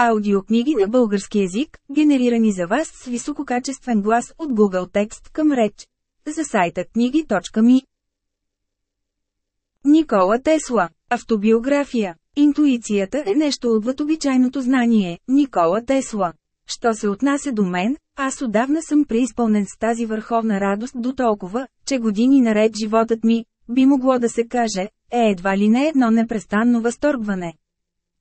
Аудиокниги на български язик, генерирани за вас с висококачествен глас от Google Текст към реч. За сайта книги.ми Никола Тесла Автобиография Интуицията е нещо отвъд обичайното знание, Никола Тесла. Що се отнася до мен, аз отдавна съм преизпълнен с тази върховна радост до толкова, че години наред животът ми, би могло да се каже, е едва ли не едно непрестанно възторгване.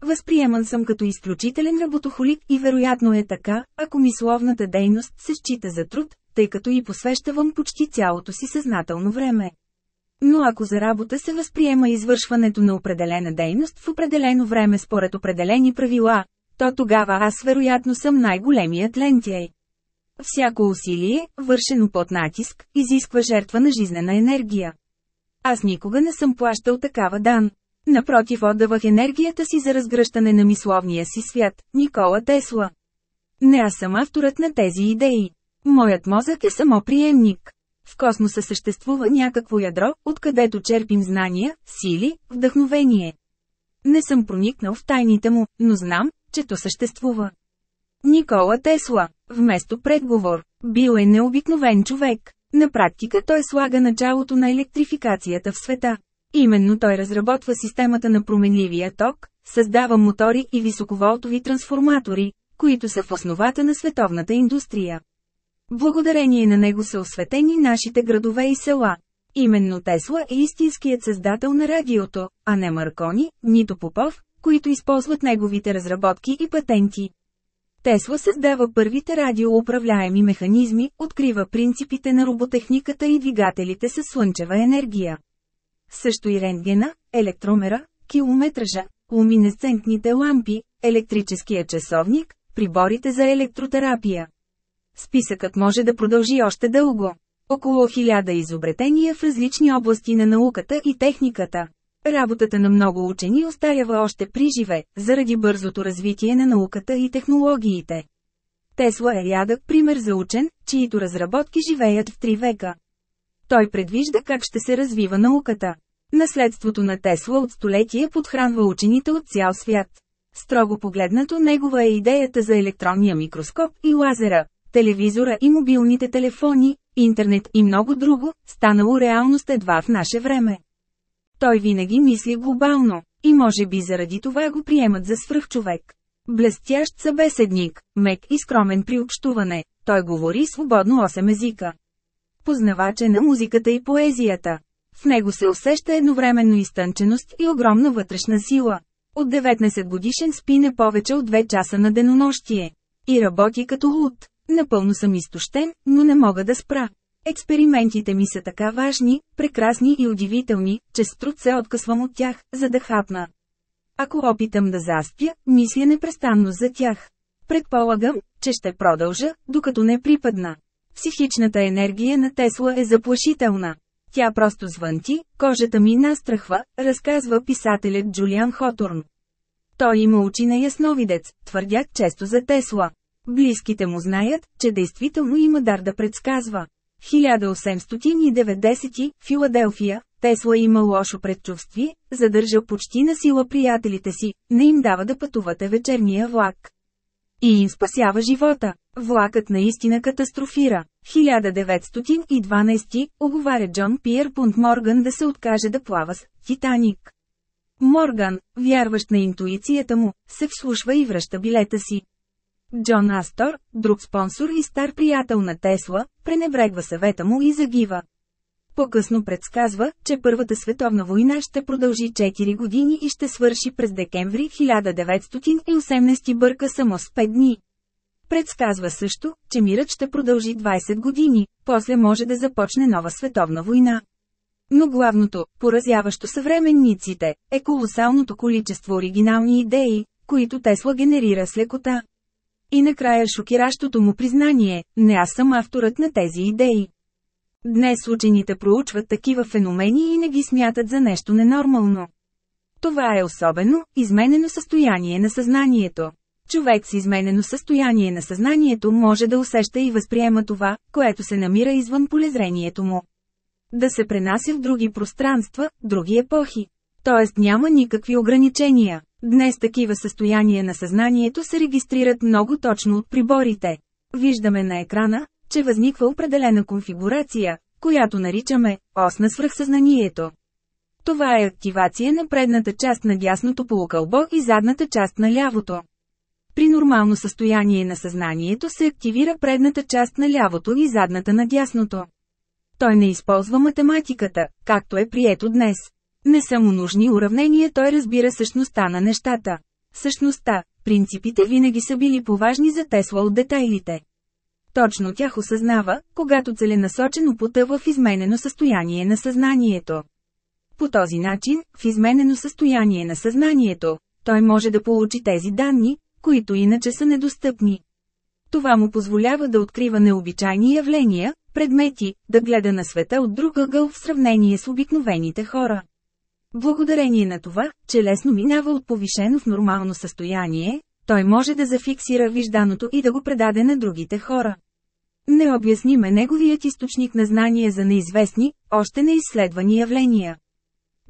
Възприеман съм като изключителен работохолик и вероятно е така, ако мисловната дейност се счита за труд, тъй като и посвещавам почти цялото си съзнателно време. Но ако за работа се възприема извършването на определена дейност в определено време според определени правила, то тогава аз вероятно съм най-големият лентяй. Всяко усилие, вършено под натиск, изисква жертва на жизнена енергия. Аз никога не съм плащал такава дан. Напротив отдавах енергията си за разгръщане на мисловния си свят, Никола Тесла. Не аз съм авторът на тези идеи. Моят мозък е само приемник. В космоса съществува някакво ядро, откъдето черпим знания, сили, вдъхновение. Не съм проникнал в тайните му, но знам, че то съществува. Никола Тесла, вместо предговор, бил е необикновен човек. На практика той слага началото на електрификацията в света. Именно той разработва системата на променливия ток, създава мотори и високоволтови трансформатори, които са в основата на световната индустрия. Благодарение на него са осветени нашите градове и села. Именно Тесла е истинският създател на радиото, а не Маркони, нито Попов, които използват неговите разработки и патенти. Тесла създава първите радиоуправляеми механизми, открива принципите на роботехниката и двигателите с слънчева енергия. Също и рентгена, електромера, километража, луминесцентните лампи, електрическия часовник, приборите за електротерапия. Списъкът може да продължи още дълго. Около хиляда изобретения в различни области на науката и техниката. Работата на много учени остарява още при живе, заради бързото развитие на науката и технологиите. Тесла е рядък пример за учен, чието разработки живеят в три века. Той предвижда как ще се развива науката. Наследството на Тесла от столетие подхранва учените от цял свят. Строго погледнато негова е идеята за електронния микроскоп и лазера, телевизора и мобилните телефони, интернет и много друго, станало реалност едва в наше време. Той винаги мисли глобално, и може би заради това го приемат за свръхчовек. Блестящ събеседник, мек и скромен при общуване, той говори свободно 8 езика. Познавач е на музиката и поезията. В него се усеща едновременно изтънченост и огромна вътрешна сила. От 19 годишен спи не повече от 2 часа на денонощие. И работи като луд. Напълно съм изтощен, но не мога да спра. Експериментите ми са така важни, прекрасни и удивителни, че с труд се откъсвам от тях, за да хапна. Ако опитам да заспя, мисля непрестанно за тях. Предполагам, че ще продължа, докато не припадна. Психичната енергия на Тесла е заплашителна. Тя просто звънти, кожата ми настрахва, разказва писателят Джулиан Хоторн. Той има очи на ясновидец, твърдят често за Тесла. Близките му знаят, че действително има дар да предсказва. 1890, Филаделфия, Тесла има лошо предчувствие, задържа почти на сила приятелите си, не им дава да пътувате вечерния влак. И им спасява живота. Влакът наистина катастрофира. 1912 оговаря Джон Пиер Пунт Морган да се откаже да плава с «Титаник». Морган, вярващ на интуицията му, се вслушва и връща билета си. Джон Астор, друг спонсор и стар приятел на Тесла, пренебрегва съвета му и загива. По-късно предсказва, че Първата световна война ще продължи 4 години и ще свърши през декември 1918 бърка само с 5 дни. Предсказва също, че мирът ще продължи 20 години, после може да започне нова световна война. Но главното, поразяващо съвременниците, е колосалното количество оригинални идеи, които Тесла генерира с лекота. И накрая шокиращото му признание – не аз съм авторът на тези идеи. Днес учените проучват такива феномени и не ги смятат за нещо ненормално. Това е особено, изменено състояние на съзнанието. Човек с изменено състояние на съзнанието може да усеща и възприема това, което се намира извън полезрението му. Да се пренася в други пространства, други епохи. Тоест няма никакви ограничения. Днес такива състояния на съзнанието се регистрират много точно от приборите. Виждаме на екрана, че възниква определена конфигурация, която наричаме «ос на свръхсъзнанието». Това е активация на предната част на дясното полукълбо и задната част на лявото. При нормално състояние на съзнанието се активира предната част на лявото и задната на дясното. Той не използва математиката, както е прието днес. Не са му нужни уравнения, той разбира същността на нещата. Същността, принципите винаги са били поважни за Тесла от детайлите. Точно тях осъзнава, когато целенасочено потъва в изменено състояние на съзнанието. По този начин, в изменено състояние на съзнанието, той може да получи тези данни, които иначе са недостъпни. Това му позволява да открива необичайни явления, предмети, да гледа на света от друг ъгъл в сравнение с обикновените хора. Благодарение на това, че лесно минава от повишено в нормално състояние, той може да зафиксира вижданото и да го предаде на другите хора. Не обясниме неговият източник на знание за неизвестни, още неизследвани явления.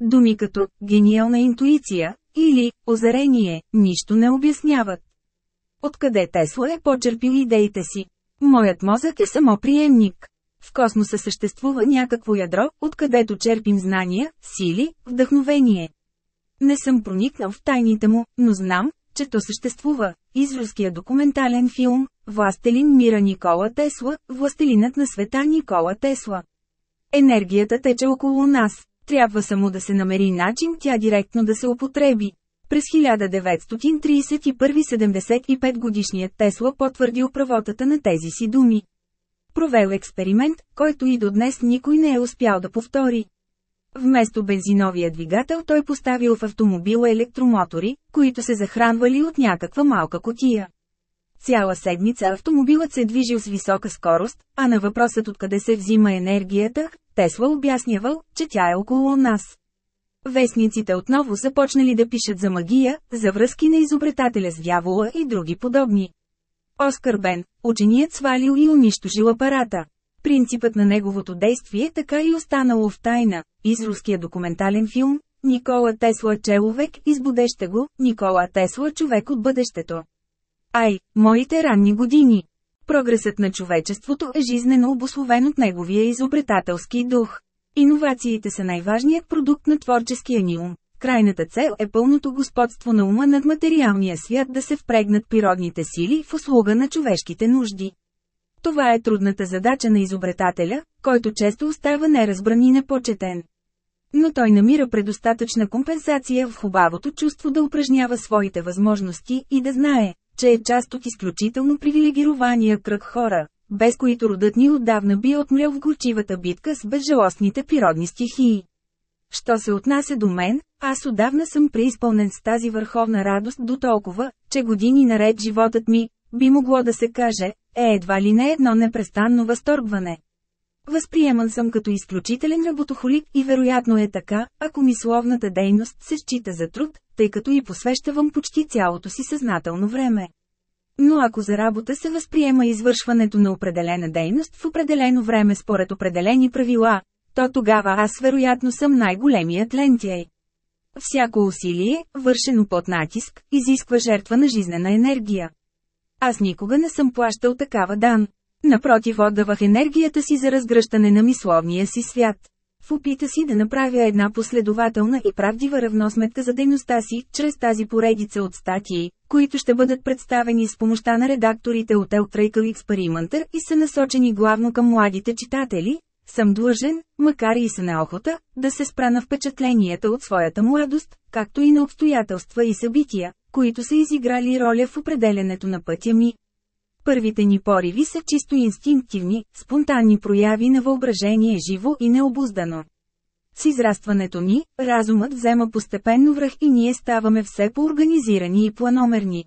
Думи като «гениална интуиция» или «озарение» нищо не обясняват. Откъде Тесла е почерпил идеите си? Моят мозък е само приемник. В космоса съществува някакво ядро, откъдето черпим знания, сили, вдъхновение. Не съм проникнал в тайните му, но знам, че то съществува. Израелския документален филм «Властелин мира Никола Тесла», «Властелинът на света Никола Тесла». Енергията тече около нас. Трябва само да се намери начин тя директно да се употреби. През 1931-75 годишният Тесла потвърдил правотата на тези си думи. Провел експеримент, който и до днес никой не е успял да повтори. Вместо бензиновия двигател той поставил в автомобила електромотори, които се захранвали от някаква малка котия. Цяла седмица автомобилът се движил с висока скорост, а на въпросът откъде се взима енергията, Тесла обяснявал, че тя е около нас. Вестниците отново започнали да пишат за магия, за връзки на изобретателя с дявола и други подобни. Оскар Бен, ученият свалил и унищожил апарата. Принципът на неговото действие така и останало в тайна. Изруския документален филм Никола Тесла Человек избудеща го, Никола Тесла човек от бъдещето. Ай, моите ранни години. Прогресът на човечеството е жизнено обословен от неговия изобретателски дух. Иновациите са най-важният продукт на творческия ни ум. Крайната цел е пълното господство на ума над материалния свят да се впрегнат природните сили в услуга на човешките нужди. Това е трудната задача на изобретателя, който често остава неразбран и непочетен. Но той намира предостатъчна компенсация в хубавото чувство да упражнява своите възможности и да знае, че е част от изключително привилегирования кръг хора, без които родът ни отдавна би отмлял в горчивата битка с безжалостните природни стихии. Що се отнася до мен, аз отдавна съм преизпълнен с тази върховна радост до толкова, че години наред животът ми, би могло да се каже, е едва ли не едно непрестанно възторгване. Възприеман съм като изключителен работохолик и вероятно е така, ако мисловната дейност се счита за труд, тъй като и посвещавам почти цялото си съзнателно време. Но ако за работа се възприема извършването на определена дейност в определено време според определени правила, то тогава аз вероятно съм най-големият лентяй. Всяко усилие, вършено под натиск, изисква жертва на жизнена енергия. Аз никога не съм плащал такава дан. Напротив отдавах енергията си за разгръщане на мисловния си свят. В опита си да направя една последователна и правдива равносметка за дейността си, чрез тази поредица от статии, които ще бъдат представени с помощта на редакторите от Eltracle Experimenter и са насочени главно към младите читатели, съм длъжен, макар и с неохота, да се спра на впечатленията от своята младост, както и на обстоятелства и събития, които са изиграли роля в определенето на пътя ми. Първите ни пориви са чисто инстинктивни, спонтанни прояви на въображение живо и необуздано. С израстването ни, разумът взема постепенно връх и ние ставаме все по-организирани и планомерни.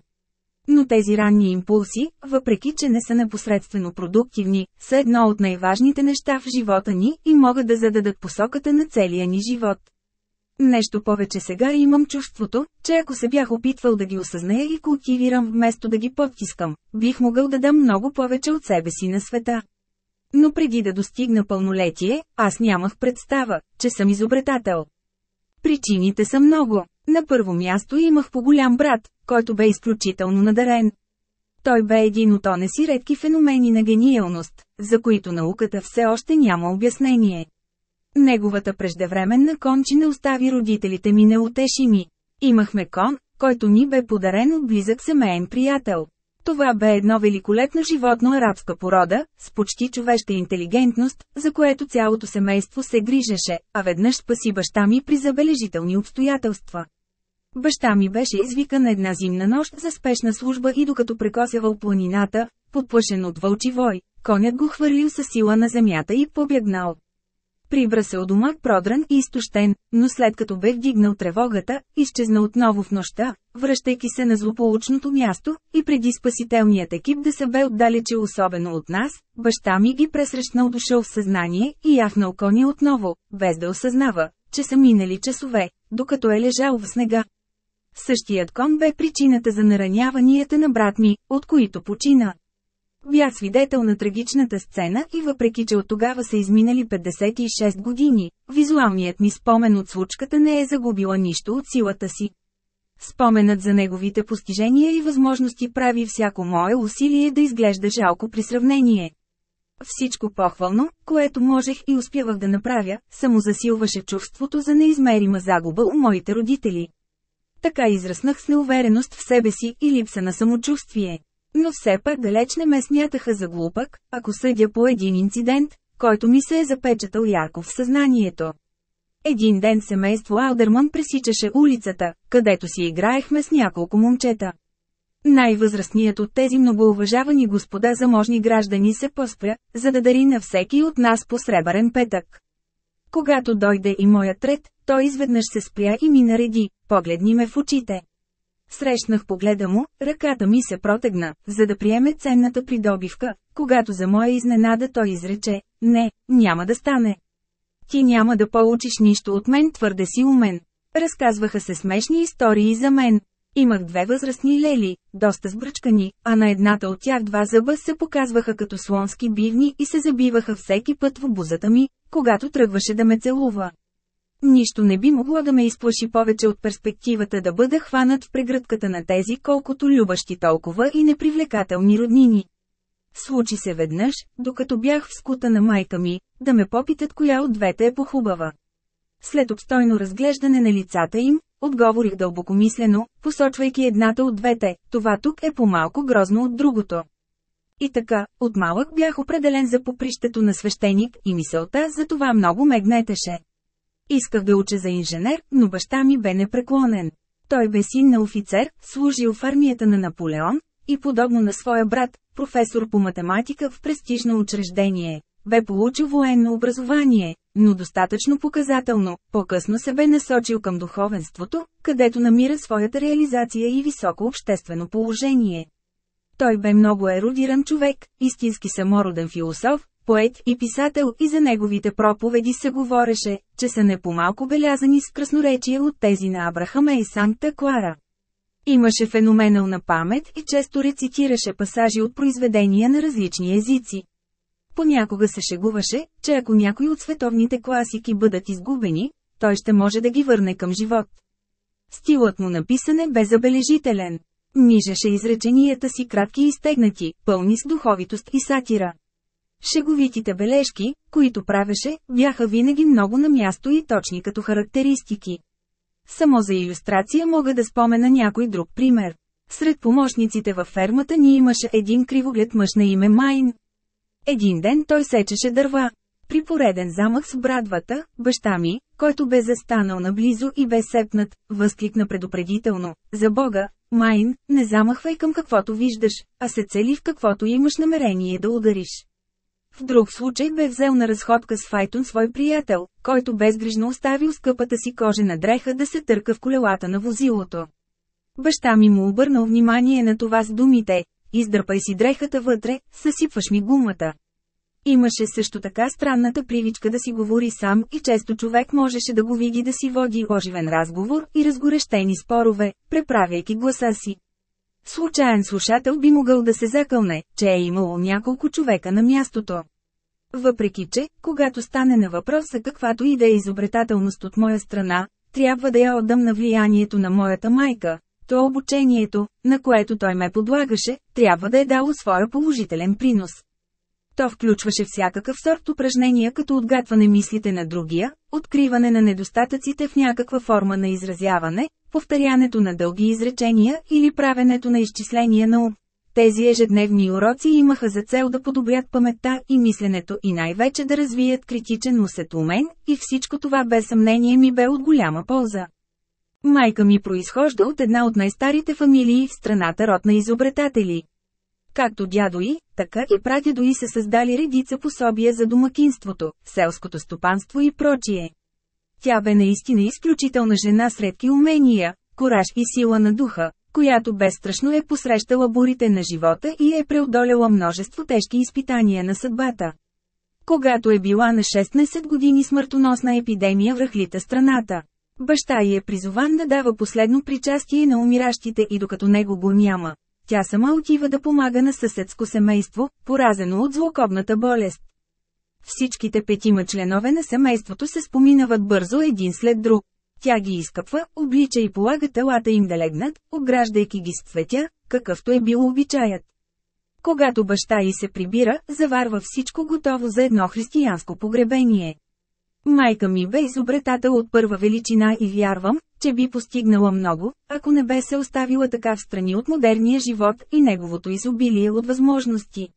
Но тези ранни импулси, въпреки че не са непосредствено продуктивни, са едно от най-важните неща в живота ни и могат да зададат посоката на целия ни живот. Нещо повече сега имам чувството, че ако се бях опитвал да ги осъзная и култивирам вместо да ги потискам, бих могъл да дам много повече от себе си на света. Но преди да достигна пълнолетие, аз нямах представа, че съм изобретател. Причините са много. На първо място имах по-голям брат, който бе изключително надарен. Той бе един от онеси редки феномени на гениалност, за които науката все още няма обяснение. Неговата преждевременна кончина остави родителите ми неутешими. Имахме кон, който ни бе подарен от близък семейен приятел. Това бе едно великолепно животно арабска порода, с почти човеща интелигентност, за което цялото семейство се грижеше, а веднъж спаси баща ми при забележителни обстоятелства. Баща ми беше извикан една зимна нощ за спешна служба и докато прекосявал планината, подплашен от вълчи вой, конят го хвърлил със сила на земята и побягнал. Прибра се от дома продран и изтощен, но след като бе вдигнал тревогата, изчезна отново в нощта, връщайки се на злополучното място, и преди спасителният екип да се бе отдалечил особено от нас, баща ми ги пресрещнал дошъл в съзнание и яхнал коня отново, без да осъзнава, че са минали часове, докато е лежал в снега. Същият кон бе причината за нараняванията на брат ми, от които почина. Бях свидетел на трагичната сцена и въпреки, че от тогава са изминали 56 години, визуалният ми спомен от случката не е загубила нищо от силата си. Споменът за неговите постижения и възможности прави всяко мое усилие да изглежда жалко при сравнение. Всичко похвално, което можех и успявах да направя, само засилваше чувството за неизмерима загуба у моите родители. Така израснах с неувереност в себе си и липса на самочувствие. Но все пак далеч не ме смятаха за глупък, ако съдя по един инцидент, който ми се е запечатал ярко в съзнанието. Един ден семейство Алдерман пресичаше улицата, където си играехме с няколко момчета. Най-възрастният от тези многоуважавани господа заможни граждани се поспря, за да дари на всеки от нас по сребърен петък. Когато дойде и моят ред, той изведнъж се спря и ми нареди, погледни ме в очите. Срещнах погледа му, ръката ми се протегна, за да приеме ценната придобивка, когато за моя изненада той изрече, не, няма да стане. Ти няма да получиш нищо от мен твърде си умен. Разказваха се смешни истории за мен. Имах две възрастни лели, доста сбръчкани, а на едната от тях два зъба се показваха като слонски бивни и се забиваха всеки път в бузата ми, когато тръгваше да ме целува. Нищо не би могло да ме изплаши повече от перспективата да бъда хванат в прегръдката на тези колкото любащи толкова и непривлекателни роднини. Случи се веднъж, докато бях в скута на майка ми, да ме попитат коя от двете е похубава. След обстойно разглеждане на лицата им, отговорих дълбокомислено, посочвайки едната от двете, това тук е по-малко грозно от другото. И така, от малък бях определен за попрището на свещеник и мисълта за това много ме гнетеше. Исках да уча за инженер, но баща ми бе непреклонен. Той бе син на офицер, служил в армията на Наполеон, и подобно на своя брат, професор по математика в престижно учреждение, бе получил военно образование, но достатъчно показателно, по-късно се бе насочил към духовенството, където намира своята реализация и високо обществено положение. Той бе много ерудиран човек, истински самороден философ, поет и писател и за неговите проповеди се говореше, че са не по-малко белязани с красноречие от тези на Абрахама и Санкта Клара. Имаше феноменална памет и често рецитираше пасажи от произведения на различни езици. Понякога се шегуваше, че ако някои от световните класики бъдат изгубени, той ще може да ги върне към живот. Стилът му на писане бе забележителен. Нижеше изреченията си кратки и стегнати, пълни с духовитост и сатира. Шеговитите бележки, които правеше, бяха винаги много на място и точни като характеристики. Само за иллюстрация мога да спомена някой друг пример. Сред помощниците във фермата ни имаше един кривоглед мъж на име Майн. Един ден той сечеше дърва. При пореден замък с брадвата, баща ми, който бе застанал наблизо и бе сепнат, възкликна предупредително, за Бога, Майн, не замахвай към каквото виждаш, а се цели в каквото имаш намерение да удариш. В друг случай бе взел на разходка с Файтон свой приятел, който безгрижно оставил скъпата си кожена дреха да се търка в колелата на возилото. Баща ми му обърнал внимание на това с думите, издърпай си дрехата вътре, съсипваш ми гумата. Имаше също така странната привичка да си говори сам и често човек можеше да го види да си води оживен разговор и разгорещени спорове, преправяйки гласа си. Случайен слушател би могъл да се закълне, че е имало няколко човека на мястото. Въпреки че, когато стане на въпрос за каквато и да е изобретателност от моя страна, трябва да я отдам на влиянието на моята майка, то обучението, на което той ме подлагаше, трябва да е дало своя положителен принос. То включваше всякакъв сорт упражнения като отгатване мислите на другия, откриване на недостатъците в някаква форма на изразяване, повторянето на дълги изречения или правенето на изчисления на ум. Тези ежедневни уроци имаха за цел да подобрят паметта и мисленето и най-вече да развият критичен усет у мен, и всичко това без съмнение ми бе от голяма полза. Майка ми произхожда от една от най-старите фамилии в страната род на изобретатели. Както дядо и, така и прадядо и са създали редица пособия за домакинството, селското стопанство и прочие. Тя бе наистина изключителна жена с редки умения, кораж и сила на духа, която безстрашно е посрещала бурите на живота и е преодоляла множество тежки изпитания на съдбата. Когато е била на 16 години смъртоносна епидемия връхлита страната. Баща й е призован да дава последно причастие на умиращите и докато него го няма. Тя сама отива да помага на съседско семейство, поразено от злокобната болест. Всичките петима членове на семейството се споминават бързо един след друг. Тя ги изкъпва, облича и полага телата им да легнат, ограждайки ги с цветя, какъвто е бил обичаят. Когато баща й се прибира, заварва всичко готово за едно християнско погребение. Майка ми бе изобретател от първа величина и вярвам, че би постигнала много, ако не бе се оставила така в страни от модерния живот и неговото изобилие от възможности.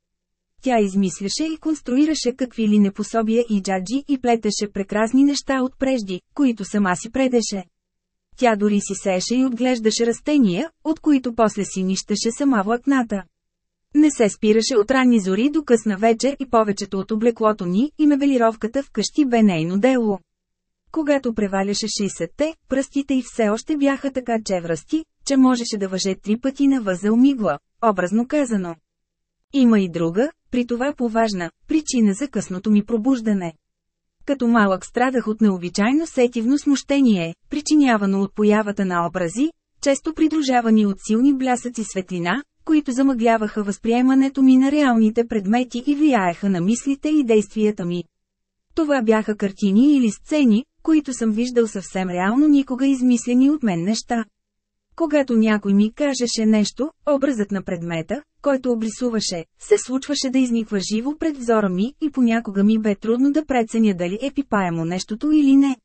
Тя измисляше и конструираше какви ли непособия и джаджи и плетеше прекрасни неща от прежди, които сама си предеше. Тя дори си сееше и отглеждаше растения, от които после си нищеше сама влакната. Не се спираше от ранни зори до късна вечер и повечето от облеклото ни и мебелировката вкъщи бе нейно дело. Когато преваляше 60-те, пръстите й все още бяха така чевръсти, че можеше да въже три пъти на възел мигла, образно казано. Има и друга, при това поважна, причина за късното ми пробуждане. Като малък страдах от необичайно сетивно смущение, причинявано от появата на образи, често придружавани от силни блясъци светлина, които замъгляваха възприемането ми на реалните предмети и влияеха на мислите и действията ми. Това бяха картини или сцени, които съм виждал съвсем реално никога измислени от мен неща. Когато някой ми кажеше нещо, образът на предмета, който обрисуваше, се случваше да изниква живо пред взора ми и понякога ми бе трудно да преценя дали е пипаемо нещото или не.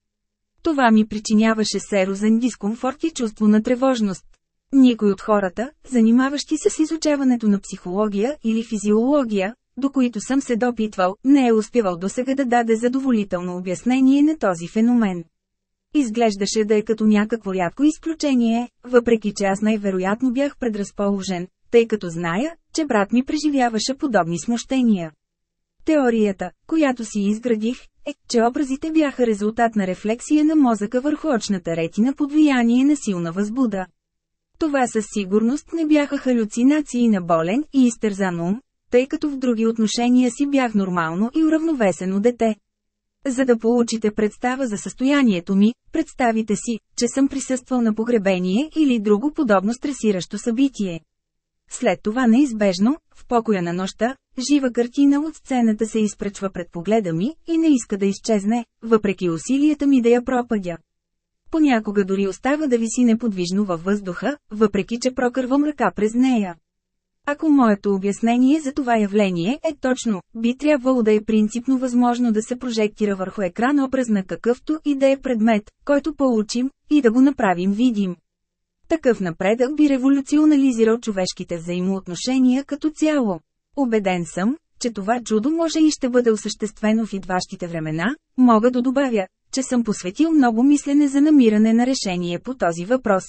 Това ми причиняваше серозен дискомфорт и чувство на тревожност. Никой от хората, занимаващи се с изучаването на психология или физиология, до които съм се допитвал, не е успявал досега да даде задоволително обяснение на този феномен. Изглеждаше да е като някакво рядко изключение, въпреки че аз най-вероятно бях предразположен, тъй като зная, че брат ми преживяваше подобни смущения. Теорията, която си изградих, е, че образите бяха резултат на рефлексия на мозъка върху очната ретина под влияние на силна възбуда. Това със сигурност не бяха халюцинации на болен и изтързан ум, тъй като в други отношения си бях нормално и уравновесено дете. За да получите представа за състоянието ми, представите си, че съм присъствал на погребение или друго подобно стресиращо събитие. След това неизбежно, в покоя на нощта, жива картина от сцената се изпречва пред погледа ми и не иска да изчезне, въпреки усилията ми да я пропадя. Понякога дори остава да виси неподвижно във въздуха, въпреки че прокървам ръка през нея. Ако моето обяснение за това явление е точно, би трябвало да е принципно възможно да се прожектира върху екран образ на какъвто и да е предмет, който получим, и да го направим видим. Такъв напредък би революционализирал човешките взаимоотношения като цяло. Обеден съм, че това чудо може и ще бъде осъществено в идващите времена, мога да добавя, че съм посветил много мислене за намиране на решение по този въпрос.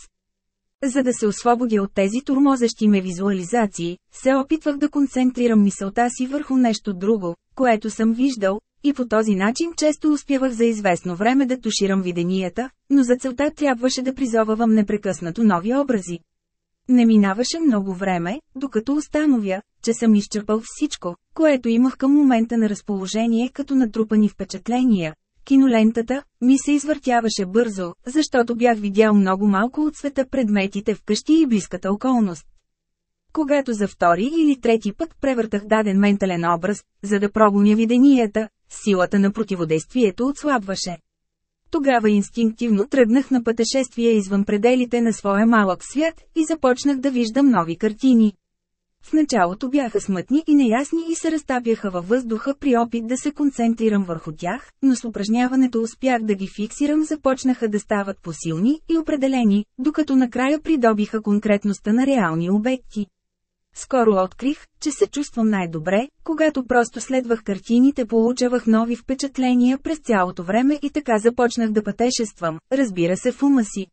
За да се освободя от тези турмозещи ме визуализации, се опитвах да концентрирам мисълта си върху нещо друго, което съм виждал, и по този начин често успявах за известно време да туширам виденията, но за целта трябваше да призовавам непрекъснато нови образи. Не минаваше много време, докато установя, че съм изчерпал всичко, което имах към момента на разположение като натрупани впечатления, Кинолентата ми се извъртяваше бързо, защото бях видял много малко от света предметите в къщи и близката околност. Когато за втори или трети път превъртах даден ментален образ, за да прогоня виденията, силата на противодействието отслабваше. Тогава инстинктивно тръгнах на пътешествие извън пределите на своя малък свят и започнах да виждам нови картини. В началото бяха смътни и неясни и се разтапяха във въздуха при опит да се концентрирам върху тях, но с упражняването успях да ги фиксирам започнаха да стават посилни и определени, докато накрая придобиха конкретността на реални обекти. Скоро открих, че се чувствам най-добре, когато просто следвах картините, получавах нови впечатления през цялото време и така започнах да пътешествам, разбира се в ума си.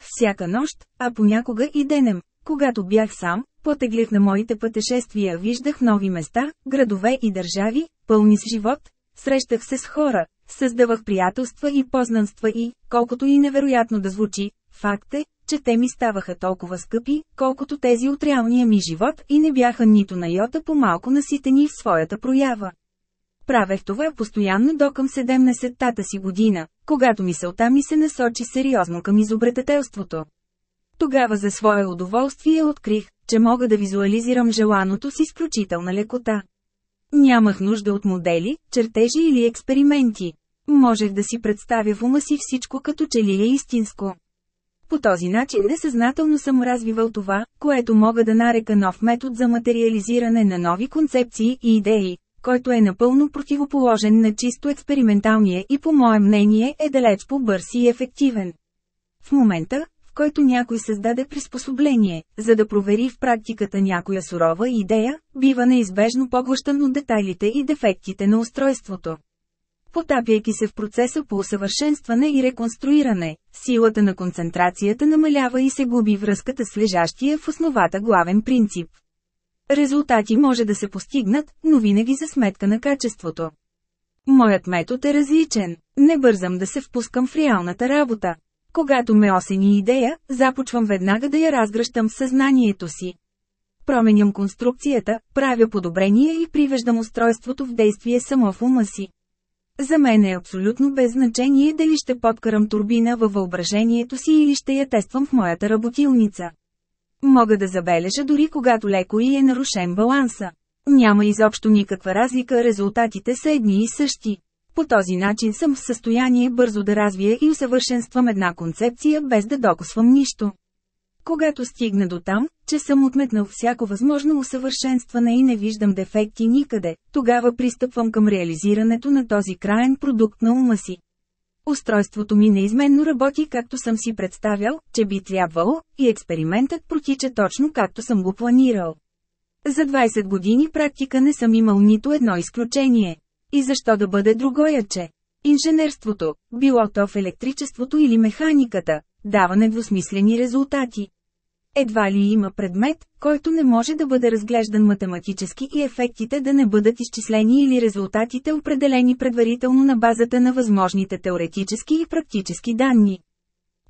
Всяка нощ, а понякога и денем, когато бях сам, потеглих на моите пътешествия, виждах нови места, градове и държави, пълни с живот, срещах се с хора, създавах приятелства и познанства и, колкото и невероятно да звучи, факт е, че те ми ставаха толкова скъпи, колкото тези от реалния ми живот и не бяха нито на йота по-малко наситени в своята проява. Правех това постоянно до към 17-тата си година, когато мисълта ми се насочи сериозно към изобретателството. Тогава за свое удоволствие открих, че мога да визуализирам желаното с изключителна лекота. Нямах нужда от модели, чертежи или експерименти. Можех да си представя в ума си всичко като че ли е истинско. По този начин несъзнателно съм развивал това, което мога да нарека нов метод за материализиране на нови концепции и идеи, който е напълно противоположен на чисто експерименталния и по мое мнение е далеч по-бърз и ефективен. В момента, който някой създаде приспособление, за да провери в практиката някоя сурова идея, бива неизбежно поглъщан от детайлите и дефектите на устройството. Потапяйки се в процеса по усъвършенстване и реконструиране, силата на концентрацията намалява и се губи връзката с лежащия в основата главен принцип. Резултати може да се постигнат, но винаги за сметка на качеството. Моят метод е различен. Не бързам да се впускам в реалната работа. Когато ме осени идея, започвам веднага да я разгръщам в съзнанието си. Променям конструкцията, правя подобрения и привеждам устройството в действие само в ума си. За мен е абсолютно без значение дали ще подкарам турбина във въображението си или ще я тествам в моята работилница. Мога да забележа дори когато леко и е нарушен баланса. Няма изобщо никаква разлика, резултатите са едни и същи. По този начин съм в състояние бързо да развия и усъвършенствам една концепция без да докосвам нищо. Когато стигна до там, че съм отметнал всяко възможно усъвършенстване и не виждам дефекти никъде, тогава пристъпвам към реализирането на този краен продукт на ума си. Устройството ми неизменно работи както съм си представял, че би трябвало, и експериментът протича точно както съм го планирал. За 20 години практика не съм имал нито едно изключение. И защо да бъде другояче? Инженерството, било то в електричеството или механиката, дава недвусмислени резултати. Едва ли има предмет, който не може да бъде разглеждан математически и ефектите да не бъдат изчислени или резултатите определени предварително на базата на възможните теоретически и практически данни.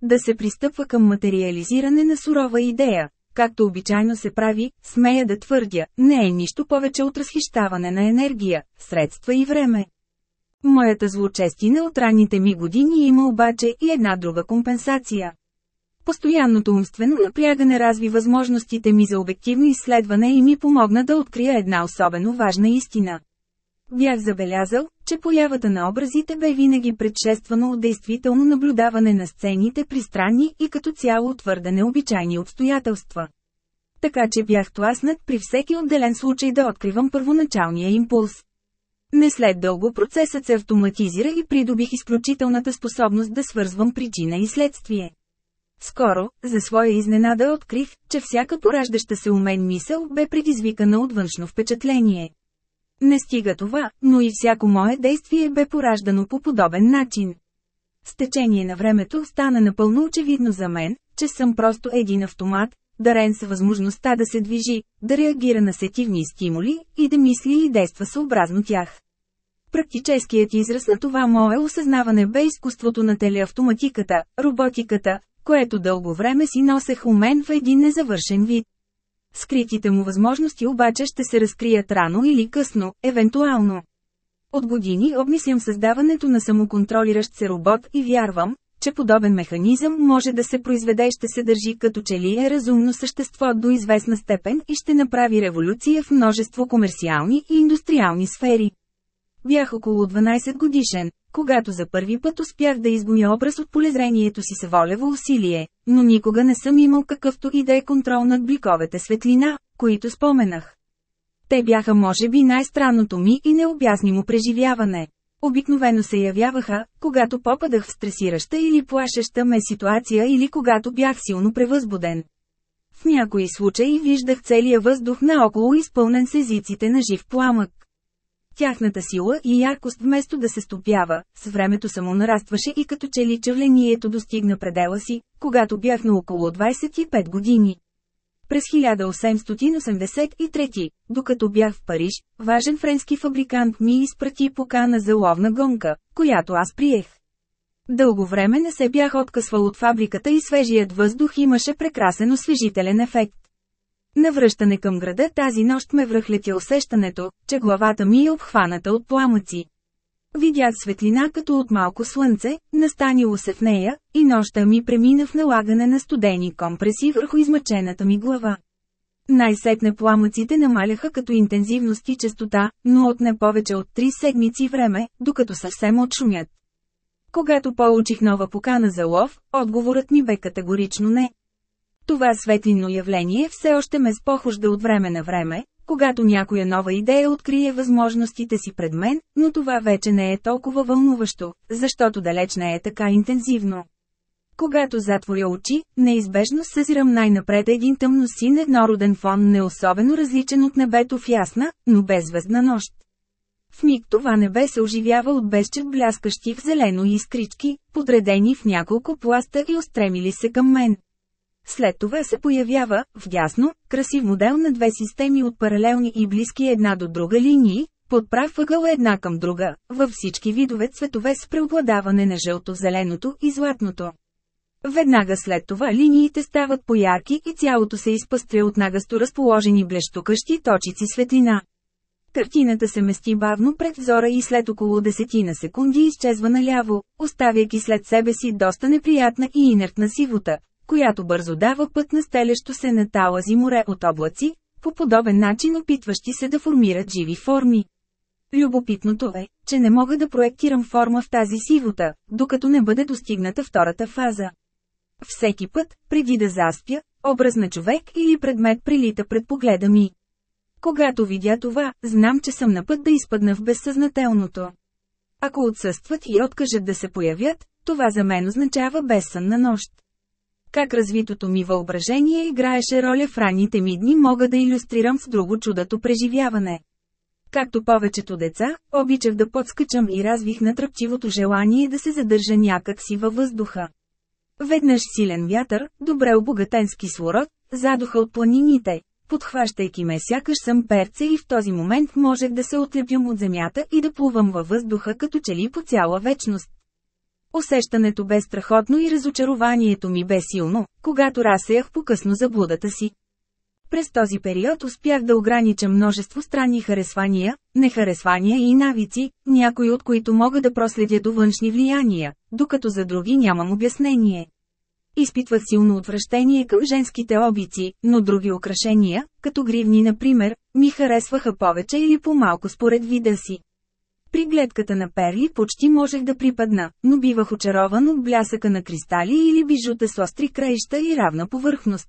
Да се пристъпва към материализиране на сурова идея, както обичайно се прави, смея да твърдя, не е нищо повече от разхищаване на енергия, средства и време. Моята злочестина от ранните ми години има обаче и една друга компенсация. Постоянното умствено напрягане разви възможностите ми за обективно изследване и ми помогна да открия една особено важна истина. Бях забелязал, че появата на образите бе винаги предшествано от действително наблюдаване на сцените при странни и като цяло твърде необичайни обстоятелства. Така че бях тласнат при всеки отделен случай да откривам първоначалния импулс. Не след дълго процесът се автоматизира и придобих изключителната способност да свързвам причина и следствие. Скоро, за своя изненада открих, че всяка пораждаща се у мен мисъл бе предизвикана от външно впечатление. Не стига това, но и всяко мое действие бе пораждано по подобен начин. С течение на времето стана напълно очевидно за мен, че съм просто един автомат, дарен с възможността да се движи, да реагира на сетивни стимули и да мисли и действа съобразно тях. Практическият израз на това мое осъзнаване бе изкуството на телеавтоматиката, роботиката, което дълго време си носех у мен в един незавършен вид. Скритите му възможности обаче ще се разкрият рано или късно, евентуално. От години обмислям създаването на самоконтролиращ се робот и вярвам, че подобен механизъм може да се произведе и ще се държи като че ли е разумно същество до известна степен и ще направи революция в множество комерциални и индустриални сфери. бях около 12 годишен, когато за първи път успях да изгоня образ от полезрението си с волево усилие, но никога не съм имал какъвто и да е контрол над бликовете светлина, които споменах. Те бяха може би най-странното ми и необяснимо преживяване. Обикновено се явяваха, когато попадах в стресираща или плашеща ме ситуация или когато бях силно превъзбуден. В някои случаи виждах целия въздух наоколо изпълнен с езиците на жив пламък. Тяхната сила и яркост вместо да се стопява, с времето само нарастваше и като че ли чавлението достигна предела си, когато бях на около 25 години. През 1883, докато бях в Париж, важен френски фабрикант ми изпрати покана за ловна гонка, която аз приех. Дълго време не се бях откъсвал от фабриката и свежият въздух имаше прекрасен освежителен ефект. На връщане към града тази нощ ме връхлети усещането, че главата ми е обхваната от пламъци. Видях светлина като от малко слънце, настанило се в нея, и нощта ми премина в налагане на студени компреси върху измъчената ми глава. Най-сетне пламъците намаляха като интензивност и частота, но от не повече от три седмици време, докато съвсем отшумят. Когато получих нова покана за лов, отговорът ми бе категорично не. Това светлино явление все още ме спохожда от време на време, когато някоя нова идея открие възможностите си пред мен, но това вече не е толкова вълнуващо, защото далеч не е така интензивно. Когато затворя очи, неизбежно съзирам най-напред един тъмносин еднороден фон не особено различен от небето в ясна, но беззвездна нощ. В миг това небе се оживява от безчет бляскащи в зелено искрички, подредени в няколко пласта и устремили се към мен. След това се появява, вдясно, красив модел на две системи от паралелни и близки една до друга линии, под прав ъгъл една към друга, във всички видове цветове с преобладаване на жълто-зеленото и златното. Веднага след това линиите стават поярки и цялото се изпъстря от нагасто разположени блещукащи точици светлина. Картината се мести бавно пред взора и след около десетина секунди изчезва наляво, оставяйки след себе си доста неприятна и инертна сивота, която бързо дава път на стелещо се на талази море от облаци, по подобен начин опитващи се да формират живи форми. Любопитното е, че не мога да проектирам форма в тази сивота, докато не бъде достигната втората фаза. Всеки път, преди да заспя, образ на човек или предмет прилита пред погледа ми. Когато видя това, знам, че съм на път да изпадна в безсъзнателното. Ако отсъстват и откажат да се появят, това за мен означава безсънна нощ. Как развитото ми въображение играеше роля в ранните ми дни мога да иллюстрирам с друго чудато преживяване. Както повечето деца, обичах да подскачам и развих натръпчивото желание да се задържа някак си във въздуха. Веднъж силен вятър, добре обогатен с кислород, задуха от планините, подхващайки ме сякаш съм перце и в този момент можех да се отлепям от земята и да плувам във въздуха като че ли по цяла вечност. Усещането бе страхотно и разочарованието ми бе силно, когато разсеях покъсно заблудата си. През този период успях да огранича множество странни харесвания, нехаресвания и навици, някои от които мога да проследя до външни влияния, докато за други нямам обяснение. Изпитвах силно отвращение към женските обици, но други украшения, като гривни например, ми харесваха повече или по-малко според вида си. При гледката на перли почти можех да припадна, но бивах очарован от блясъка на кристали или бижута с остри краища и равна повърхност.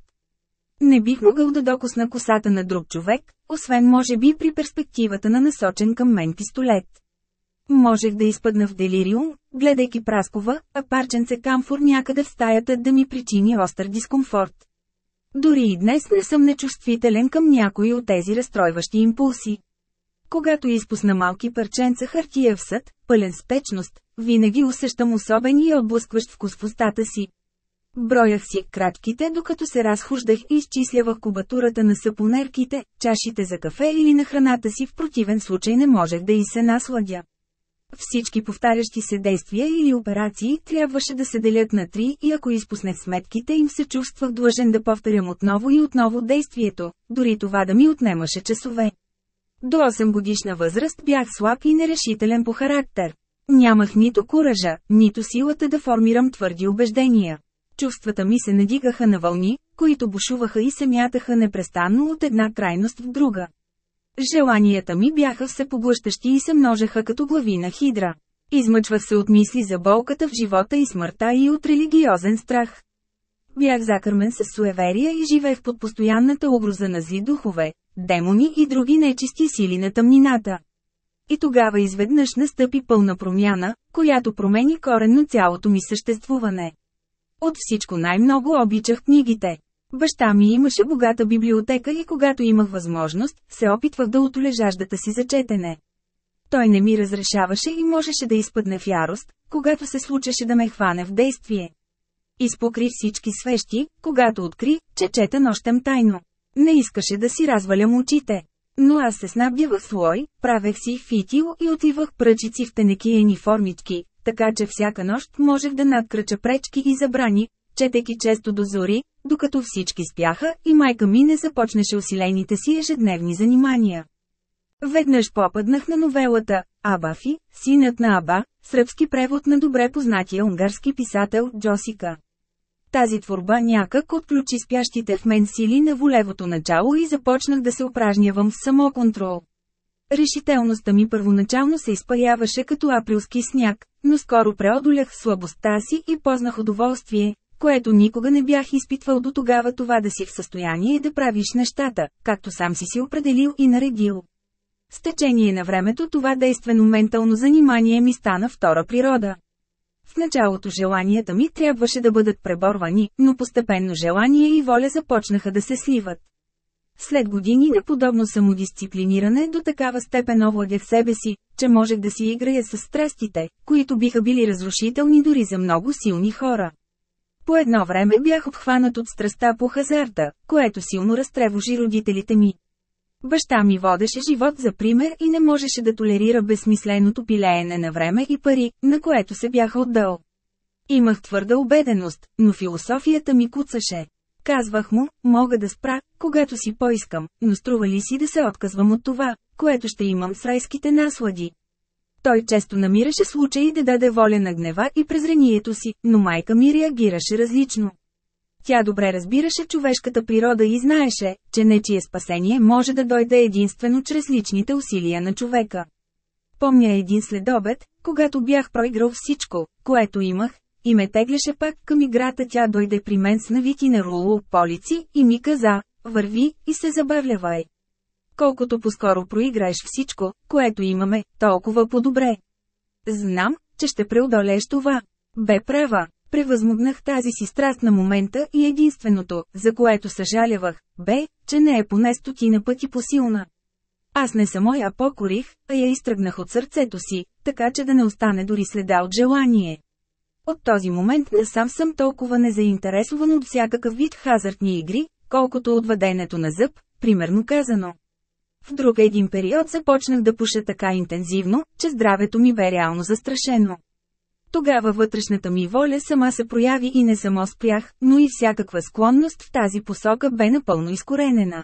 Не бих могъл да докосна косата на друг човек, освен може би при перспективата на насочен към мен пистолет. Можех да изпадна в делириум, гледайки праскова, а парченце камфор някъде в стаята да ми причини остър дискомфорт. Дори и днес не съм нечувствителен към някои от тези разстройващи импулси. Когато изпусна малки парченца хартия в съд, пълен с течност, винаги усещам особен и отблъскващ вкус в устата си. Броях си кратките, докато се разхождах и изчислявах кубатурата на сапонерките, чашите за кафе или на храната си в противен случай не можех да и се насладя. Всички повтарящи се действия или операции трябваше да се делят на три и ако изпуснех сметките им се чувствах длъжен да повторям отново и отново действието, дори това да ми отнемаше часове. До 8 годишна възраст бях слаб и нерешителен по характер. Нямах нито куража, нито силата да формирам твърди убеждения. Чувствата ми се надигаха на вълни, които бушуваха и се мятаха непрестанно от една крайност в друга. Желанията ми бяха все поглъщащи и се множеха като глави на хидра. Измъчвах се от мисли за болката в живота и смъртта и от религиозен страх. Бях закърмен с суеверия и живеех под постоянната угроза на зли духове, демони и други нечисти сили на тъмнината. И тогава изведнъж настъпи пълна промяна, която промени коренно цялото ми съществуване. От всичко най-много обичах книгите. Баща ми имаше богата библиотека и когато имах възможност, се опитвах да отоле жаждата си за четене. Той не ми разрешаваше и можеше да изпъдне в ярост, когато се случеше да ме хване в действие. Изпокри всички свещи, когато откри, че чета нощем тайно. Не искаше да си развалям очите. Но аз се снабдявах слой, правех си фитил и отивах пръчици в тенекиени формички, така че всяка нощ можех да надкрача пречки и забрани, четейки често до зори, докато всички спяха и майка ми не започнеше усилените си ежедневни занимания. Веднъж попаднах на новелата «Абафи, синът на Аба», сръбски превод на добре познатия унгарски писател Джосика. Тази творба някак отключи спящите в мен сили на волевото начало и започнах да се упражнявам в самоконтрол. Решителността ми първоначално се изпаряваше като априлски сняг, но скоро преодолях слабостта си и познах удоволствие, което никога не бях изпитвал до тогава това да си в състояние да правиш нещата, както сам си си определил и наредил. С течение на времето това действено ментално занимание ми стана втора природа. В началото желанията ми трябваше да бъдат преборвани, но постепенно желание и воля започнаха да се сливат. След години на подобно самодисциплиниране до такава степен овладях себе си, че можех да си играя с страстите, които биха били разрушителни дори за много силни хора. По едно време бях обхванат от страста по хазарта, което силно разтревожи родителите ми. Баща ми водеше живот за пример и не можеше да толерира безсмисленото пилеене на време и пари, на което се бях отдал. Имах твърда убеденост, но философията ми куцаше. Казвах му, мога да спра, когато си поискам, но струва ли си да се отказвам от това, което ще имам с райските наслади. Той често намираше случаи да даде воля на гнева и презрението си, но майка ми реагираше различно. Тя добре разбираше човешката природа и знаеше, че нечие спасение може да дойде единствено чрез личните усилия на човека. Помня един следобед, когато бях проиграл всичко, което имах, и ме теглеше пак към играта тя дойде при мен с навити на руло полици и ми каза, върви и се забавлявай. Колкото по-скоро проиграеш всичко, което имаме, толкова по-добре. Знам, че ще преодолееш това. Бе права. Превъзмогнах тази си страст на момента и единственото, за което съжалявах, бе, че не е поне стотина пъти посилна. Аз не само я покорих, а я изтръгнах от сърцето си, така че да не остане дори следа от желание. От този момент не сам съм толкова незаинтересован от всякакъв вид хазартни игри, колкото от въденето на зъб, примерно казано. В друг един период започнах да пуша така интензивно, че здравето ми бе реално застрашено. Тогава вътрешната ми воля сама се прояви и не само спрях, но и всякаква склонност в тази посока бе напълно изкоренена.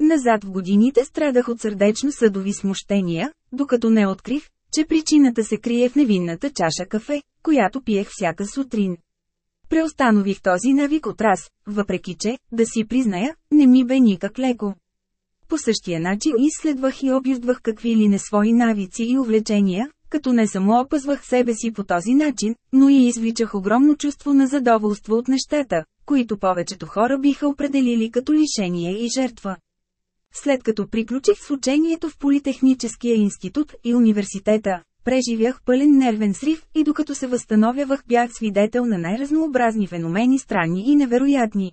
Назад в годините страдах от сърдечно-съдови смущения, докато не открих, че причината се крие в невинната чаша кафе, която пиех всяка сутрин. Преустанових този навик от раз, въпреки че, да си призная, не ми бе никак леко. По същия начин изследвах и обюздвах какви ли не свои навици и увлечения, като не само опазвах себе си по този начин, но и извличах огромно чувство на задоволство от нещата, които повечето хора биха определили като лишение и жертва. След като приключих с учението в Политехническия институт и университета, преживях пълен нервен срив и докато се възстановявах бях свидетел на най-разнообразни феномени странни и невероятни.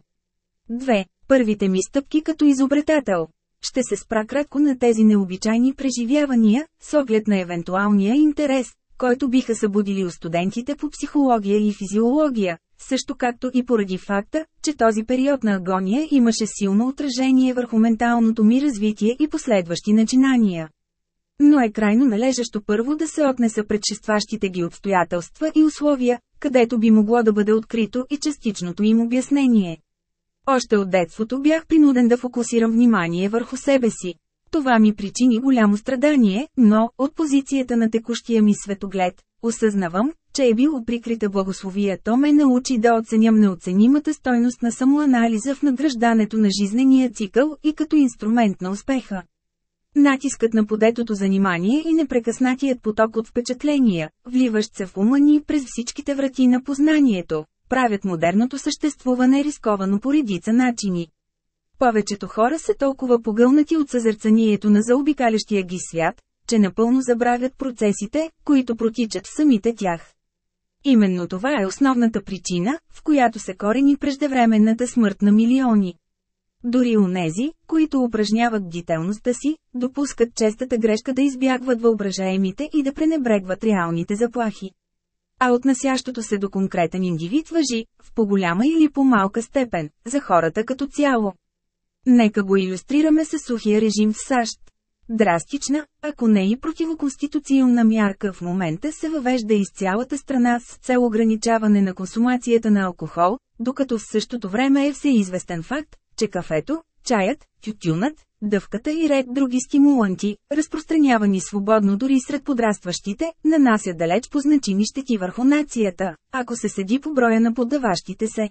Две. Първите ми стъпки като изобретател. Ще се спра кратко на тези необичайни преживявания, с оглед на евентуалния интерес, който биха събудили у студентите по психология и физиология, също както и поради факта, че този период на агония имаше силно отражение върху менталното ми развитие и последващи начинания. Но е крайно належащо първо да се отнеса предшестващите ги обстоятелства и условия, където би могло да бъде открито и частичното им обяснение. Още от детството бях принуден да фокусирам внимание върху себе си. Това ми причини голямо страдание, но, от позицията на текущия ми светоглед, осъзнавам, че е било прикрита благословия, то ме научи да оценям неоценимата стойност на самоанализа в надграждането на жизнения цикъл и като инструмент на успеха. Натискът на подетото занимание и непрекъснатият поток от впечатления, вливащ се в ума ни през всичките врати на познанието, правят модерното съществуване рисковано по редица начини. Повечето хора са толкова погълнати от съзерцанието на заобикалящия ги свят, че напълно забравят процесите, които протичат в самите тях. Именно това е основната причина, в която се корени преждевременната смърт на милиони. Дори нези, които упражняват бдителността си, допускат честата грешка да избягват въображаемите и да пренебрегват реалните заплахи. А отнасящото се до конкретен индивид въжи, в по-голяма или по-малка степен, за хората като цяло. Нека го иллюстрираме с сухия режим в САЩ. Драстична, ако не и противоконституционна мярка в момента се въвежда из цялата страна с цел ограничаване на консумацията на алкохол, докато в същото време е всеизвестен факт, че кафето, чаят, тютюнът, дъвката и ред други стимуланти, разпространявани свободно дори сред подрастващите, нанасят далеч по значими щети върху нацията, ако се седи по броя на поддаващите се.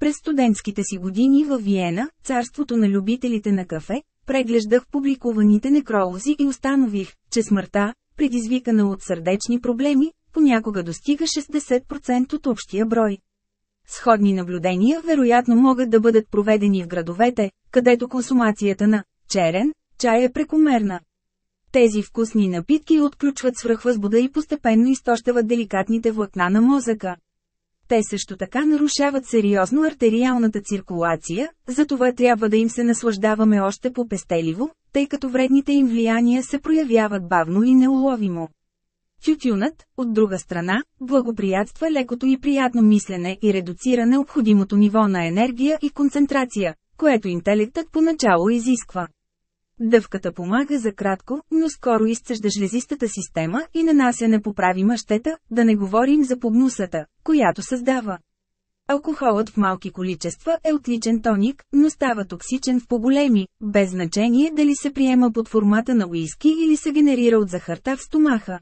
През студентските си години във Виена, царството на любителите на кафе, преглеждах публикуваните некролози и установих, че смъртта, предизвикана от сърдечни проблеми, понякога достига 60% от общия брой. Сходни наблюдения вероятно могат да бъдат проведени в градовете, където консумацията на черен чай е прекомерна. Тези вкусни напитки отключват свръхвъзбуда и постепенно изтощават деликатните влакна на мозъка. Те също така нарушават сериозно артериалната циркулация, затова трябва да им се наслаждаваме още по-пестеливо, тъй като вредните им влияния се проявяват бавно и неуловимо. Тютюнът, от друга страна, благоприятства лекото и приятно мислене и редуцира необходимото ниво на енергия и концентрация, което интелектът поначало изисква. Дъвката помага за кратко, но скоро изцежда жлезистата система и нанася непоправима щета, да не говорим за погнусата, която създава. Алкохолът в малки количества е отличен тоник, но става токсичен в по-големи, без значение дали се приема под формата на уиски или се генерира от захарта в стомаха.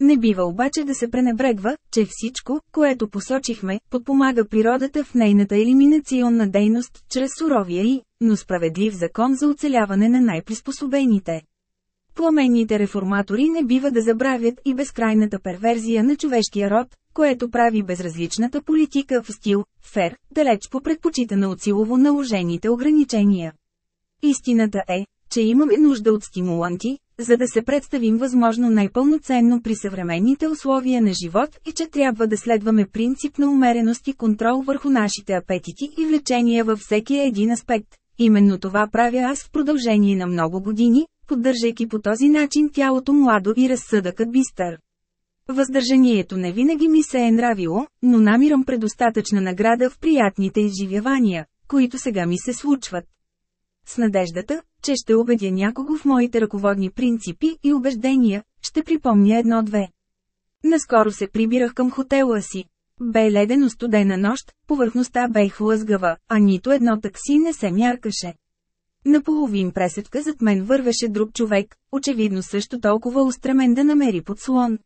Не бива обаче да се пренебрегва, че всичко, което посочихме, подпомага природата в нейната елиминационна дейност чрез суровия и, но справедлив закон за оцеляване на най-приспособените. Пламенните реформатори не бива да забравят и безкрайната перверзия на човешкия род, което прави безразличната политика в стил «фер», далеч по предпочитана от силово наложените ограничения. Истината е, че имаме нужда от стимуланти, за да се представим възможно най-пълноценно при съвременните условия на живот и че трябва да следваме принцип на умереност и контрол върху нашите апетити и влечения във всеки един аспект. Именно това правя аз в продължение на много години, поддържайки по този начин тялото младо и разсъдъкът бистър. Въздържанието не винаги ми се е нравило, но намирам предостатъчна награда в приятните изживявания, които сега ми се случват. С надеждата, че ще убедя някого в моите ръководни принципи и убеждения, ще припомня едно-две. Наскоро се прибирах към хотела си. Бе ледено студена нощ, повърхността бе хлъзгава, а нито едно такси не се мяркаше. На половин пресетка зад мен вървеше друг човек, очевидно също толкова устремен да намери подслон.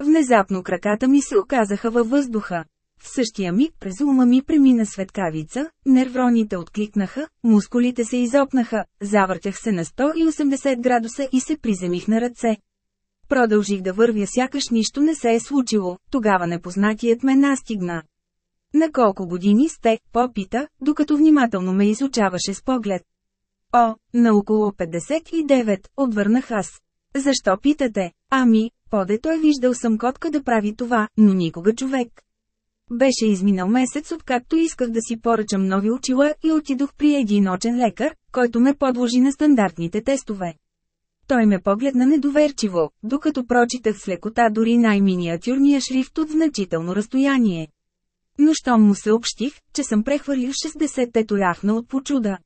Внезапно краката ми се оказаха във въздуха. В същия миг през ума ми премина светкавица, нервроните откликнаха, мускулите се изопнаха, завъртях се на 180 градуса и се приземих на ръце. Продължих да вървя сякаш нищо не се е случило, тогава непознатият ме настигна. На колко години сте, попита, докато внимателно ме изучаваше с поглед. О, на около 59, отвърнах аз. Защо питате? Ами, подето е виждал съм котка да прави това, но никога човек. Беше изминал месец откакто исках да си поръчам нови очила и отидох при един очен лекар, който ме подложи на стандартните тестове. Той ме погледна недоверчиво, докато прочитах с лекота дори най-миниатюрния шрифт от значително разстояние. Но щом му съобщих, че съм прехвърлил 60-те толяхна от почуда.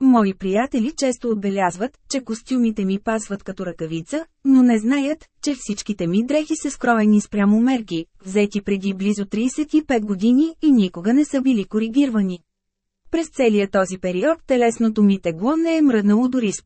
Мои приятели често отбелязват, че костюмите ми пасват като ръкавица, но не знаят, че всичките ми дрехи са скроени спрямо мерки, взети преди близо 35 години и никога не са били коригирани. През целия този период телесното ми тегло не е мръднало дори с.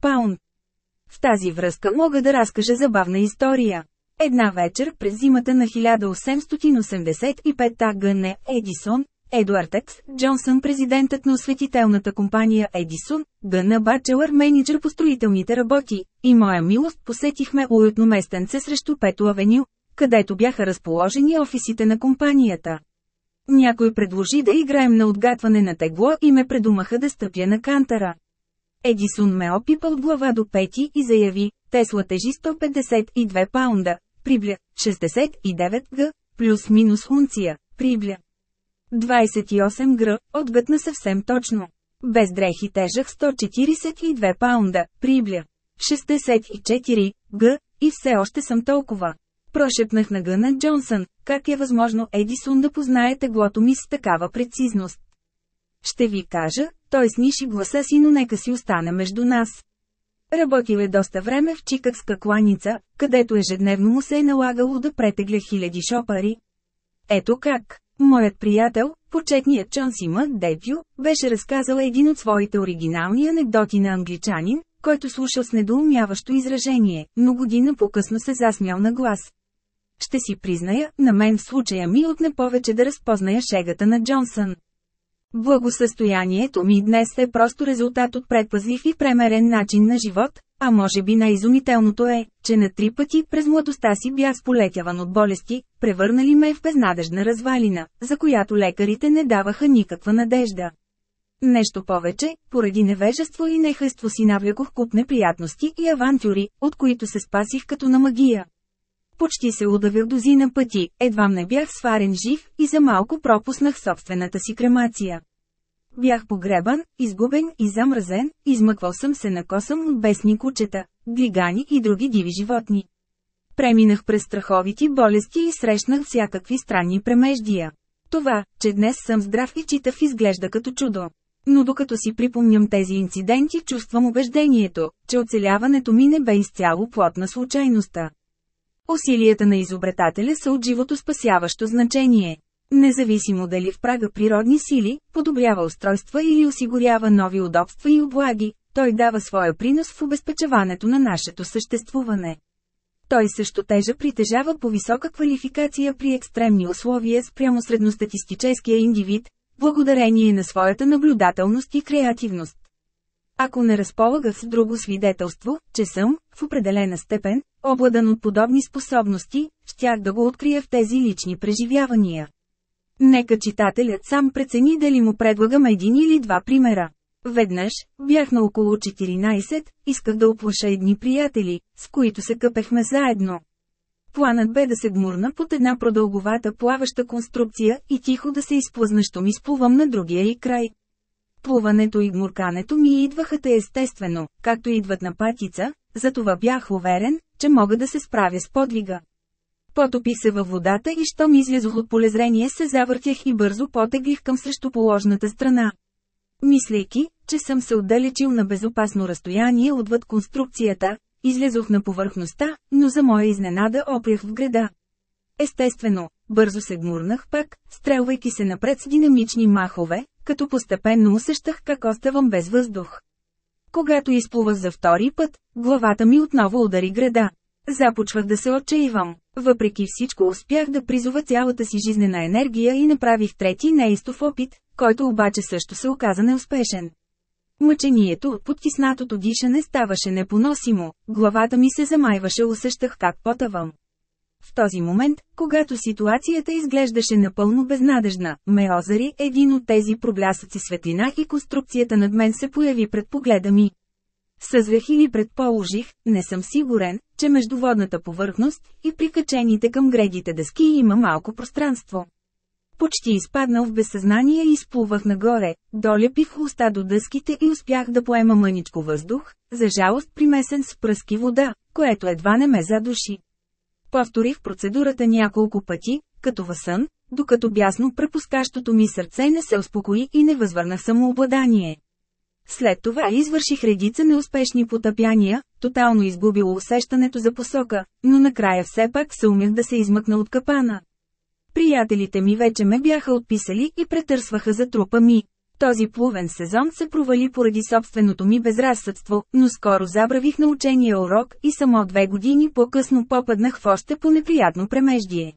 В тази връзка мога да разкажа забавна история. Една вечер през зимата на 1885 ГН Едисон, Едуард Екс, Джонсън президентът на осветителната компания Едисон, Гъна Бачелър менеджер по строителните работи, и моя милост посетихме уютно местенце срещу Пето Авеню, където бяха разположени офисите на компанията. Някой предложи да играем на отгатване на тегло и ме предумаха да стъпя на кантара. Едисон ме опипа от глава до пети и заяви, Тесла тежи 152 паунда, прибля, 69 г, плюс-минус унция, прибля. 28 гр, отгътна съвсем точно. Без дрехи тежах 142 паунда, прибля. 64 г, и все още съм толкова. Прошепнах на Гъна Джонсън, как е възможно Едисон да познае теглото ми с такава прецизност. Ще ви кажа, той сниши гласа си, но нека си остане между нас. Работил е доста време в Чикагска кланица, където ежедневно му се е налагало да претегля хиляди шопари. Ето как. Моят приятел, почетният Чон Сима Депю, беше разказал един от своите оригинални анекдоти на англичанин, който слушал с недоумяващо изражение, но година по-късно се засмял на глас. Ще си призная, на мен в случая ми отне повече да разпозная шегата на Джонсън. Благосъстоянието ми днес е просто резултат от предпазлив и премерен начин на живот, а може би най-изумителното е, че на три пъти през младостта си бях сполетяван от болести, превърнали ме в безнадежна развалина, за която лекарите не даваха никаква надежда. Нещо повече, поради невежество и нехайство си навлекох куп неприятности и авантюри, от които се спасих като на магия. Почти се удавил дозина пъти, едвам не бях сварен жив и за малко пропуснах собствената си кремация. Бях погребан, изгубен и замразен, измъквал съм се на косъм от бесни кучета, глигани и други диви животни. Преминах през страховити болести и срещнах всякакви странни премеждия. Това, че днес съм здрав и читав изглежда като чудо. Но докато си припомням тези инциденти чувствам убеждението, че оцеляването ми не бе изцяло плод на случайността. Усилията на изобретателя са от живото спасяващо значение. Независимо дали в прага природни сили, подобрява устройства или осигурява нови удобства и облаги, той дава своя принос в обезпечаването на нашето съществуване. Той също тежа притежава по висока квалификация при екстремни условия спрямо средностатистическия индивид, благодарение на своята наблюдателност и креативност. Ако не разполагах с друго свидетелство, че съм, в определена степен, обладан от подобни способности, щях да го открия в тези лични преживявания. Нека читателят сам прецени дали му предлагам един или два примера. Веднъж, бях на около 14, исках да оплаша едни приятели, с които се къпехме заедно. Планът бе да се гмурна под една продълговата плаваща конструкция и тихо да се изплъзна, що ми сплувам на другия и край. Плуването и гмуркането ми идваха те естествено, както идват на патица, затова бях уверен, че мога да се справя с подвига. Потопи се във водата и щом излязох от полезрение се завъртях и бързо потеглих към срещуположната страна. Мислейки, че съм се отдалечил на безопасно разстояние отвъд конструкцията, излезох на повърхността, но за моя изненада опрях в града. Естествено, бързо се гмурнах пак, стрелвайки се напред с динамични махове, като постепенно усещах как оставам без въздух. Когато изплувах за втори път, главата ми отново удари града. Започвах да се отчаивам. Въпреки всичко успях да призова цялата си жизнена енергия и направих трети неистов опит, който обаче също се оказа неуспешен. Мъчението от подтиснатото дишане ставаше непоносимо, главата ми се замайваше усещах как потъвам. В този момент, когато ситуацията изглеждаше напълно безнадежна, ме озари един от тези проблясъци светлина и конструкцията над мен се появи пред погледа ми. Съзвях или предположих, не съм сигурен, че между водната повърхност и прикачените към гредите дъски има малко пространство. Почти изпаднал в безсъзнание и изплувах нагоре, долепих уста до дъските и успях да поема мъничко въздух, за жалост примесен с пръски вода, което едва не ме задуши. Повторих процедурата няколко пъти, като във сън, докато бясно препускащото ми сърце не се успокои и не възвърнах самообладание. След това извърших редица неуспешни потъпяния, тотално изгубило усещането за посока, но накрая все пак се умях да се измъкна от капана. Приятелите ми вече ме бяха отписали и претърсваха за трупа ми. Този плувен сезон се провали поради собственото ми безразсъдство, но скоро забравих научения урок и само две години по-късно попаднах в още по неприятно премеждие.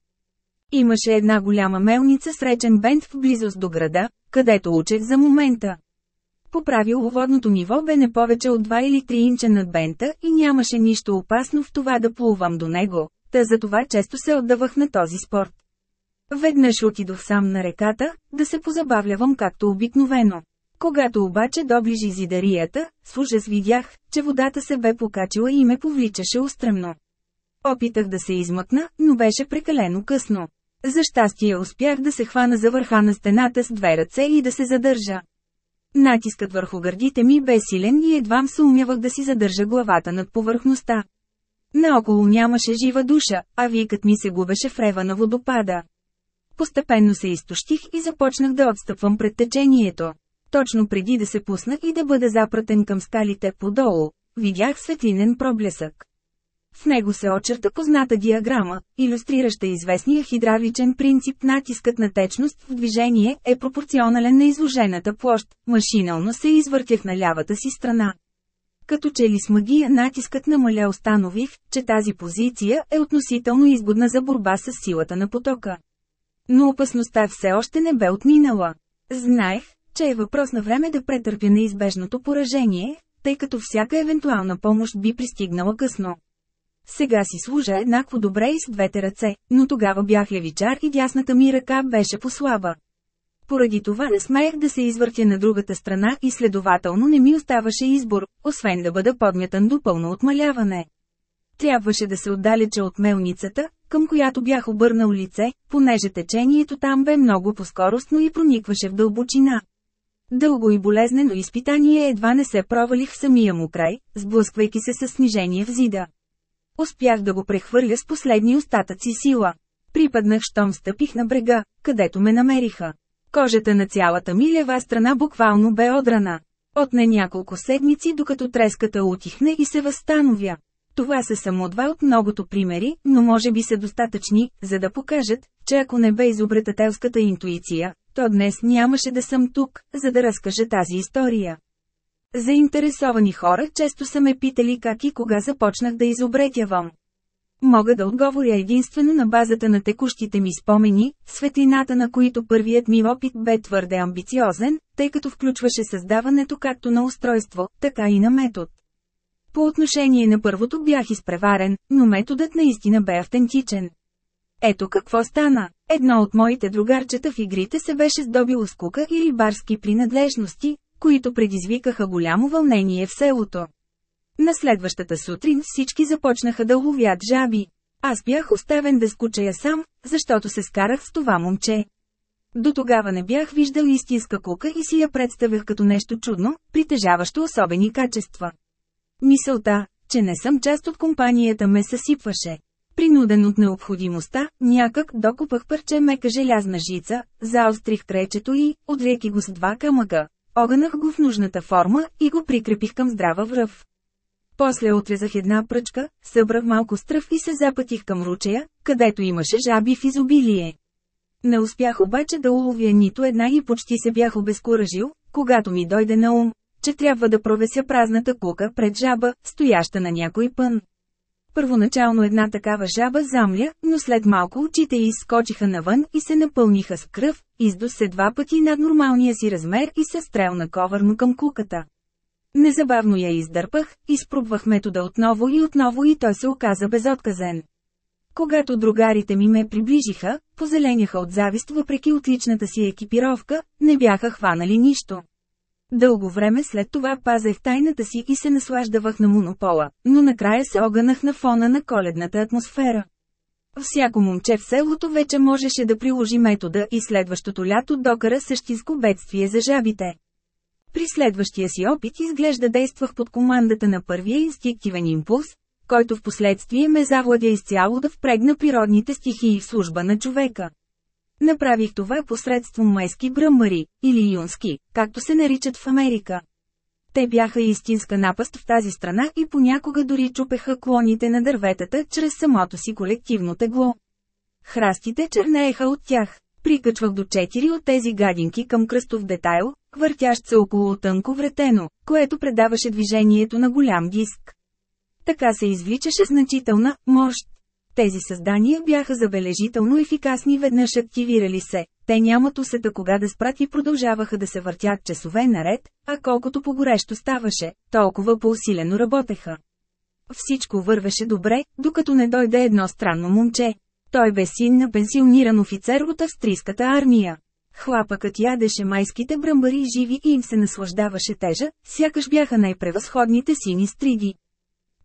Имаше една голяма мелница с речен бент в близост до града, където учех за момента. По правило водното ниво бе не повече от 2 или 3 инча над бента и нямаше нищо опасно в това да плувам до него, та за това често се отдавах на този спорт. Веднъж отидох сам на реката, да се позабавлявам както обикновено. Когато обаче доближи зидарията, с ужас видях, че водата се бе покачила и ме повличаше устремно. Опитах да се измъкна, но беше прекалено късно. За щастие успях да се хвана за върха на стената с две ръце и да се задържа. Натискът върху гърдите ми бе силен и едвам се умявах да си задържа главата над повърхността. Наоколо нямаше жива душа, а викът ми се губеше в рева на водопада. Постепенно се изтощих и започнах да отстъпвам пред течението. Точно преди да се пусна и да бъда запратен към скалите подолу, видях светлинен проблесък. В него се очерта позната диаграма, иллюстрираща известния хидравличен принцип натискът на течност в движение е пропорционален на изложената площ, машинално се извъртях на лявата си страна. Като че ли с магия натискът намаля установих, че тази позиция е относително изгодна за борба с силата на потока. Но опасността все още не бе отминала. Знаех, че е въпрос на време да претърпя неизбежното поражение, тъй като всяка евентуална помощ би пристигнала късно. Сега си служа еднакво добре и с двете ръце, но тогава бях левичар и дясната ми ръка беше послаба. Поради това не смеях да се извъртя на другата страна и следователно не ми оставаше избор, освен да бъда подмятан до пълно отмаляване. Трябваше да се отдалеча от мелницата, към която бях обърнал лице, понеже течението там бе много по-скоростно и проникваше в дълбочина. Дълго и болезнено изпитание едва не се провалих в самия му край, сблъсквайки се с снижение в зида. Успях да го прехвърля с последни остатъци сила. Припаднах, щом стъпих на брега, където ме намериха. Кожата на цялата ми лева страна буквално бе одрана. Отне няколко седмици, докато треската утихне и се възстановя. Това са само два от многото примери, но може би са достатъчни, за да покажат, че ако не бе изобретателската интуиция, то днес нямаше да съм тук, за да разкажа тази история. Заинтересовани хора често са ме питали как и кога започнах да изобретявам. Мога да отговоря единствено на базата на текущите ми спомени, светлината на които първият ми опит бе твърде амбициозен, тъй като включваше създаването както на устройство, така и на метод. По отношение на първото бях изпреварен, но методът наистина бе автентичен. Ето какво стана. Едно от моите другарчета в игрите се беше здобило с кука или барски принадлежности, които предизвикаха голямо вълнение в селото. На следващата сутрин всички започнаха да ловят жаби. Аз бях оставен да скучая сам, защото се скарах с това момче. До тогава не бях виждал истинска кука и си я представях като нещо чудно, притежаващо особени качества. Мисълта, че не съм част от компанията ме съсипваше. Принуден от необходимостта, някак докупах парче мека желязна жица, заострих кречето и, отреки го с два камъка. Огънах го в нужната форма и го прикрепих към здрава връв. После отрезах една пръчка, събрах малко стръв и се запътих към ручея, където имаше жаби в изобилие. Не успях обаче да уловя нито една и почти се бях обезкуражил, когато ми дойде на ум, че трябва да провеся празната кука пред жаба, стояща на някой пън. Първоначално една такава жаба замля, но след малко очите й изскочиха навън и се напълниха с кръв, издо се два пъти над нормалния си размер и се стрелна ковърно към куката. Незабавно я издърпах, изпробвах метода отново и отново и той се оказа безотказен. Когато другарите ми ме приближиха, позеленяха от завист въпреки отличната си екипировка, не бяха хванали нищо. Дълго време след това пазех тайната си и се наслаждавах на монопола, но накрая се огънах на фона на коледната атмосфера. Всяко момче в селото вече можеше да приложи метода и следващото лято докара същинско бедствие за жабите. При следващия си опит изглежда действах под командата на първия инстинктивен импулс, който в последствие ме завладя изцяло да впрегна природните стихии в служба на човека. Направих това посредством майски бръмари, или юнски, както се наричат в Америка. Те бяха истинска напаст в тази страна и понякога дори чупеха клоните на дърветата чрез самото си колективно тегло. Храстите чернееха от тях. Прикачвах до четири от тези гадинки към кръстов детайл, въртящ се около тънко вретено, което предаваше движението на голям диск. Така се извличаше значителна мощ. Тези създания бяха забележително ефикасни веднъж активирали се, те нямат усета кога да спрат и продължаваха да се въртят часове наред, а колкото по-горещо ставаше, толкова по-усилено работеха. Всичко вървеше добре, докато не дойде едно странно момче. Той бе син на пенсиониран офицер от австрийската армия. Хлапъкът ядеше майските бръмбари живи и им се наслаждаваше тежа, сякаш бяха най-превъзходните сини стриди.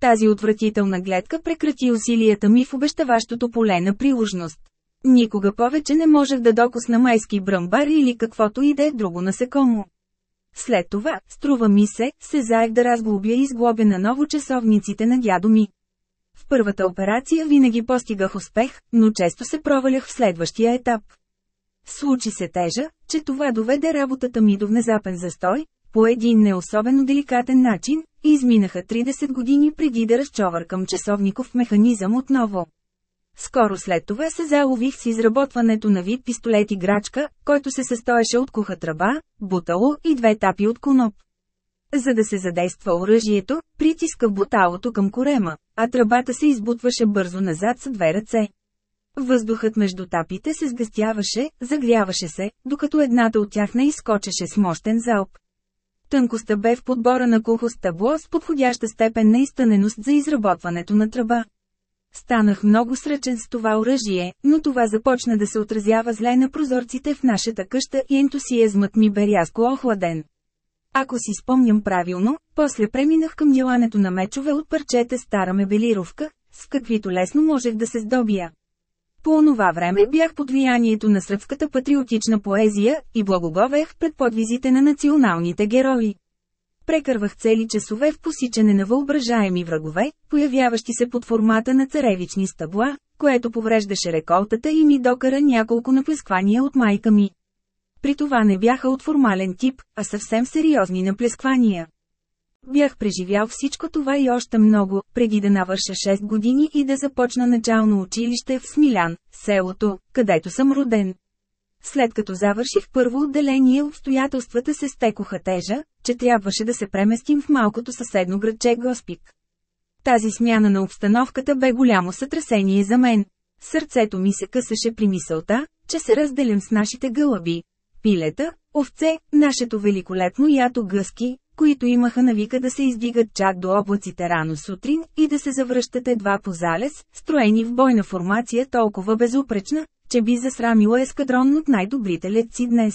Тази отвратителна гледка прекрати усилията ми в обещаващото поле на приложност. Никога повече не можех да докосна майски бръмбар или каквото и да е друго насекомо. След това, струва ми се, се заех да разглобя и изглобя на ново часовниците на дядо ми. В първата операция винаги постигах успех, но често се провалях в следващия етап. Случи се тежа, че това доведе работата ми до внезапен застой, по един не особено деликатен начин, изминаха 30 години преди да разчовъркам часовников механизъм отново. Скоро след това се залових с изработването на вид пистолет грачка, който се състоеше от куха тръба, бутало и две тапи от коноп. За да се задейства оръжието, притиска буталото към корема, а тръбата се избутваше бързо назад с две ръце. Въздухът между тапите се сгъстяваше, загряваше се, докато едната от тях не изкочеше с мощен залп. Тънкостта бе в подбора на кухо стъбло с подходяща степен на изтъненост за изработването на тръба. Станах много сръчен с това оръжие, но това започна да се отразява зле на прозорците в нашата къща и ентусиазмът ми бе рязко охладен. Ако си спомням правилно, после преминах към делането на мечове от парчета стара мебелировка, с каквито лесно можех да се здобия. По онова време бях под влиянието на сръбската патриотична поезия и благоговех пред подвизите на националните герои. Прекървах цели часове в посичане на въображаеми врагове, появяващи се под формата на царевични стъбла, което повреждаше реколтата и ми докара няколко наплесквания от майка ми. При това не бяха от формален тип, а съвсем сериозни наплесквания. Бях преживял всичко това и още много, преди да навърша 6 години и да започна начално училище в Смилян, селото, където съм роден. След като завърших първо отделение, обстоятелствата се стекоха тежа, че трябваше да се преместим в малкото съседно градче Госпик. Тази смяна на обстановката бе голямо сътресение за мен. Сърцето ми се късаше при мисълта, че се разделям с нашите гълъби. Пилета, овце, нашето великолепно ято гъски, които имаха навика да се издигат чак до облаците рано сутрин и да се завръщат едва по залез, строени в бойна формация толкова безупречна, че би засрамила ескадрон от най-добрите летци днес.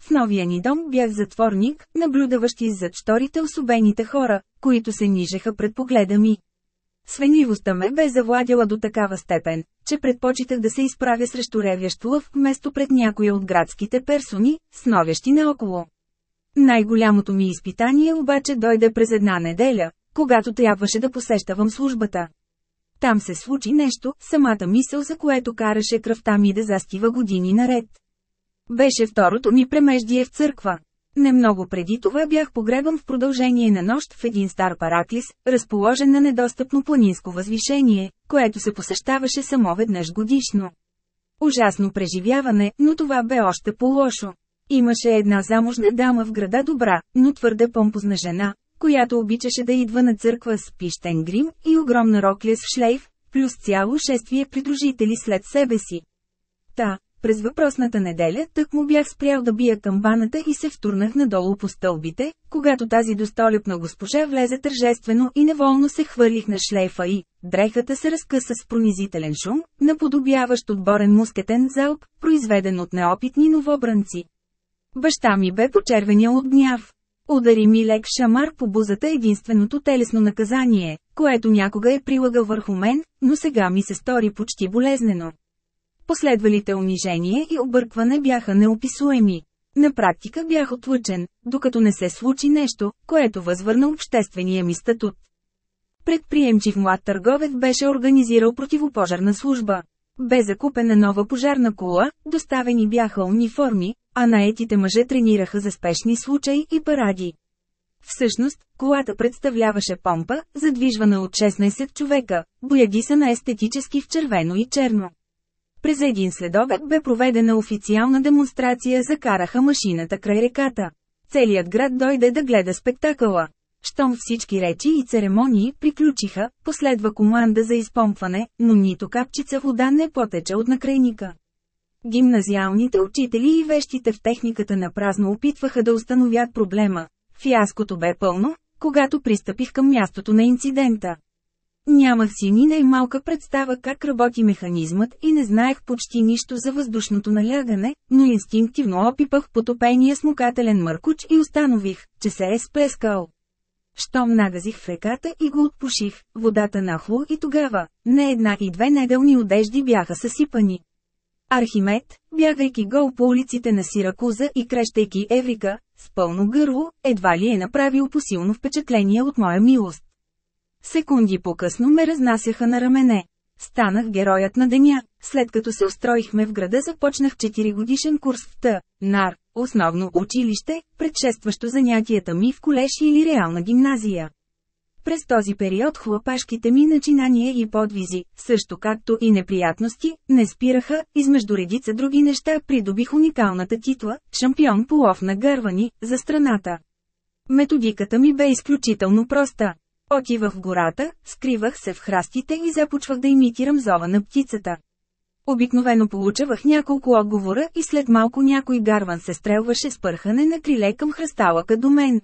В новия ни дом бях затворник, наблюдаващи зад шторите особените хора, които се нижеха пред погледа ми. Свенливостта ме бе завладяла до такава степен, че предпочитах да се изправя срещу ревящ лъв вместо пред някоя от градските персони, сновящи наоколо. Най-голямото ми изпитание обаче дойде през една неделя, когато трябваше да посещавам службата. Там се случи нещо, самата мисъл за което караше кръвта ми да застива години наред. Беше второто ми премеждие в църква. Немного преди това бях погребан в продължение на нощ в един стар параклис, разположен на недостъпно планинско възвишение, което се посещаваше само веднъж годишно. Ужасно преживяване, но това бе още по-лошо. Имаше една замужна дама в града добра, но твърде помпозна жена, която обичаше да идва на църква с пищен грим и огромна рокля с шлейф, плюс цяло шествие придружители след себе си. Та, през въпросната неделя тък му бях спрял да бия камбаната и се втурнах надолу по стълбите, когато тази достолюбна госпожа влезе тържествено и неволно се хвърлих на шлейфа и, дрехата се разкъса с пронизителен шум, наподобяващ отборен мускетен залп, произведен от неопитни новобранци. Баща ми бе почервенял от гняв. Удари ми лек шамар по бузата единственото телесно наказание, което някога е прилагал върху мен, но сега ми се стори почти болезнено. Последвалите унижение и объркване бяха неописуеми. На практика бях отлъчен, докато не се случи нещо, което възвърна обществения ми статут. Предприемчив млад търговец беше организирал противопожарна служба. Бе закупена нова пожарна кола, доставени бяха униформи, а наетите мъже тренираха за спешни случаи и паради. Всъщност, колата представляваше помпа, задвижвана от 16 човека, боядисана естетически в червено и черно. През един следобед бе проведена официална демонстрация закараха машината край реката. Целият град дойде да гледа спектакъла. Щом всички речи и церемонии приключиха, последва команда за изпомпване, но нито капчица вода не потече от накрайника. Гимназиалните учители и вещите в техниката на празно опитваха да установят проблема. Фиаското бе пълно, когато пристъпих към мястото на инцидента. Нямах си ни най-малка представа как работи механизмът и не знаех почти нищо за въздушното налягане, но инстинктивно опипах потопения смукателен мъркуч и установих, че се е сплескал. Щом нагазих в реката и го отпуших, водата нахло и тогава, не една и две неделни одежди бяха съсипани. Архимед, бягайки гол по улиците на Сиракуза и крещайки Еврика, с пълно гърло, едва ли е направил посилно впечатление от моя милост. Секунди по-късно ме разнасяха на рамене. Станах героят на деня. След като се устроихме в града започнах 4 годишен курс в Т. НАР, основно училище, предшестващо занятията ми в колеж или реална гимназия. През този период хлапашките ми начинания и подвизи, също както и неприятности, не спираха, измежду редица други неща придобих уникалната титла – шампион по лов на гървани, за страната. Методиката ми бе изключително проста. Отивах в гората, скривах се в храстите и започвах да имитирам зова на птицата. Обикновено получавах няколко отговора и след малко някой гарван се стрелваше с пърхане на криле към хръсталъка до мен.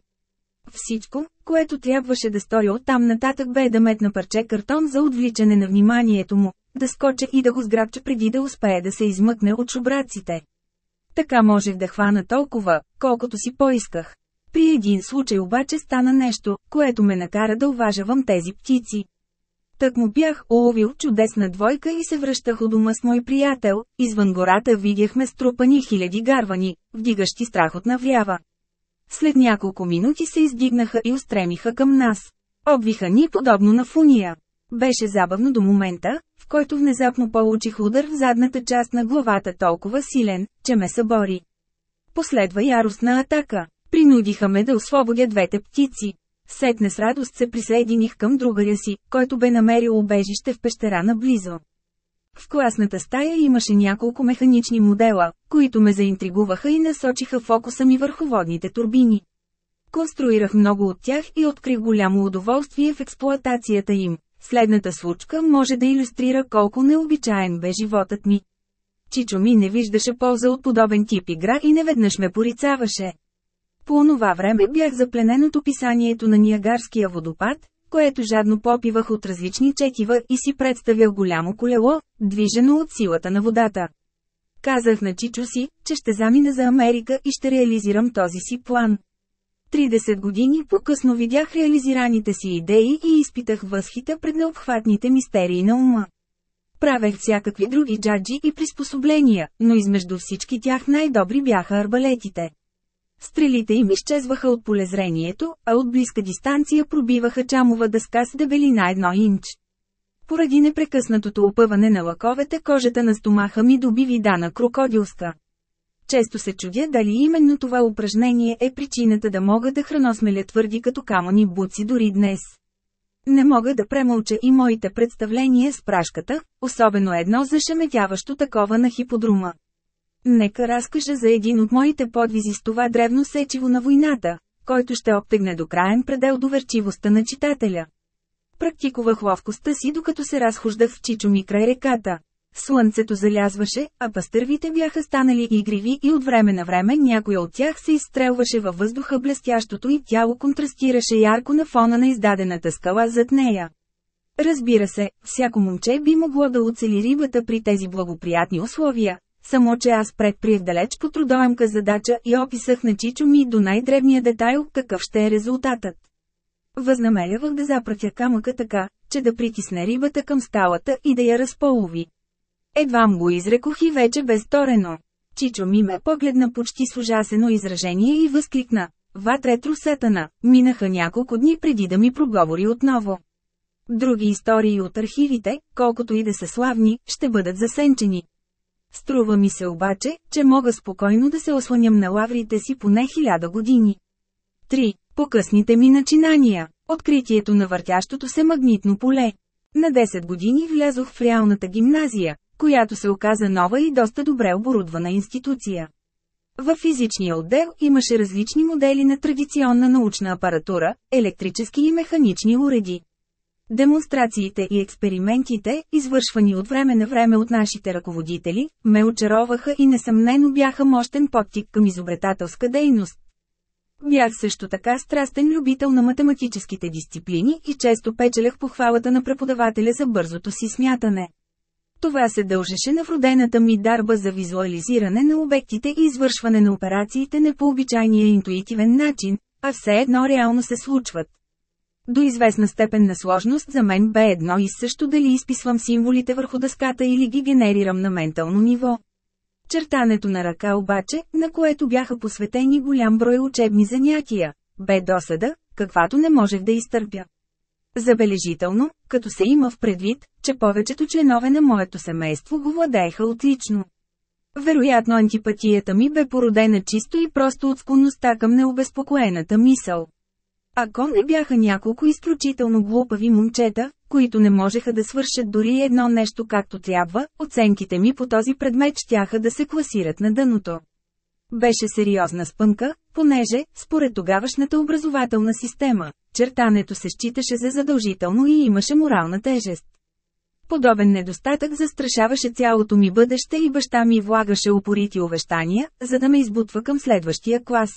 Всичко, което трябваше да сторя оттам нататък бе да метна парче картон за отвличане на вниманието му, да скоча и да го сграбча преди да успее да се измъкне от шубраците. Така можех да хвана толкова, колкото си поисках. При един случай обаче стана нещо, което ме накара да уважавам тези птици. Так му бях уловил чудесна двойка и се връщах у дома с мой приятел, извън гората видяхме струпани хиляди гарвани, вдигащи страх от наврява. След няколко минути се издигнаха и устремиха към нас. Обвиха ни подобно на фуния. Беше забавно до момента, в който внезапно получих удар в задната част на главата толкова силен, че ме събори. Последва яростна атака. Принудиха ме да освободя двете птици. Сетне с радост се присъединих към другаря си, който бе намерил убежище в пещера наблизо. В класната стая имаше няколко механични модела, които ме заинтригуваха и насочиха фокуса ми върху водните турбини. Конструирах много от тях и открих голямо удоволствие в експлоатацията им. Следната случка може да иллюстрира колко необичаен бе животът ми. Чичо ми не виждаше полза от подобен тип игра и неведнъж ме порицаваше. По онова време бях запленен от описанието на Ниагарския водопад, което жадно попивах от различни четива и си представях голямо колело, движено от силата на водата. Казах на Чичо си, че ще замина за Америка и ще реализирам този си план. 30 години по-късно видях реализираните си идеи и изпитах възхита пред необхватните мистерии на ума. Правех всякакви други джаджи и приспособления, но измежду всички тях най-добри бяха арбалетите. Стрелите им изчезваха от полезрението, а от близка дистанция пробиваха чамова дъска с дебелина едно инч. Поради непрекъснатото опъване на лаковете кожата на стомаха ми доби вида на крокодилска. Често се чудя дали именно това упражнение е причината да мога да храносмеля твърди като камъни буци дори днес. Не мога да премълча и моите представления с прашката, особено едно зашеметяващо такова на хиподрума. Нека разкажа за един от моите подвизи с това древно сечиво на войната, който ще обтегне до краен предел доверчивостта на читателя. Практикувах ловкостта си докато се разхождах в Чичо ми край реката. Слънцето залязваше, а пастървите бяха станали игриви и от време на време някой от тях се изстрелваше във въздуха блестящото и тяло контрастираше ярко на фона на издадената скала зад нея. Разбира се, всяко момче би могло да оцели рибата при тези благоприятни условия, само че аз предприех далеч по трудоемка задача и описах на Чичо ми до най-древния детайл какъв ще е резултатът. Възнамерявах да запратя камъка така, че да притисне рибата към сталата и да я разполови. Едвам го изрекох и вече бе сторено. Чичо ми ме погледна почти с ужасено изражение и възкликна. Ватре трусетана, минаха няколко дни преди да ми проговори отново. Други истории от архивите, колкото и да са славни, ще бъдат засенчени. Струва ми се обаче, че мога спокойно да се осланям на лаврите си поне хиляда години. 3. По-късните ми начинания. Откритието на въртящото се магнитно поле. На 10 години влязох в реалната гимназия, която се оказа нова и доста добре оборудвана институция. Във физичния отдел имаше различни модели на традиционна научна апаратура, електрически и механични уреди. Демонстрациите и експериментите, извършвани от време на време от нашите ръководители, ме очароваха и несъмнено бяха мощен подтик към изобретателска дейност. Бях също така страстен любител на математическите дисциплини и често печелях похвалата на преподавателя за бързото си смятане. Това се дължеше на вродената ми дарба за визуализиране на обектите и извършване на операциите не по обичайния интуитивен начин, а все едно реално се случват. До известна степен на сложност за мен бе едно и също дали изписвам символите върху дъската или ги генерирам на ментално ниво. Чертането на ръка обаче, на което бяха посветени голям брой учебни занятия, бе досада, каквато не можех да изтърпя. Забележително, като се има в предвид, че повечето членове на моето семейство го владееха отлично. Вероятно антипатията ми бе породена чисто и просто от склонността към необезпокоената мисъл. Ако не бяха няколко изключително глупави момчета, които не можеха да свършат дори едно нещо както трябва, оценките ми по този предмет щяха да се класират на дъното. Беше сериозна спънка, понеже, според тогавашната образователна система, чертането се считаше за задължително и имаше морална тежест. Подобен недостатък застрашаваше цялото ми бъдеще и баща ми влагаше упорити увещания, за да ме избутва към следващия клас.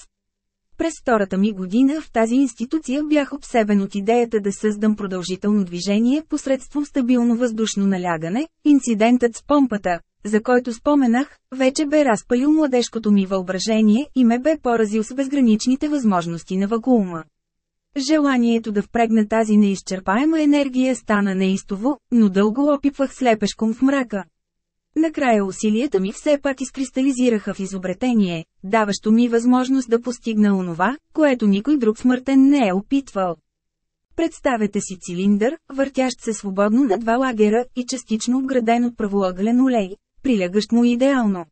През втората ми година в тази институция бях обсебен от идеята да създам продължително движение посредством стабилно въздушно налягане, инцидентът с помпата, за който споменах, вече бе разпалил младежкото ми въображение и ме бе поразил с безграничните възможности на вакуума. Желанието да впрегна тази неизчерпаема енергия стана неистово, но дълго опипвах слепешком в мрака. Накрая усилията ми все пак изкристализираха в изобретение, даващо ми възможност да постигна онова, което никой друг смъртен не е опитвал. Представете си цилиндър, въртящ се свободно на два лагера и частично обграден от правоъгълен олей, прилягащ му идеално.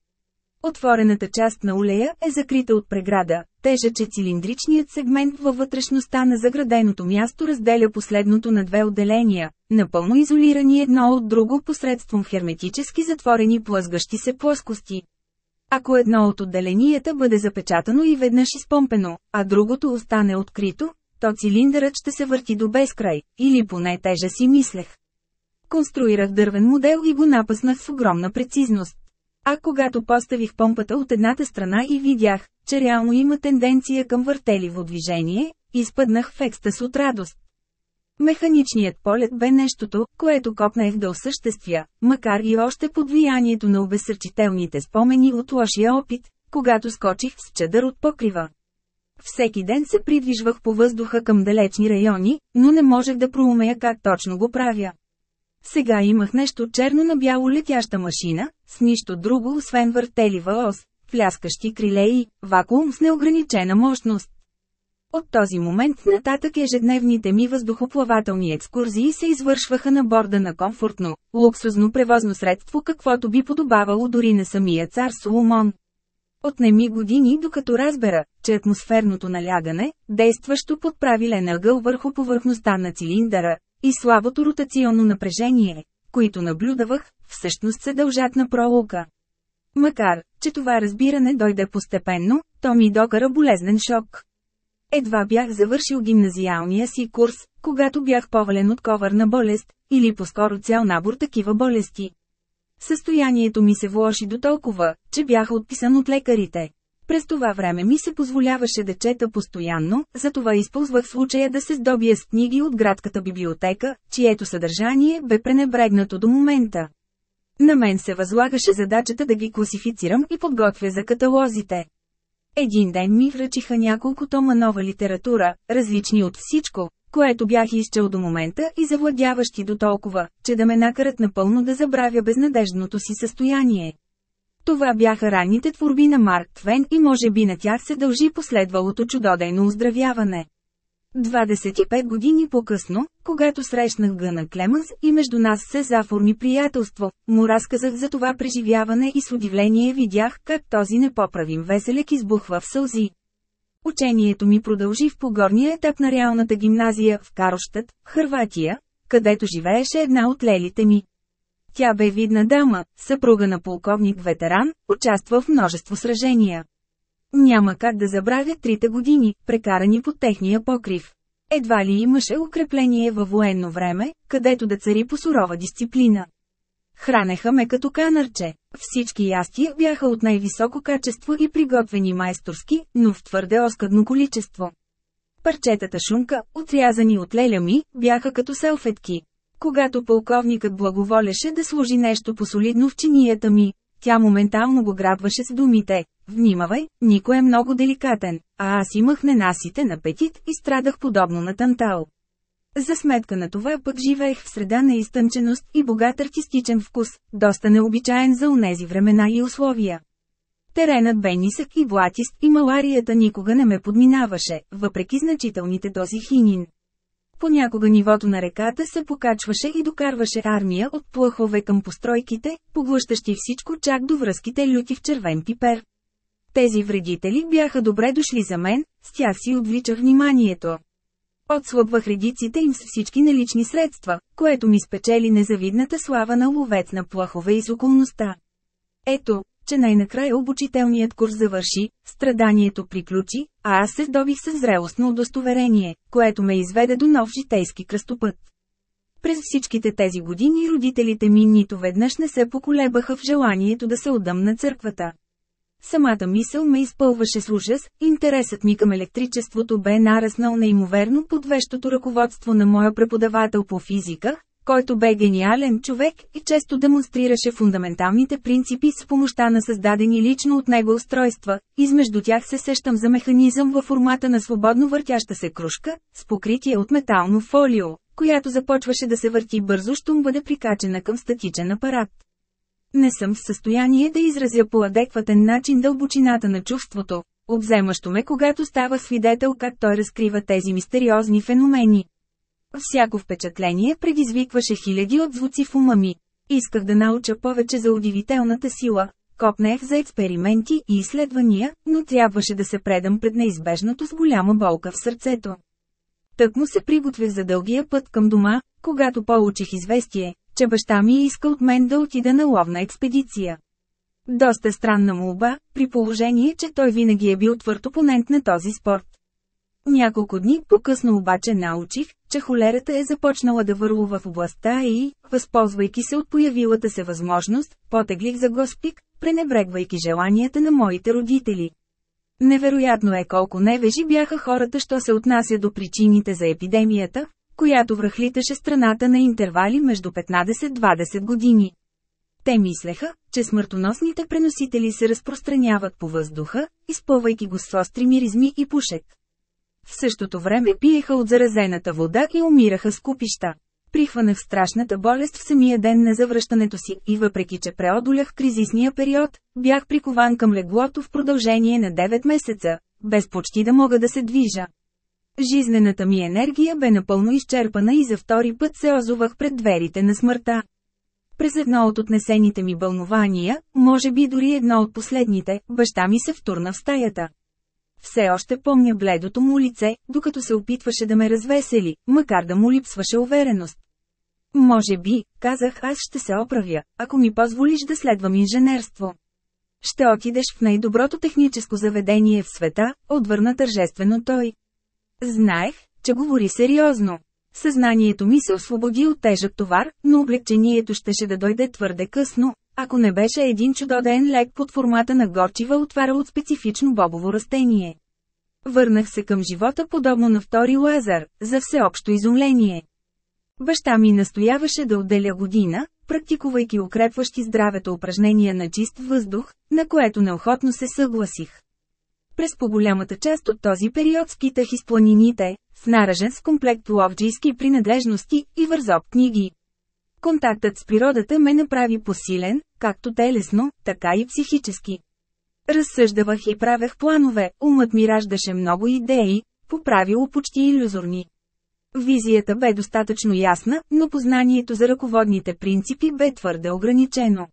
Отворената част на улея е закрита от преграда, тежа, че цилиндричният сегмент във вътрешността на заграденото място разделя последното на две отделения, напълно изолирани едно от друго посредством херметически затворени плъзгащи се плоскости. Ако едно от отделенията бъде запечатано и веднъж изпомпено, а другото остане открито, то цилиндърът ще се върти до безкрай, или поне тежа си мислех. Конструирах дървен модел и го напъснах с огромна прецизност. А когато поставих помпата от едната страна и видях, че реално има тенденция към въртеливо движение, изпъднах в екстаз от радост. Механичният полет бе нещото, което копнех да осъществя, макар и още под влиянието на обесърчителните спомени от лошия опит, когато скочих с чадър от покрива. Всеки ден се придвижвах по въздуха към далечни райони, но не можех да проумея как точно го правя. Сега имах нещо черно на бяло летяща машина, с нищо друго освен въртелива ос, пляскащи криле и вакуум с неограничена мощност. От този момент нататък ежедневните ми въздухоплавателни екскурзии се извършваха на борда на комфортно, луксузно превозно средство каквото би подобавало дори на самия цар Соломон. Отнеми години докато разбера, че атмосферното налягане, действащо под правилен ъгъл върху повърхността на цилиндъра, и слабото ротационно напрежение, които наблюдавах, всъщност се дължат на пролука. Макар, че това разбиране дойде постепенно, то ми докара болезнен шок. Едва бях завършил гимназиалния си курс, когато бях повален от коварна болест, или по-скоро цял набор такива болести. Състоянието ми се влоши до толкова, че бях отписан от лекарите. През това време ми се позволяваше да чета постоянно, затова използвах случая да се здобия с книги от градската библиотека, чието съдържание бе пренебрегнато до момента. На мен се възлагаше задачата да ги класифицирам и подготвя за каталозите. Един ден ми връчиха няколко тома нова литература, различни от всичко, което бях изчел до момента и завладяващи до толкова, че да ме накарат напълно да забравя безнадеждното си състояние. Това бяха ранните творби на Марк Твен и може би на тях се дължи последвалото чудодейно оздравяване. 25 години по-късно, когато срещнах Гъна Клемънс и между нас се заформи приятелство, му разказах за това преживяване и с удивление видях как този непоправим веселек избухва в сълзи. Учението ми продължи в погорния етап на реалната гимназия в Карощът, Хърватия, където живееше една от лелите ми. Тя бе видна дама, съпруга на полковник ветеран, участва в множество сражения. Няма как да забравя трите години, прекарани под техния покрив. Едва ли имаше укрепление във военно време, където да цари по сурова дисциплина. Хранеха ме като канарче. Всички ястия бяха от най-високо качество и приготвени майсторски, но в твърде оскъдно количество. Парчетата шунка, отрязани от леля ми, бяха като селфетки. Когато полковникът благоволеше да служи нещо посолидно в чинията ми, тя моментално го грабваше с думите «Внимавай, никой е много деликатен, а аз имах ненасите апетит и страдах подобно на тантал». За сметка на това пък живеех в среда на изтънченост и богат артистичен вкус, доста необичаен за унези времена и условия. Теренът бе нисък и блатист и маларията никога не ме подминаваше, въпреки значителните дози хинин. Понякога нивото на реката се покачваше и докарваше армия от плъхове към постройките, поглъщащи всичко чак до връзките люти в червен пипер. Тези вредители бяха добре дошли за мен, с тях си отвличах вниманието. Отслабвах редиците им с всички налични средства, което ми спечели незавидната слава на ловец на плахове из околността. Ето, че най-накрая обучителният курс завърши, страданието приключи, а аз се здобих с зрелостно удостоверение, което ме изведе до нов житейски кръстопът. През всичките тези години родителите ми нито веднъж не се поколебаха в желанието да се отдам на църквата. Самата мисъл ме изпълваше с ужас, интересът ми към електричеството бе нараснал неимоверно под вещото ръководство на моя преподавател по физика, който бе гениален човек и често демонстрираше фундаменталните принципи с помощта на създадени лично от него устройства, измежду тях се сещам за механизъм във формата на свободно въртяща се кружка, с покритие от метално фолио, която започваше да се върти бързо, щом бъде прикачена към статичен апарат. Не съм в състояние да изразя по адекватен начин дълбочината на чувството, обземащо ме когато става свидетел как той разкрива тези мистериозни феномени. Всяко впечатление предизвикваше хиляди отзвуци в ума ми. Исках да науча повече за удивителната сила, копнех за експерименти и изследвания, но трябваше да се предам пред неизбежното с голяма болка в сърцето. Тък му се приготвях за дългия път към дома, когато получих известие, че баща ми иска от мен да отида на ловна експедиция. Доста странна молба, при положение, че той винаги е бил твърд опонент на този спорт. Няколко дни по-късно обаче научих, че холерата е започнала да върлува в областта и, възползвайки се от появилата се възможност, потеглих за Госпик, пренебрегвайки желанията на моите родители. Невероятно е колко невежи бяха хората, що се отнася до причините за епидемията, която връхлиташе страната на интервали между 15-20 години. Те мислеха, че смъртоносните преносители се разпространяват по въздуха, изпълвайки го с остри миризми и пушек. В същото време пиеха от заразената вода и умираха с купища. Прихванах страшната болест в самия ден на завръщането си и въпреки че преодолях кризисния период, бях прикован към леглото в продължение на 9 месеца, без почти да мога да се движа. Жизнената ми енергия бе напълно изчерпана и за втори път се озовах пред дверите на смъртта. През едно от отнесените ми бълнования, може би дори едно от последните, баща ми се втурна в стаята. Все още помня бледото му лице, докато се опитваше да ме развесели, макар да му липсваше увереност. Може би, казах аз ще се оправя, ако ми позволиш да следвам инженерство. Ще отидеш в най-доброто техническо заведение в света, отвърна тържествено той. Знаех, че говори сериозно. Съзнанието ми се освободи от тежък товар, но облегчението щеше да дойде твърде късно, ако не беше един чудоден лек под формата на горчива отвара от специфично бобово растение. Върнах се към живота подобно на втори Лазар, за всеобщо изумление. Баща ми настояваше да отделя година, практикувайки укрепващи здравето упражнения на чист въздух, на което неохотно се съгласих. През по-голямата част от този период скитах из планините, с наражен с комплект ловджийски принадлежности и вързоп книги. Контактът с природата ме направи посилен, както телесно, така и психически. Разсъждавах и правех планове, умът ми раждаше много идеи, по правило почти иллюзорни. Визията бе достатъчно ясна, но познанието за ръководните принципи бе твърде ограничено.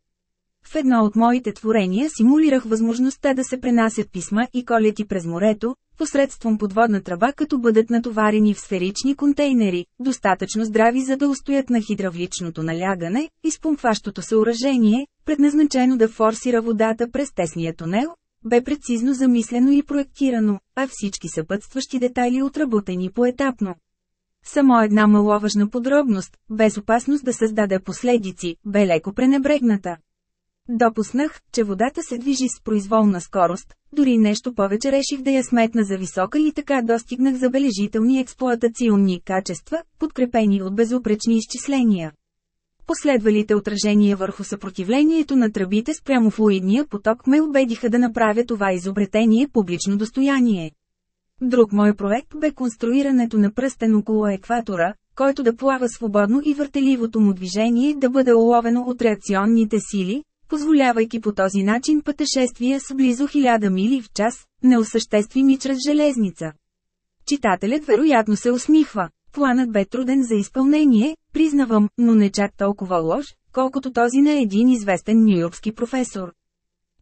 В едно от моите творения симулирах възможността да се пренасят писма и колети през морето, посредством подводна тръба като бъдат натоварени в сферични контейнери, достатъчно здрави за да устоят на хидравличното налягане, изпомпващото съоръжение, предназначено да форсира водата през тесния тунел, бе прецизно замислено и проектирано, а всички съпътстващи детайли отработени поетапно. Само една маловажна подробност, без опасност да създаде последици, бе леко пренебрегната. Допуснах, че водата се движи с произволна скорост, дори нещо повече реших да я сметна за висока и така достигнах забележителни експлоатационни качества, подкрепени от безупречни изчисления. Последвалите отражения върху съпротивлението на тръбите спрямо флуидния поток ме убедиха да направя това изобретение публично достояние. Друг мой проект бе конструирането на пръстен около екватора, който да плава свободно и въртеливото му движение да бъде уловено от реакционните сили, позволявайки по този начин пътешествия с близо 1000 мили в час, неосъществими чрез железница. Читателят вероятно се усмихва. Планът бе труден за изпълнение, признавам, но не чак толкова лош, колкото този на един известен нью-йоркски професор.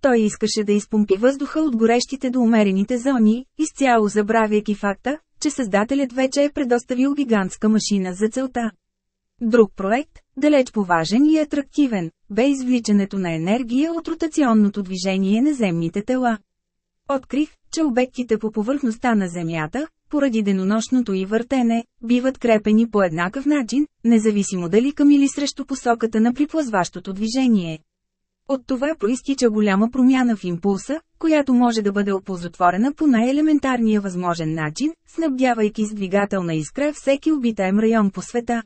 Той искаше да изпомпи въздуха от горещите до умерените зони, изцяло забравяйки факта, че създателят вече е предоставил гигантска машина за целта. Друг проект, далеч поважен и атрактивен, бе извличането на енергия от ротационното движение на земните тела. Открих, че обектите по повърхността на Земята, поради денонощното и въртене, биват крепени по еднакъв начин, независимо дали към или срещу посоката на приплъзващото движение. От това проистича голяма промяна в импулса, която може да бъде оползотворена по най-елементарния възможен начин, снабдявайки с двигателна искра всеки обитаем район по света.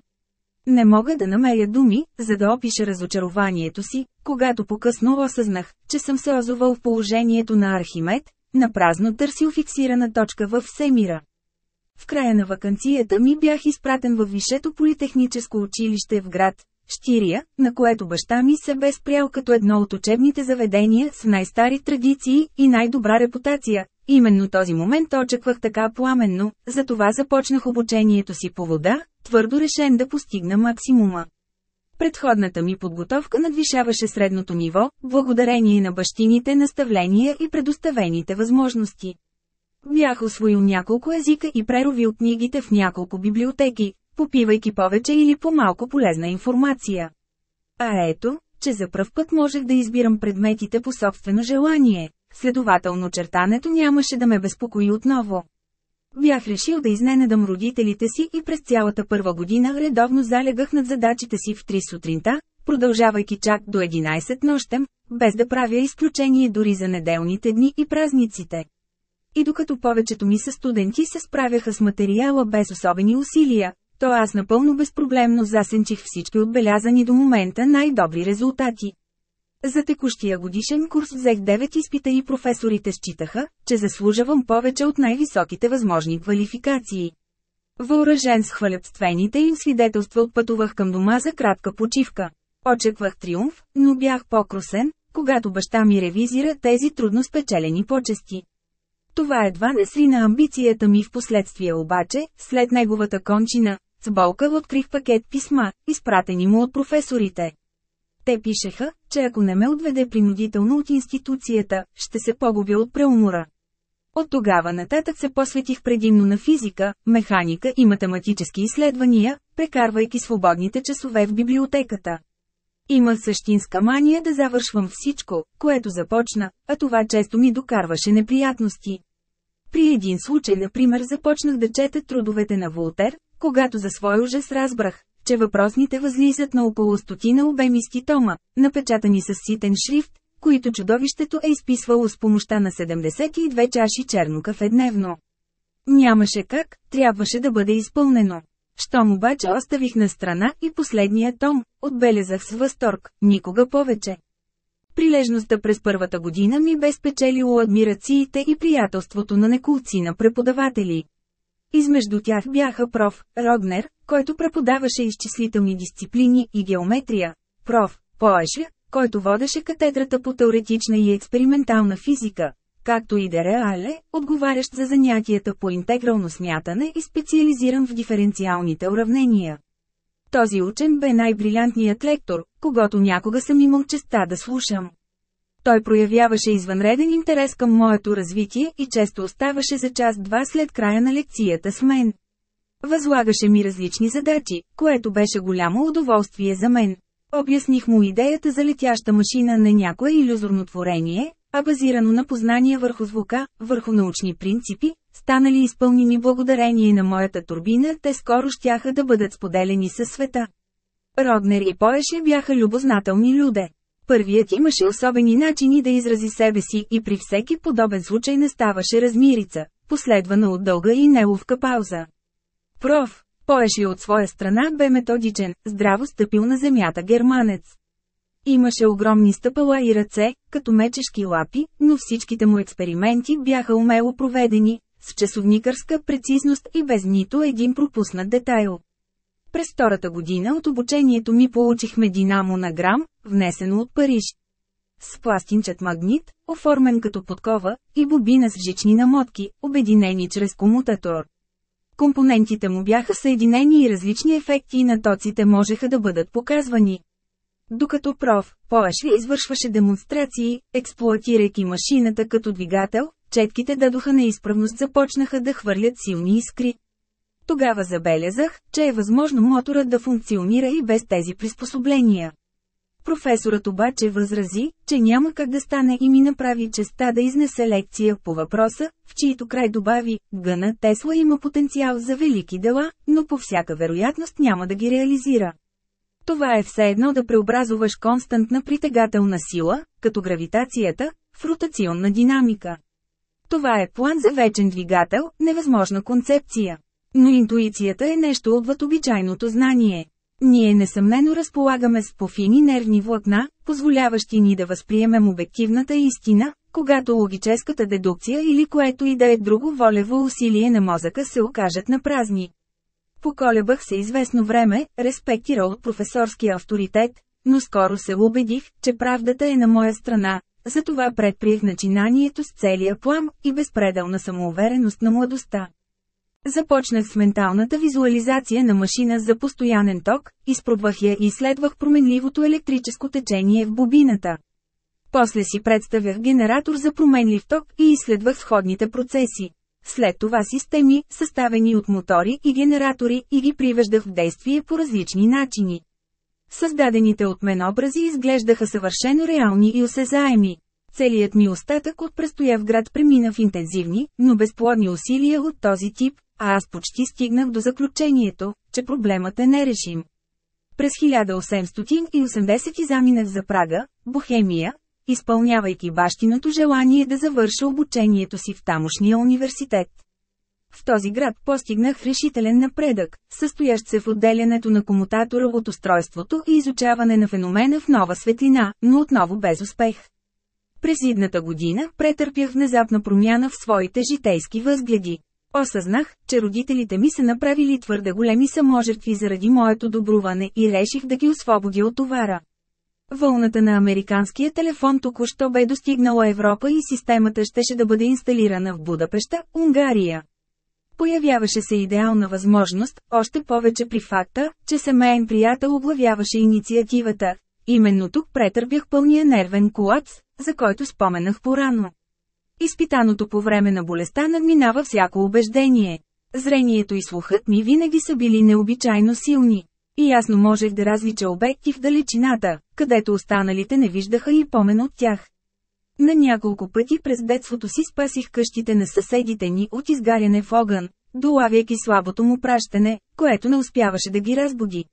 Не мога да намеря думи, за да опиша разочарованието си, когато по-късно осъзнах, че съм се озовал в положението на Архимед, на празно търсил фиксирана точка в Всемира. В края на вакансията ми бях изпратен във Висшето политехническо училище в град Штирия, на което баща ми се бе спрял като едно от учебните заведения с най-стари традиции и най-добра репутация. Именно този момент очаквах така пламенно, затова започнах обучението си по вода, твърдо решен да постигна максимума. Предходната ми подготовка надвишаваше средното ниво, благодарение на бащините наставления и предоставените възможности. Бях освоил няколко езика и преровил книгите в няколко библиотеки, попивайки повече или по-малко полезна информация. А ето, че за пръв път можех да избирам предметите по собствено желание, следователно чертането нямаше да ме безпокои отново. Бях решил да изненадам родителите си и през цялата първа година редовно залегах над задачите си в 3 сутринта, продължавайки чак до 11 нощем, без да правя изключение дори за неделните дни и празниците. И докато повечето ми са студенти се справяха с материала без особени усилия, то аз напълно безпроблемно засенчих всички отбелязани до момента най-добри резултати. За текущия годишен курс взех 9 изпита и професорите считаха, че заслужавам повече от най-високите възможни квалификации. Въоръжен с хвалебствените им свидетелства отпътувах към дома за кратка почивка. Очеквах триумф, но бях по-кросен, когато баща ми ревизира тези трудно спечелени почести. Това едва не срина амбицията ми в последствие обаче, след неговата кончина, с болка открих пакет писма, изпратени му от професорите. Те пишеха, че ако не ме отведе принудително от институцията, ще се погубя от преумора. От тогава нататък се посветих предимно на физика, механика и математически изследвания, прекарвайки свободните часове в библиотеката. Има същинска мания да завършвам всичко, което започна, а това често ми докарваше неприятности. При един случай, например, започнах да чета трудовете на Волтер, когато за свой ужас разбрах, че въпросните възлизат на около стотина обемисти тома, напечатани с ситен шрифт, които чудовището е изписвало с помощта на 72 чаши черно кафе дневно. Нямаше как, трябваше да бъде изпълнено. Щом обаче оставих на страна и последния том, отбелязах с възторг, никога повече. Прилежността през първата година ми бе спечелило адмирациите и приятелството на некулци на преподаватели. Измежду тях бяха проф. Рогнер, който преподаваше изчислителни дисциплини и геометрия, проф. Поеша, който водеше катедрата по теоретична и експериментална физика, както и Дереале, отговарящ за занятията по интегрално смятане и специализиран в диференциалните уравнения. Този учен бе най-брилянтният лектор, когато някога съм имал честа да слушам. Той проявяваше извънреден интерес към моето развитие и често оставаше за час-два след края на лекцията с мен. Възлагаше ми различни задачи, което беше голямо удоволствие за мен. Обясних му идеята за летяща машина на някое иллюзорно творение, а базирано на познания върху звука, върху научни принципи, станали изпълнени благодарение на моята турбина, те скоро щяха да бъдат споделени със света. Роднер и Поеше бяха любознателни люде. Първият имаше особени начини да изрази себе си и при всеки подобен случай не ставаше размирица, последвана от дълга и неловка пауза. Проф. Поеше от своя страна бе методичен, здраво стъпил на земята германец. Имаше огромни стъпала и ръце, като мечешки лапи, но всичките му експерименти бяха умело проведени, с часовникърска прецизност и без нито един пропуснат детайл. През втората година от обучението ми получихме динамо на грам, внесено от Париж. С пластинчат магнит, оформен като подкова, и бобина с жични намотки, обединени чрез комутатор. Компонентите му бяха съединени и различни ефекти и натоците можеха да бъдат показвани. Докато проф. Поешли извършваше демонстрации, експлуатирайки машината като двигател, четките дадоха неизправност започнаха да хвърлят силни искри. Тогава забелязах, че е възможно моторът да функционира и без тези приспособления. Професорът обаче възрази, че няма как да стане и ми направи честа да изнесе лекция по въпроса, в чието край добави, Гъна Тесла има потенциал за велики дела, но по всяка вероятност няма да ги реализира. Това е все едно да преобразуваш константна притегателна сила, като гравитацията, в ротационна динамика. Това е план за вечен двигател, невъзможна концепция. Но интуицията е нещо отвъд обичайното знание. Ние несъмнено разполагаме с пофини нервни влакна, позволяващи ни да възприемем обективната истина, когато логическата дедукция или което и да е друго волево усилие на мозъка се окажат на празни. Поколебах се известно време, респектирал професорския авторитет, но скоро се убедих, че правдата е на моя страна, затова предприех начинанието с целия плам и безпределна самоувереност на младостта. Започнах с менталната визуализация на машина за постоянен ток, изпробвах я и изследвах променливото електрическо течение в бобината. После си представях генератор за променлив ток и изследвах сходните процеси. След това системи, съставени от мотори и генератори, и ги привеждах в действие по различни начини. Създадените от мен образи изглеждаха съвършено реални и осезаеми. Целият ми остатък от престоя в град премина в интензивни, но безплодни усилия от този тип, а аз почти стигнах до заключението, че проблемът е нерешим. През 1880 заминах за Прага, Бохемия, изпълнявайки бащиното желание да завърша обучението си в тамошния университет. В този град постигнах решителен напредък, състоящ се в отделянето на комутатора от устройството и изучаване на феномена в нова светлина, но отново без успех. През идната година претърпях внезапна промяна в своите житейски възгледи. Осъзнах, че родителите ми са направили твърде големи саможертви заради моето добруване и реших да ги освободя от товара. Вълната на американския телефон току-що бе достигнала Европа и системата щеше да бъде инсталирана в Будапеща, Унгария. Появяваше се идеална възможност, още повече при факта, че семейен приятел оглавяваше инициативата. Именно тук претърпях пълния нервен колапс, за който споменах порано. Изпитаното по време на болестта надминава всяко убеждение. Зрението и слухът ми винаги са били необичайно силни. И ясно можех да различа обекти в далечината, където останалите не виждаха и помен от тях. На няколко пъти през детството си спасих къщите на съседите ни от изгаряне в огън, долавяйки слабото му пращане, което не успяваше да ги разбуди.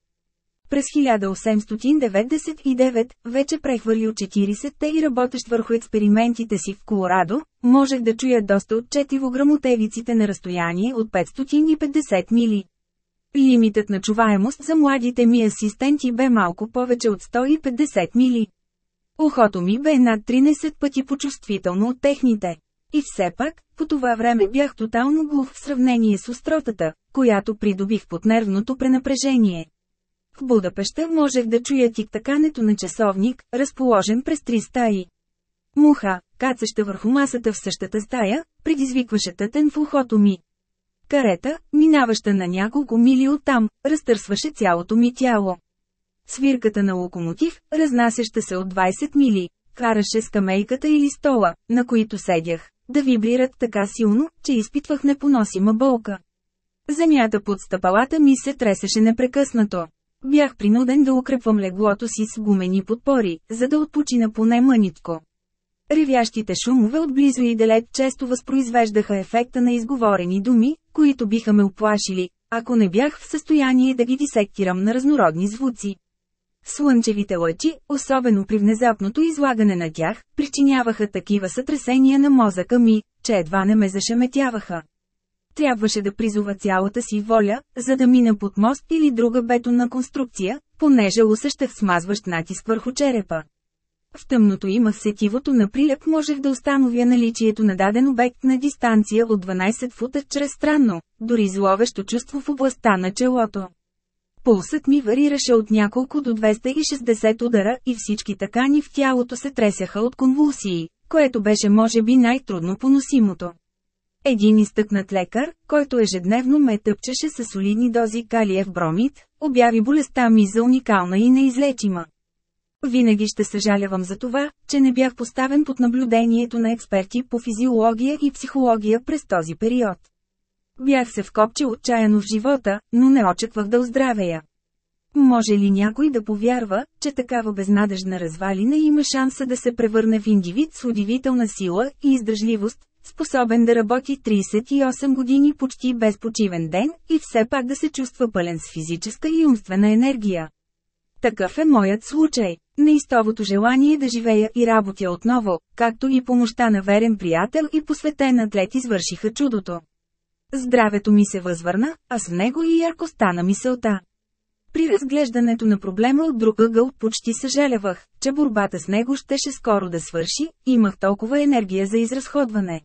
През 1899, вече прехвърлил 40-те и работещ върху експериментите си в Колорадо, можех да чуя доста отчетиво грамотевиците на разстояние от 550 мили. Лимитът на чуваемост за младите ми асистенти бе малко повече от 150 мили. Ухото ми бе над 13 пъти почувствително от техните. И все пак, по това време бях тотално глух в сравнение с остротата, която придобих под нервното пренапрежение. В Будапеща можех да чуя тиктакането на часовник, разположен през три стаи. Муха, кацаща върху масата в същата стая, предизвикваше тътен в ухото ми. Карета, минаваща на няколко мили оттам, разтърсваше цялото ми тяло. Свирката на локомотив, разнасяща се от 20 мили, караше скамейката или стола, на които седях, да вибрират така силно, че изпитвах непоносима болка. Земята под стъпалата ми се тресеше непрекъснато. Бях принуден да укрепвам леглото си с гумени подпори, за да отпочина поне мъничко. Ревящите шумове отблизо и далеч често възпроизвеждаха ефекта на изговорени думи, които биха ме оплашили, ако не бях в състояние да ги дисектирам на разнородни звуци. Слънчевите лъчи, особено при внезапното излагане на тях, причиняваха такива сътресения на мозъка ми, че едва не ме зашеметяваха. Трябваше да призова цялата си воля, за да мина под мост или друга бетонна конструкция, понеже усещах смазващ натиск върху черепа. В тъмното имах сетивото на прилеп можех да установя наличието на даден обект на дистанция от 12 фута чрез странно, дори зловещо чувство в областта на челото. Пулсът ми варираше от няколко до 260 удара и всички такани в тялото се тресяха от конвулсии, което беше може би най-трудно поносимото. Един изтъкнат лекар, който ежедневно ме тъпчеше с солидни дози калиев бромид, обяви болестта ми за уникална и неизлечима. Винаги ще съжалявам за това, че не бях поставен под наблюдението на експерти по физиология и психология през този период. Бях се вкопчил отчаяно в живота, но не очаквах да оздравея. Може ли някой да повярва, че такава безнадежна развалина има шанса да се превърне в индивид с удивителна сила и издържливост, способен да работи 38 години почти без почивен ден и все пак да се чувства пълен с физическа и умствена енергия? Такъв е моят случай. Неистовото желание да живея и работя отново, както и помощта на верен приятел и посветен атлет извършиха чудото. Здравето ми се възвърна, а с него и ярко стана мисълта. При разглеждането на проблема от друг ъгъл почти съжалявах, че борбата с него щеше скоро да свърши, имах толкова енергия за изразходване.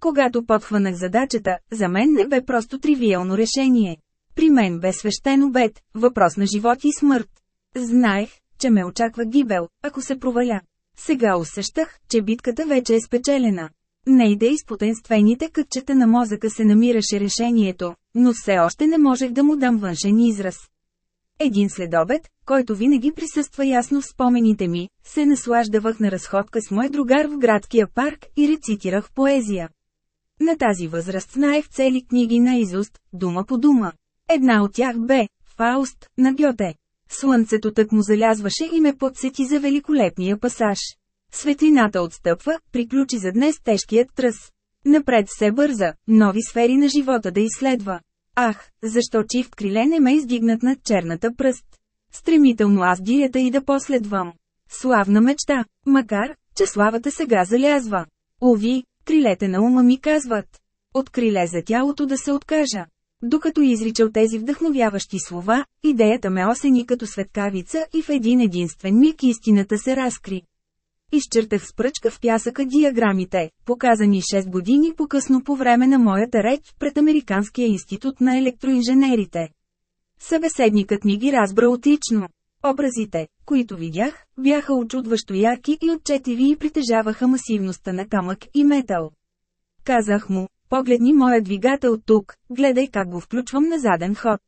Когато подхванах задачата, за мен не бе просто тривиално решение. При мен бе свещен обед, въпрос на живот и смърт. Знаех, че ме очаква гибел, ако се проваля. Сега усещах, че битката вече е спечелена. Нейде изпод енствените кътчета на мозъка се намираше решението, но все още не можех да му дам външен израз. Един следобед, който винаги присъства ясно в спомените ми, се наслаждавах на разходка с мой другар в градския парк и рецитирах поезия. На тази възраст знаех цели книги на изуст, дума по дума. Една от тях бе «Фауст» на Гьоте. Слънцето тък му залязваше и ме подсети за великолепния пасаж. Светлината отстъпва, приключи за днес тежкият тръс. Напред се бърза, нови сфери на живота да изследва. Ах, защо чифт криле не ме издигнат над черната пръст? Стремително аз дирята и да последвам. Славна мечта, макар, че славата сега залязва. Ови, крилете на ума ми казват. От криле за тялото да се откажа. Докато изричал тези вдъхновяващи слова, идеята ме осени като светкавица и в един единствен миг истината се разкри. Изчертах с пръчка в пясъка диаграмите, показани 6 години по-късно по време на моята реч пред Американския институт на електроинженерите. Събеседникът ми ги разбра отлично. Образите, които видях, бяха очудващо ярки и отчетиви и притежаваха масивността на камък и метал. Казах му, погледни моя двигател тук, гледай как го включвам на заден ход.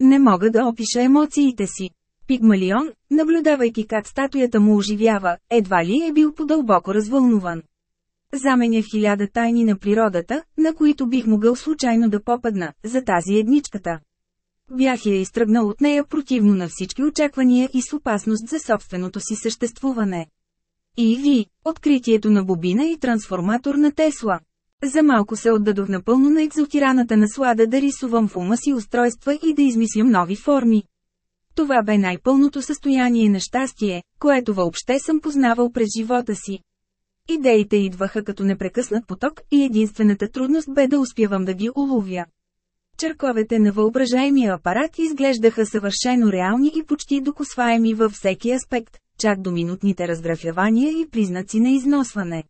Не мога да опиша емоциите си. Пигмалион, наблюдавайки как статуята му оживява, едва ли е бил подълбоко развълнуван. Заменя хиляда тайни на природата, на които бих могъл случайно да попадна, за тази едничката. Бях я изтръгнал от нея противно на всички очаквания и с опасност за собственото си съществуване. И ви, откритието на бобина и трансформатор на Тесла. За малко се отдадох напълно на екзотираната наслада да рисувам в ума си устройства и да измислям нови форми. Това бе най-пълното състояние на щастие, което въобще съм познавал през живота си. Идеите идваха като непрекъснат поток и единствената трудност бе да успявам да ги уловя. Черковете на въображаемия апарат изглеждаха съвършено реални и почти докосваеми във всеки аспект, чак до минутните разграфявания и признаци на износване.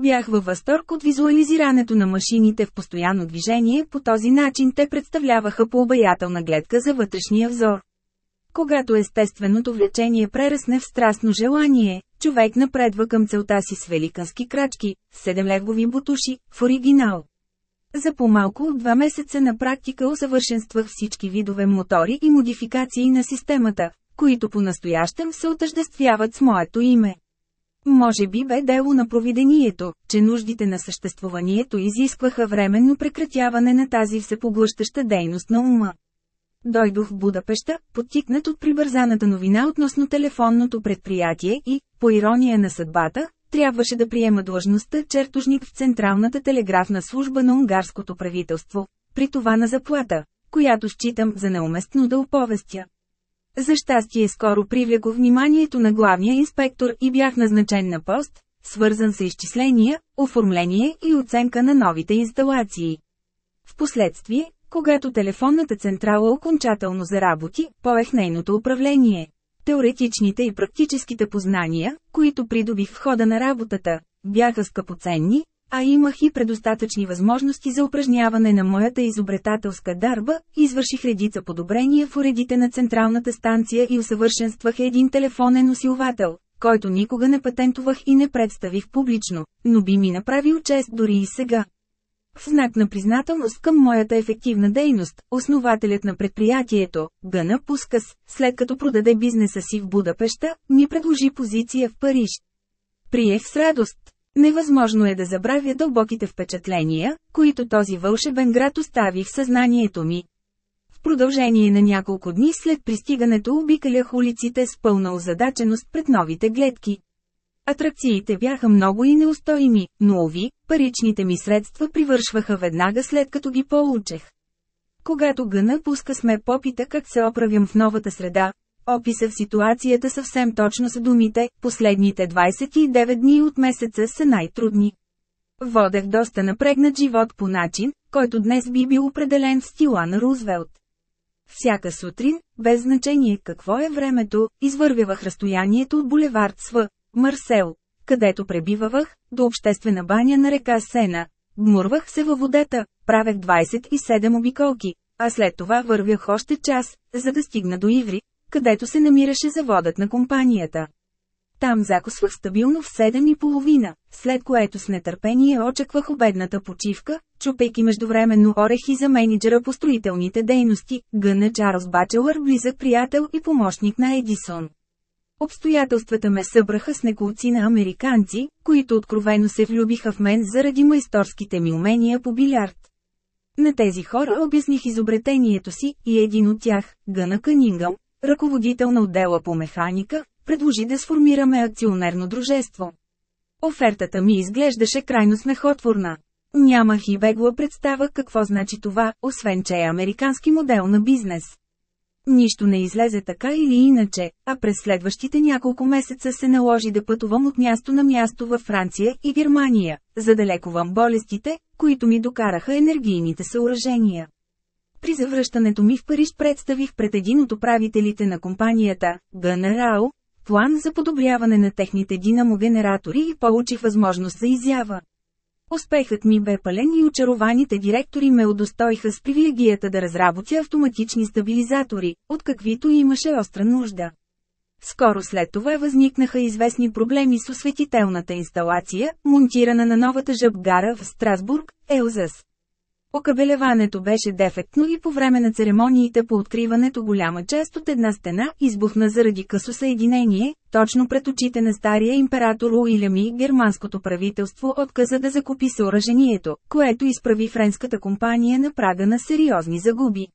Бях във възторг от визуализирането на машините в постоянно движение, по този начин те представляваха пообаятелна гледка за вътрешния взор. Когато естественото влечение прерасне в страстно желание, човек напредва към целта си с великански крачки, седемлегови бутуши, в оригинал. За по-малко от два месеца на практика усъвършенствах всички видове мотори и модификации на системата, които по-настоящем се отъждествяват с моето име. Може би бе дело на провидението, че нуждите на съществуванието изискваха временно прекратяване на тази всепоглъщаща дейност на ума. Дойдох в Будапеща, подтикнат от прибързаната новина относно телефонното предприятие и, по ирония на съдбата, трябваше да приема длъжността чертожник в Централната телеграфна служба на унгарското правителство, при това на заплата, която считам за неуместно да оповестя. За щастие скоро привлекох вниманието на главния инспектор и бях назначен на пост, свързан с изчисления, оформление и оценка на новите инсталации. Впоследствие, когато телефонната централа окончателно заработи, поех нейното управление. Теоретичните и практическите познания, които придобих в хода на работата, бяха скъпоценни, а имах и предостатъчни възможности за упражняване на моята изобретателска дарба, извърших редица подобрения в уредите на централната станция и усъвършенствах един телефонен усилвател, който никога не патентувах и не представих публично, но би ми направил чест дори и сега. В знак на признателност към моята ефективна дейност, основателят на предприятието, Гъна Пускас, след като продаде бизнеса си в Будапеща, ми предложи позиция в Париж. Приех с радост. Невъзможно е да забравя дълбоките впечатления, които този вълшебен град остави в съзнанието ми. В продължение на няколко дни след пристигането обикалях улиците с пълна озадаченост пред новите гледки. Атракциите бяха много и неустоими, но ови, паричните ми средства привършваха веднага след като ги получех. Когато гъна пуска сме попита как се оправям в новата среда, описах ситуацията съвсем точно с думите, последните 29 дни от месеца са най-трудни. Водех доста напрегнат живот по начин, който днес би бил определен в стила на Рузвелт. Всяка сутрин, без значение какво е времето, извървявах разстоянието от булевард Св. Марсел, където пребивавах, до обществена баня на река Сена. Гмурвах се във водата, правех 27 обиколки, а след това вървях още час, за да стигна до Иври, където се намираше заводът на компанията. Там закусвах стабилно в 7 и половина, след което с нетърпение очаквах обедната почивка, чупейки междувременно орехи за менеджера по строителните дейности, Гъна Чарлз Бачелър, близък приятел и помощник на Едисон. Обстоятелствата ме събраха с неколци на американци, които откровено се влюбиха в мен заради майсторските ми умения по билярд. На тези хора обясних изобретението си и един от тях, Гъна Канингъм, ръководител на отдела по механика, предложи да сформираме акционерно дружество. Офертата ми изглеждаше крайно смехотворна. Нямах и бегла представа какво значи това, освен че е американски модел на бизнес. Нищо не излезе така или иначе, а през следващите няколко месеца се наложи да пътувам от място на място във Франция и Германия, за да лекувам болестите, които ми докараха енергийните съоръжения. При завръщането ми в Париж представих пред един от управителите на компанията, Генерал, план за подобряване на техните динамогенератори и получих възможност за изява. Успехът ми бе пълен и очарованите директори ме удостоиха с привилегията да разработя автоматични стабилизатори, от каквито имаше остра нужда. Скоро след това възникнаха известни проблеми с осветителната инсталация, монтирана на новата жъбгара в Страсбург, Елзас. Окабелеването беше дефектно и по време на церемониите по откриването голяма част от една стена избухна заради късо съединение, точно пред очите на стария император Уилям и германското правителство отказа да закупи съоръжението, което изправи френската компания на прага на сериозни загуби.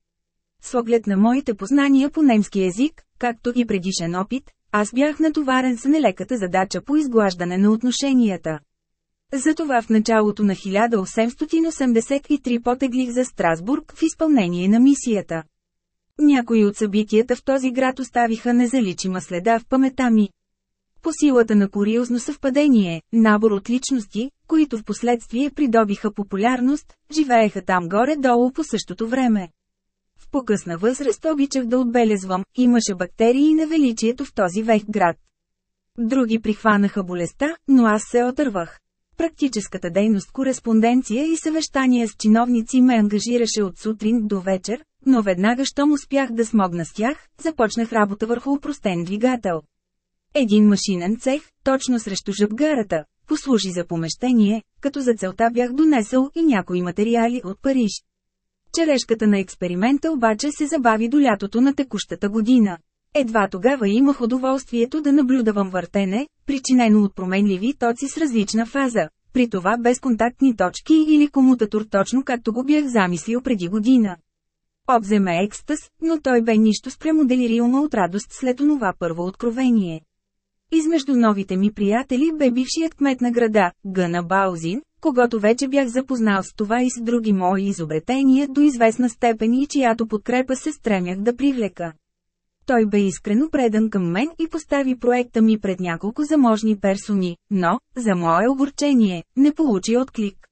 С оглед на моите познания по немски език, както и предишен опит, аз бях натоварен с нелеката задача по изглаждане на отношенията. Затова в началото на 1883 потеглих за Страсбург в изпълнение на мисията. Някои от събитията в този град оставиха незаличима следа в памета ми. По силата на куриозно съвпадение, набор от личности, които в последствие придобиха популярност, живееха там горе-долу по същото време. В по-късна възраст обичах да отбелезвам, имаше бактерии на величието в този вех град. Други прихванаха болестта, но аз се отървах. Практическата дейност кореспонденция и съвещания с чиновници ме ангажираше от сутрин до вечер, но веднага щом успях да смогна с тях, започнах работа върху упростен двигател. Един машинен цех, точно срещу жъбгарата, послужи за помещение, като за целта бях донесъл и някои материали от Париж. Черешката на експеримента обаче се забави до лятото на текущата година. Едва тогава имах удоволствието да наблюдавам въртене, причинено от променливи тоци с различна фаза, при това без контактни точки или комутатор точно както го бях замислил преди година. Обземе екстаз, но той бе нищо спрямо делириума от радост след онова първо откровение. Измежду новите ми приятели бе бившият кмет на града, Гъна Баузин, когато вече бях запознал с това и с други мои изобретения до известна степен и чиято подкрепа се стремях да привлека. Той бе искрено предан към мен и постави проекта ми пред няколко заможни персони, но, за мое огорчение, не получи отклик.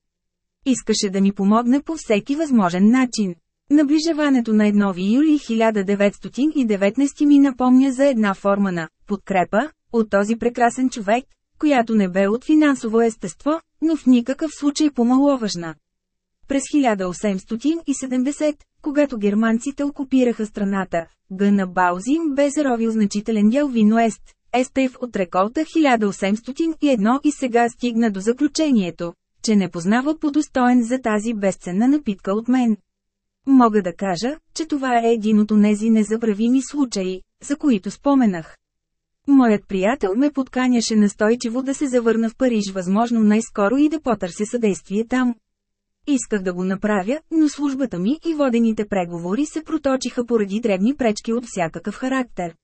Искаше да ми помогне по всеки възможен начин. Наближаването на 1 юли 1919 ми напомня за една форма на подкрепа от този прекрасен човек, която не бе от финансово естество, но в никакъв случай помаловажна. През 1870, когато германците окупираха страната, Гъна Баузин бе заровил значителен дял виноест, Естев от реколта 1801 и сега стигна до заключението, че не познава подостоен за тази безценна напитка от мен. Мога да кажа, че това е един от онези незабравими случаи, за които споменах. Моят приятел ме подканяше настойчиво да се завърна в Париж възможно най-скоро и да потърся съдействие там. Исках да го направя, но службата ми и водените преговори се проточиха поради дребни пречки от всякакъв характер.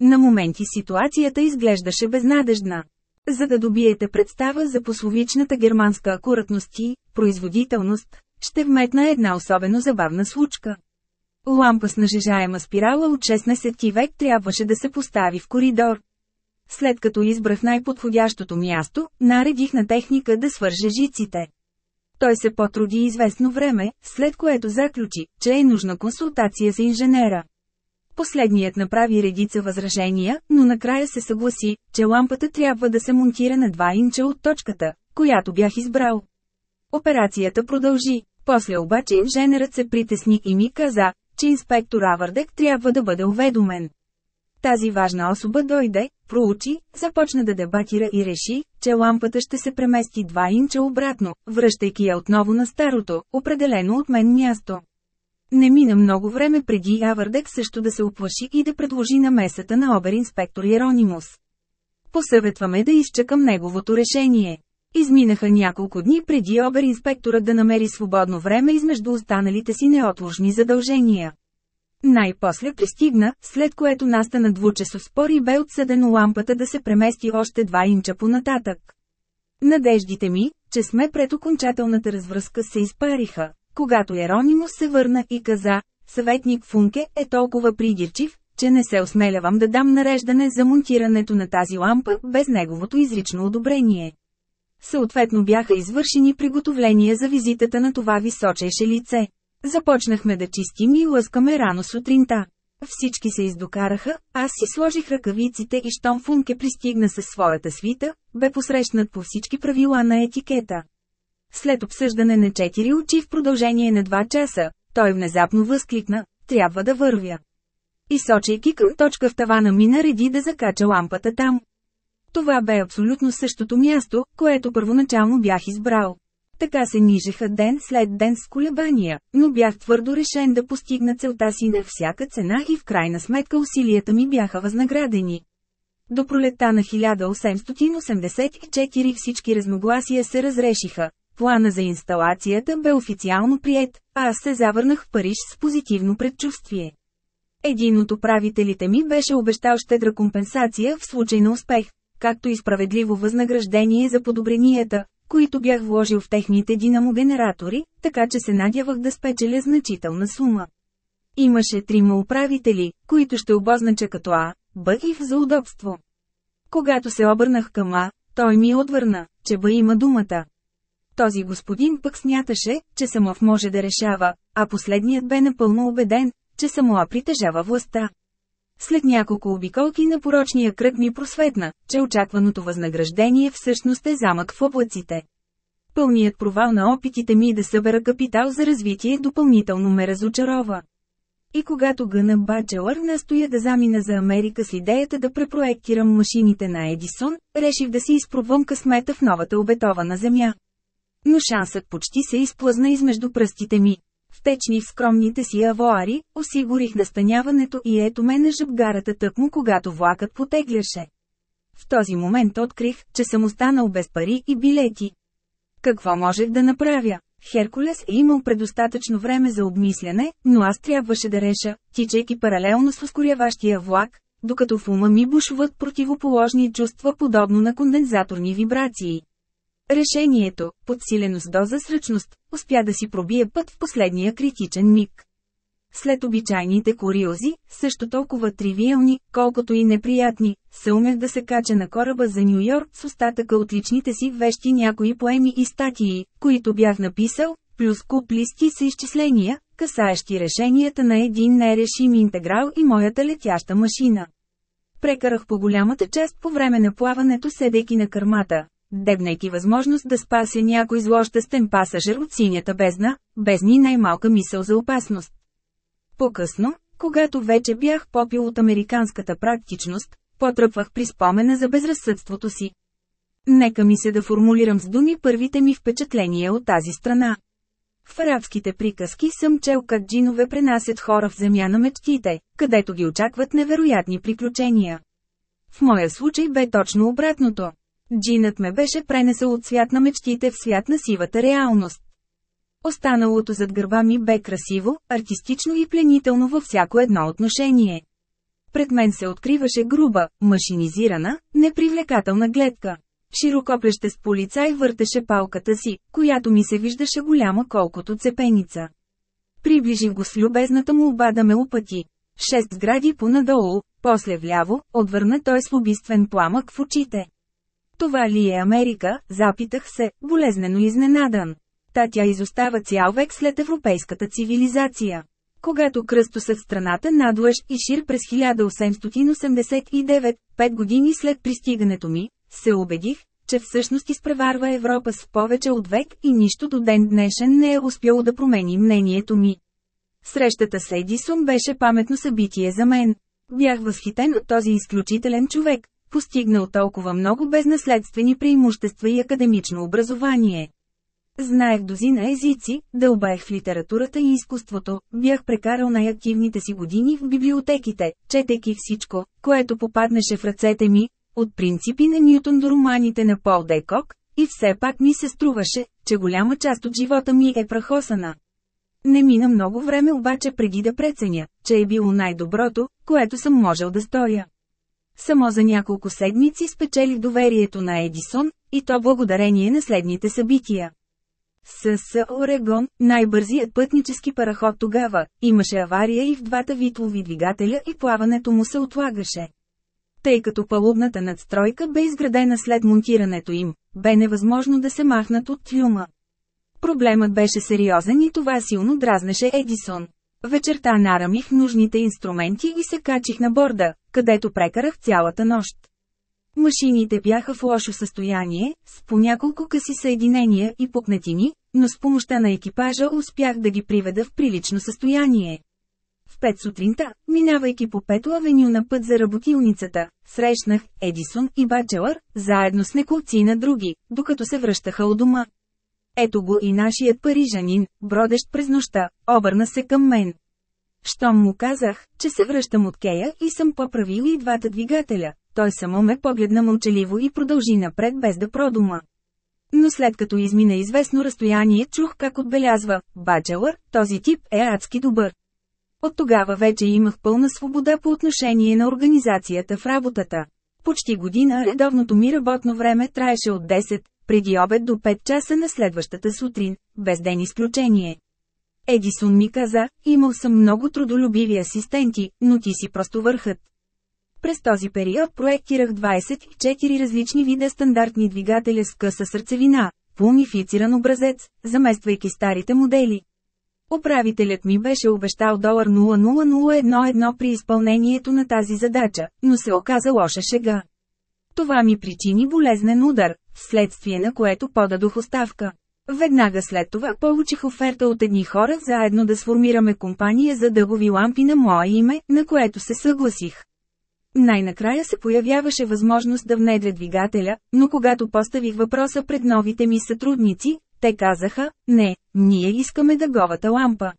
На моменти ситуацията изглеждаше безнадежна. За да добиете представа за пословичната германска акуратност и производителност, ще вметна една особено забавна случка. Лампа с нажежаема спирала от 16 век трябваше да се постави в коридор. След като избрах най-подходящото място, наредих на техника да свърже жиците. Той се потруди известно време, след което заключи, че е нужна консултация с инженера. Последният направи редица възражения, но накрая се съгласи, че лампата трябва да се монтира на 2 инча от точката, която бях избрал. Операцията продължи. После обаче инженерът се притесни и ми каза, че инспектор Авърдек трябва да бъде уведомен. Тази важна особа дойде, проучи, започна да дебатира и реши, че лампата ще се премести 2 инча обратно, връщайки я отново на старото, определено от мен място. Не мина много време преди Авърдек също да се оплаши и да предложи намесата на обер-инспектор Еронимус. Посъветваме да изчакам неговото решение. Изминаха няколко дни преди обер-инспекторът да намери свободно време измежду останалите си неотложни задължения. Най-после пристигна, след което настана двучасов спор и бе отсъдено лампата да се премести още два инча по-нататък. Надеждите ми, че сме пред окончателната развръзка се изпариха, когато Еронимус се върна и каза, съветник Функе е толкова придирчив, че не се осмелявам да дам нареждане за монтирането на тази лампа без неговото изрично одобрение. Съответно бяха извършени приготовления за визитата на това височеше лице. Започнахме да чистим и лъскаме рано сутринта. Всички се издокараха, аз си сложих ръкавиците и щом Функе пристигна със своята свита, бе посрещнат по всички правила на етикета. След обсъждане на четири очи в продължение на два часа, той внезапно възкликна, трябва да вървя. И сочейки към точка в тавана ми нареди да закача лампата там. Това бе абсолютно същото място, което първоначално бях избрал. Така се нижеха ден след ден с колебания, но бях твърдо решен да постигна целта си на всяка цена и в крайна сметка усилията ми бяха възнаградени. До пролета на 1884 всички разногласия се разрешиха. Плана за инсталацията бе официално прият, а аз се завърнах в Париж с позитивно предчувствие. Един от управителите ми беше обещал щедра компенсация в случай на успех, както и справедливо възнаграждение за подобренията, които бях вложил в техните динамогенератори, така че се надявах да спечеля значителна сума. Имаше трима управители, които ще обознача като А, Б и В за удобство. Когато се обърнах към А, той ми отвърна, че Б има думата. Този господин пък смяташе, че Самов може да решава, а последният бе напълно убеден, че Самоа притежава властта. След няколко обиколки на порочния кръг ми просветна, че очакваното възнаграждение всъщност е замък в облаците. Пълният провал на опитите ми да събера капитал за развитие допълнително ме разочарова. И когато Гъна Бачелър настоя да замина за Америка с идеята да препроектирам машините на Едисон, реших да си изпробвам късмета в новата обетована земя. Но шансът почти се изплъзна измежду пръстите ми. Втечни в скромните си авуари, осигурих настаняването и ето ме на жъбгарата тъкмо когато влакът потегляше. В този момент открих, че съм останал без пари и билети. Какво можех да направя? Херкулес е имал предостатъчно време за обмисляне, но аз трябваше да реша, тичайки паралелно с ускоряващия влак, докато в ума ми бушуват противоположни чувства подобно на кондензаторни вибрации. Решението, подсилено с доза сръчност, успя да си пробие път в последния критичен миг. След обичайните куриози, също толкова тривиални, колкото и неприятни, се умех да се кача на кораба за Нью Йорк с остатъка от личните си вещи някои поеми и статии, които бях написал, плюс куп листи с изчисления, касаещи решенията на един нерешим интеграл и моята летяща машина. Прекарах по голямата част по време на плаването седейки на кърмата, дебнайки възможност да спася някой злощастен пасажир от синята бездна, без ни най-малка мисъл за опасност. По-късно, когато вече бях попил от американската практичност, потръпвах при спомена за безразсъдството си. Нека ми се да формулирам с думи първите ми впечатления от тази страна. В арабските приказки съм чел как джинове пренасят хора в земя на мечтите, където ги очакват невероятни приключения. В моя случай бе точно обратното. Джинът ме беше пренесъл от свят на мечтите в свят на сивата реалност. Останалото зад гърба ми бе красиво, артистично и пленително във всяко едно отношение. Пред мен се откриваше груба, машинизирана, непривлекателна гледка. Широкоплеще с полицай въртеше палката си, която ми се виждаше голяма колкото цепеница. Приближих го с любезната му оба да ме опъти. Шест сгради понадолу, после вляво, отвърна той с убийствен пламък в очите. Това ли е Америка, запитах се, болезнено изненадан. Та тя изостава цял век след европейската цивилизация. Когато кръстосах страната надлъж и шир през 1889, пет години след пристигането ми, се убедих, че всъщност изпреварва Европа с повече от век и нищо до ден днешен не е успяло да промени мнението ми. Срещата с Едисон беше паметно събитие за мен. Бях възхитен от този изключителен човек, постигнал толкова много безнаследствени преимущества и академично образование. Знаех дозина езици, дълбаех в литературата и изкуството, бях прекарал най-активните си години в библиотеките, четейки всичко, което попаднеше в ръцете ми, от принципи на Ньютон до романите на Пол Декок, и все пак ми се струваше, че голяма част от живота ми е прахосана. Не мина много време обаче преди да преценя, че е било най-доброто, което съм можел да стоя. Само за няколко седмици спечелих доверието на Едисон, и то благодарение на следните събития. СС Орегон, най-бързият пътнически параход тогава, имаше авария и в двата витлови двигателя и плаването му се отлагаше. Тъй като палубната надстройка бе изградена след монтирането им, бе невъзможно да се махнат от тюма. Проблемът беше сериозен и това силно дразнеше Едисон. Вечерта нарамих нужните инструменти и се качих на борда, където прекарах цялата нощ. Машините бяха в лошо състояние, с по няколко къси съединения и пукнатини, но с помощта на екипажа успях да ги приведа в прилично състояние. В 5 сутринта, минавайки по Пето авеню на път за работилницата, срещнах Едисон и Бачелър, заедно с неколци на други, докато се връщаха от дома. Ето го и нашият парижанин, бродещ през нощта, обърна се към мен. Щом му казах, че се връщам от Кея и съм поправил и двата двигателя, той само ме погледна мълчаливо и продължи напред без да продума. Но след като измина известно разстояние чух как отбелязва «Бачелър, този тип е адски добър». От тогава вече имах пълна свобода по отношение на организацията в работата. Почти година редовното ми работно време траеше от 10, преди обед до 5 часа на следващата сутрин, без ден изключение. Едисон ми каза, имал съм много трудолюбиви асистенти, но ти си просто върхът. През този период проектирах 24 различни вида стандартни двигателя с къса сърцевина, по образец, замествайки старите модели. Управителят ми беше обещал долар 00011 при изпълнението на тази задача, но се оказа лоша шега. Това ми причини болезнен удар, вследствие на което подадох оставка. Веднага след това получих оферта от едни хора заедно да сформираме компания за дъгови лампи на мое име, на което се съгласих. Най-накрая се появяваше възможност да внедря двигателя, но когато поставих въпроса пред новите ми сътрудници, те казаха, не, ние искаме дъговата лампа.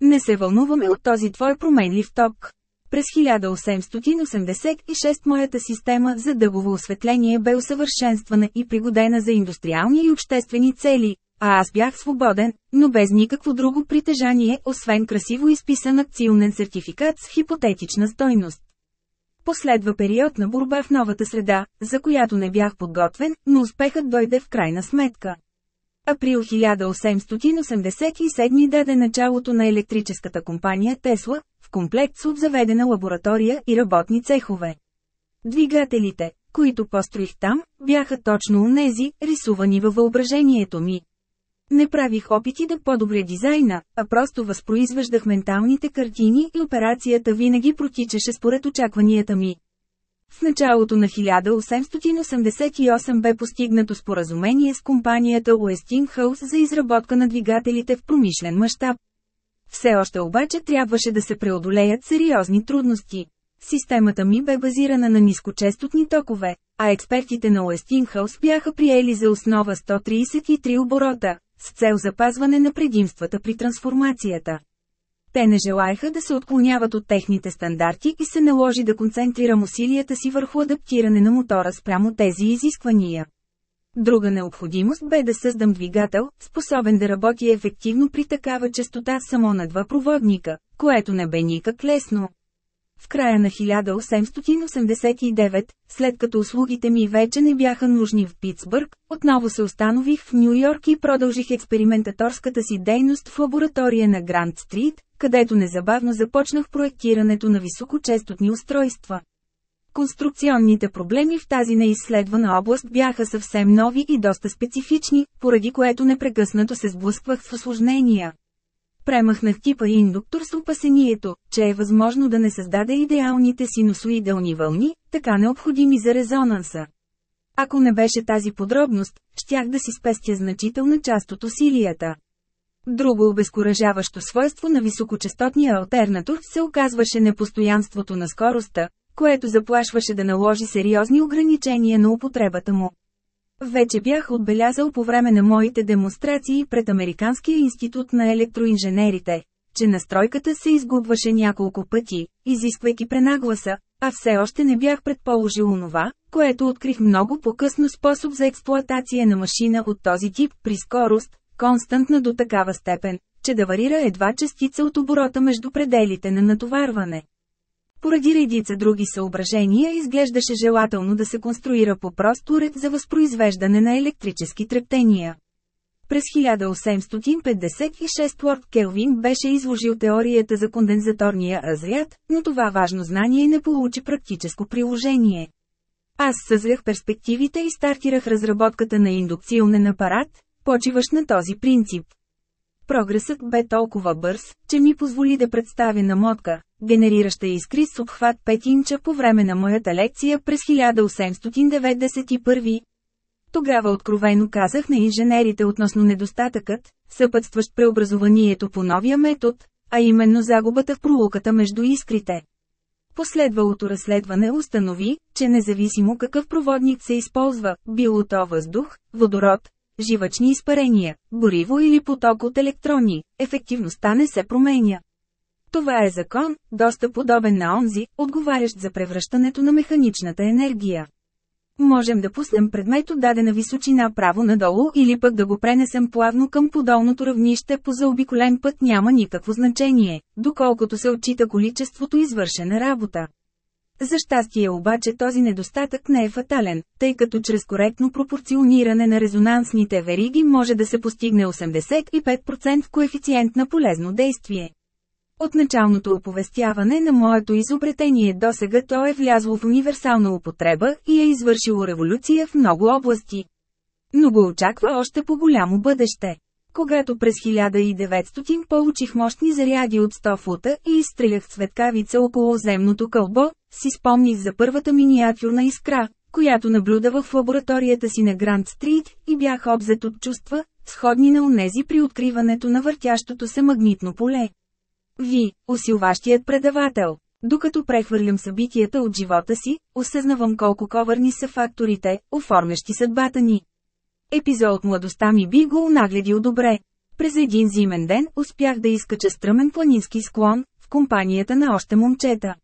Не се вълнуваме от този твой променлив ток. През 1886 моята система за дъгово осветление бе усъвършенствана и пригодена за индустриални и обществени цели, а аз бях свободен, но без никакво друго притежание, освен красиво изписан акционен сертификат с хипотетична стойност. Последва период на борба в новата среда, за която не бях подготвен, но успехът дойде в крайна сметка. Април 1887 даде началото на електрическата компания Тесла, в комплект с обзаведена лаборатория и работни цехове. Двигателите, които построих там, бяха точно унези, рисувани във въображението ми. Не правих опити да подобря дизайна, а просто възпроизвеждах менталните картини и операцията винаги протичаше според очакванията ми. В началото на 1888 бе постигнато споразумение с компанията Westinghouse за изработка на двигателите в промишлен мащаб. Все още обаче трябваше да се преодолеят сериозни трудности. Системата ми бе базирана на нискочестотни токове, а експертите на Westinghouse бяха приели за основа 133 оборота, с цел запазване на предимствата при трансформацията. Те не желаяха да се отклоняват от техните стандарти и се наложи да концентрирам усилията си върху адаптиране на мотора спрямо тези изисквания. Друга необходимост бе да създам двигател, способен да работи ефективно при такава частота само на два проводника, което не бе никак лесно. В края на 1889, след като услугите ми вече не бяха нужни в Питсбърг, отново се установих в Нью Йорк и продължих експериментаторската си дейност в лаборатория на Гранд Стрит, където незабавно започнах проектирането на високочестотни устройства. Конструкционните проблеми в тази неизследвана област бяха съвсем нови и доста специфични, поради което непрекъснато се сблъсквах с осложнения. Премахнах типа индуктор с опасението, че е възможно да не създаде идеалните синусоидални вълни, така необходими за резонанса. Ако не беше тази подробност, щях да си спестя значителна част от усилията. Друго обезкуражаващо свойство на високочастотния альтернатор се оказваше непостоянството на скоростта, което заплашваше да наложи сериозни ограничения на употребата му. Вече бях отбелязал по време на моите демонстрации пред Американския институт на електроинженерите, че настройката се изгубваше няколко пъти, изисквайки пренагласа, а все още не бях предположил онова, което открих много по-късно способ за експлоатация на машина от този тип при скорост, константна до такава степен, че да варира едва частица от оборота между пределите на натоварване. Поради редица други съображения изглеждаше желателно да се конструира по прост уред за възпроизвеждане на електрически трептения. През 1856 Лорд Келвин беше изложил теорията за кондензаторния азряд, но това важно знание не получи практическо приложение. Аз съзрях перспективите и стартирах разработката на индукционен апарат, почиващ на този принцип. Прогресът бе толкова бърз, че ми позволи да представя намотка, генерираща искри с обхват 5 инча по време на моята лекция през 1891. Тогава откровено казах на инженерите относно недостатъкът, съпътстващ преобразованието по новия метод, а именно загубата в пролуката между искрите. Последвалото разследване установи, че независимо какъв проводник се използва, било то въздух, водород, живъчни изпарения, гориво или поток от електрони, ефективността не се променя. Това е закон, доста подобен на онзи, отговарящ за превръщането на механичната енергия. Можем да пуснем предмет от дадена височина право надолу или пък да го пренесем плавно към подолното равнище по заобиколен път няма никакво значение, доколкото се отчита количеството извършена работа. За щастие обаче този недостатък не е фатален, тъй като чрез коректно пропорциониране на резонансните вериги може да се постигне 85% коефициент на полезно действие. От началното оповестяване на моето изобретение досега то е влязло в универсална употреба и е извършило революция в много области. Но го очаква още по голямо бъдеще. Когато през 1900 получих мощни заряди от 100 фута и изстрелях светкавица около земното кълбо, си спомних за първата миниатюрна искра, която наблюдавах в лабораторията си на Гранд Стрит и бях обзет от чувства, сходни на унези при откриването на въртящото се магнитно поле. Ви, усилващият предавател. Докато прехвърлям събитията от живота си, осъзнавам колко ковърни са факторите, оформящи съдбата ни. Епизод младостта ми би го нагледил добре. През един зимен ден успях да изкача стръмен планински склон, в компанията на още момчета.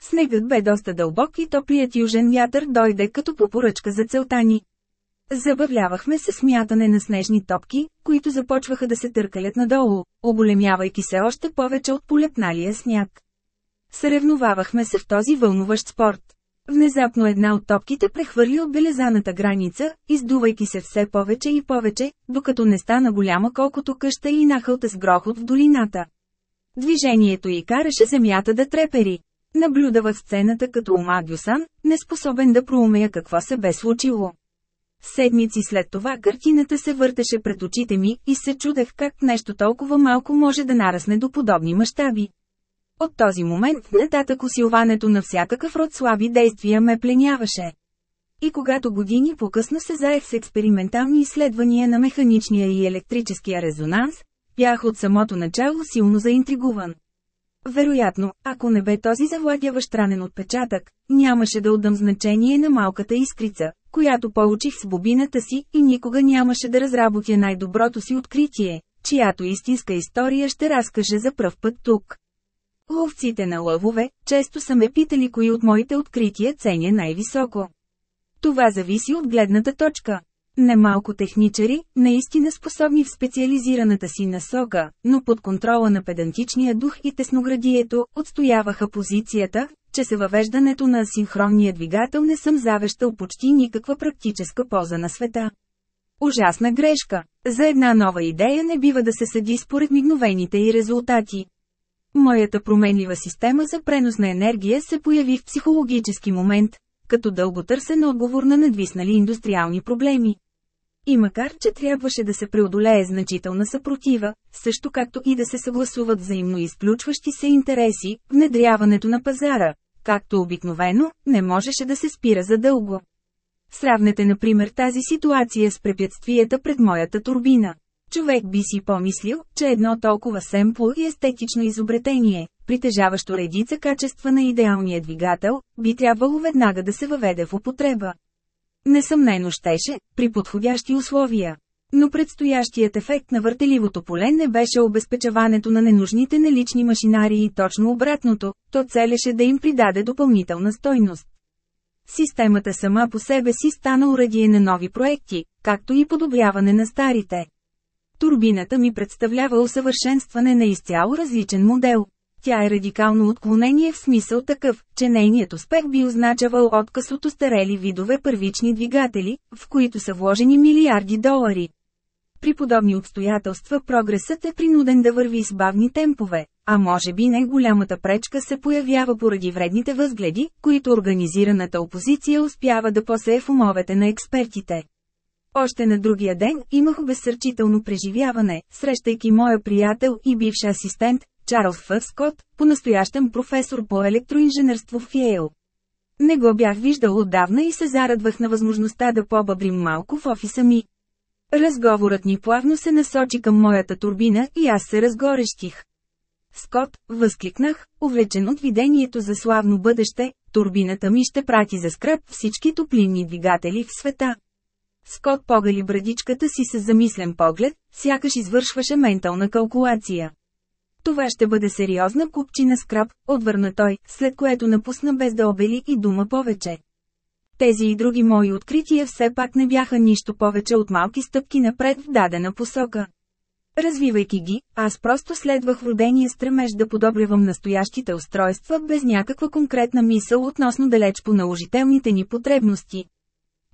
Снегът бе доста дълбок и топлият южен вятър дойде като по поръчка за целта ни. Забавлявахме се смятане на снежни топки, които започваха да се търкалят надолу, оголемявайки се още повече от полепналия сняг. Съревновавахме се в този вълнуващ спорт. Внезапно една от топките прехвърли от белезаната граница, издувайки се все повече и повече, докато не стана голяма колкото къща и нахълта с грохот в долината. Движението й караше земята да трепери. Наблюдавах сцената като ума Гюсан, неспособен да проумея какво се бе случило. Седмици след това картината се въртеше пред очите ми и се чудех как нещо толкова малко може да нарасне до подобни мащаби. От този момент нататък усилването на всякакъв род слаби действия ме пленяваше. И когато години по-късно се заех с експериментални изследвания на механичния и електрическия резонанс, бях от самото начало силно заинтригуван. Вероятно, ако не бе този завладяващ ранен отпечатък, нямаше да отдам значение на малката искрица, която получих с бобината си и никога нямаше да разработя най-доброто си откритие, чиято истинска история ще разкаже за пръв път тук. Ловците на лъвове, често са ме питали кои от моите открития ценя най-високо. Това зависи от гледната точка. Немалко техничари, наистина способни в специализираната си насока, но под контрола на педантичния дух и тесноградието, отстояваха позицията, че се въвеждането на синхронния двигател не съм завещал почти никаква практическа поза на света. Ужасна грешка. За една нова идея не бива да се съди според мигновените и резултати. Моята променлива система за пренос на енергия се появи в психологически момент, като дълготърсен отговор на надвиснали индустриални проблеми. И макар, че трябваше да се преодолее значителна съпротива, също както и да се съгласуват взаимно изключващи се интереси, внедряването на пазара, както обикновено, не можеше да се спира за дълго. Сравнете например тази ситуация с препятствията пред моята турбина. Човек би си помислил, че едно толкова семпло и естетично изобретение, притежаващо редица качества на идеалния двигател, би трябвало веднага да се въведе в употреба. Несъмнено щеше, при подходящи условия. Но предстоящият ефект на въртеливото поле не беше обезпечаването на ненужните налични машинари и точно обратното, то целеше да им придаде допълнителна стойност. Системата сама по себе си стана уредие на нови проекти, както и подобряване на старите. Турбината ми представлява усъвършенстване на изцяло различен модел. Тя е радикално отклонение в смисъл такъв, че нейният успех би означавал отказ от остарели видове първични двигатели, в които са вложени милиарди долари. При подобни обстоятелства прогресът е принуден да върви с бавни темпове, а може би най-голямата пречка се появява поради вредните възгледи, които организираната опозиция успява да посее в умовете на експертите. Още на другия ден имах обезсърчително преживяване, срещайки моя приятел и бивш асистент, Чарлз Ф. Скот, по-настоящен професор по електроинженерство в Йейл. Не го бях виждал отдавна и се зарадвах на възможността да побабрим малко в офиса ми. Разговорът ни плавно се насочи към моята турбина и аз се разгорещих. Скот, възкликнах, увлечен от видението за славно бъдеще, турбината ми ще прати за скраб всички топлинни двигатели в света. Скот погали брадичката си с замислен поглед, сякаш извършваше ментална калкулация. Това ще бъде сериозна купчина скраб, отвърна той, след което напусна без да обели и дума повече. Тези и други мои открития все пак не бяха нищо повече от малки стъпки напред в дадена посока. Развивайки ги, аз просто следвах родения стремеж да подобрявам настоящите устройства без някаква конкретна мисъл относно далеч по наложителните ни потребности.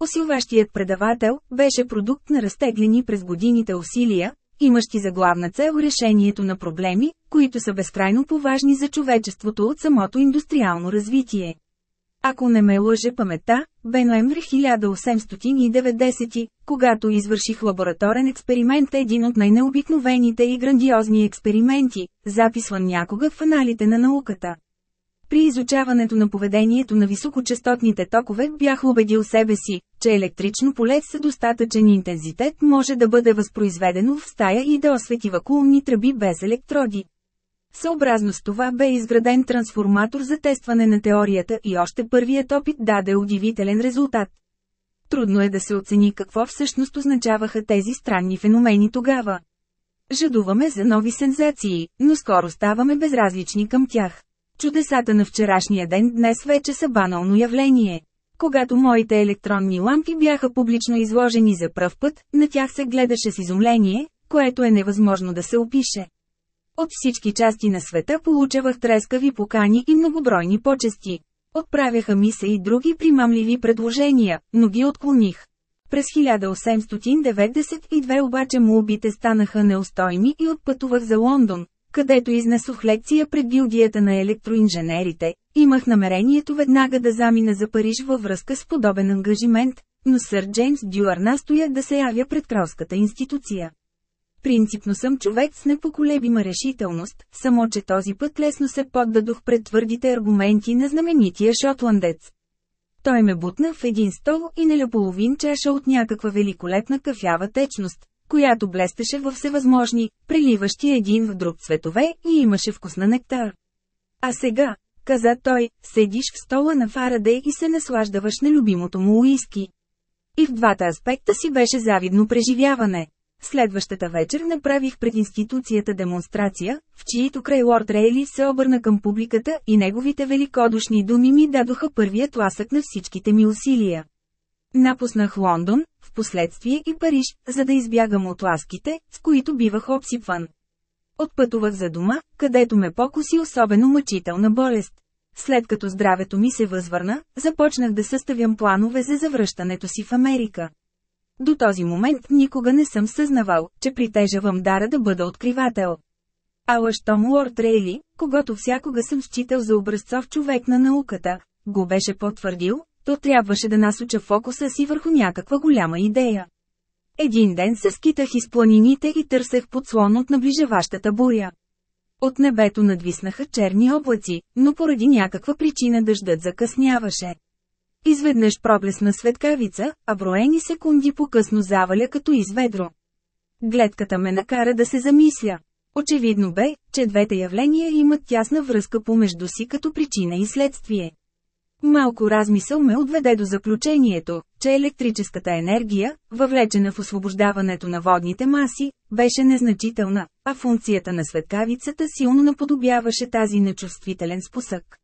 Усилващият предавател беше продукт на разтеглени през годините усилия, имащи за главна цел решението на проблеми, които са безкрайно поважни за човечеството от самото индустриално развитие. Ако не ме лъже паметта, бе ноември 1890, когато извърших лабораторен експеримент един от най-необикновените и грандиозни експерименти, записван някога в аналите на науката. При изучаването на поведението на високочастотните токове бях убедил себе си, че електрично поле с достатъчен интензитет може да бъде възпроизведено в стая и да освети вакуумни тръби без електроди. Съобразно с това бе изграден трансформатор за тестване на теорията и още първият опит даде удивителен резултат. Трудно е да се оцени какво всъщност означаваха тези странни феномени тогава. Жадуваме за нови сензации, но скоро ставаме безразлични към тях. Чудесата на вчерашния ден днес вече са банално явление. Когато моите електронни лампи бяха публично изложени за пръв път, на тях се гледаше с изумление, което е невъзможно да се опише. От всички части на света получавах трескави покани и многобройни почести. Отправяха ми се и други примамливи предложения, но ги отклоних. През 1892 обаче молбите станаха неустойни и отпътувах за Лондон, където изнесох лекция пред гилдията на електроинженерите. Имах намерението веднага да замина за Париж във връзка с подобен ангажимент, но сър Джеймс Дюар настоя да се явя пред кралската институция. Принципно съм човек с непоколебима решителност, само че този път лесно се поддадох пред твърдите аргументи на знаменития шотландец. Той ме бутна в един стол и наля половин чаша от някаква великолепна кафява течност, която блестеше във всевъзможни, преливащи един в друг цветове и имаше вкусна нектар. А сега, каза той, седиш в стола на Фарадей и се наслаждаваш на любимото му уиски. И в двата аспекта си беше завидно преживяване. Следващата вечер направих пред институцията демонстрация, в чието край Лорд Рейли се обърна към публиката и неговите великодушни думи ми дадоха първият ласък на всичките ми усилия. Напуснах Лондон, в последствие и Париж, за да избягам от ласките, с които бивах обсипван. Отпътувах за дома, където ме покуси особено мъчителна болест. След като здравето ми се възвърна, започнах да съставям планове за завръщането си в Америка. До този момент никога не съм съзнавал, че притежавам дара да бъда откривател. Ала щом Лорд Рейли, когато всякога съм считал за образцов човек на науката, го беше потвърдил, то трябваше да насоча фокуса си върху някаква голяма идея. Един ден се скитах из планините и търсех подслон от наближаващата буря. От небето надвиснаха черни облаци, но поради някаква причина дъждът закъсняваше. Изведнъж проблесна светкавица, а броени секунди по-късно заваля като изведро. Гледката ме накара да се замисля. Очевидно бе, че двете явления имат тясна връзка помежду си като причина и следствие. Малко размисъл ме отведе до заключението, че електрическата енергия, въвлечена в освобождаването на водните маси, беше незначителна, а функцията на светкавицата силно наподобяваше тази нечувствителен спусък.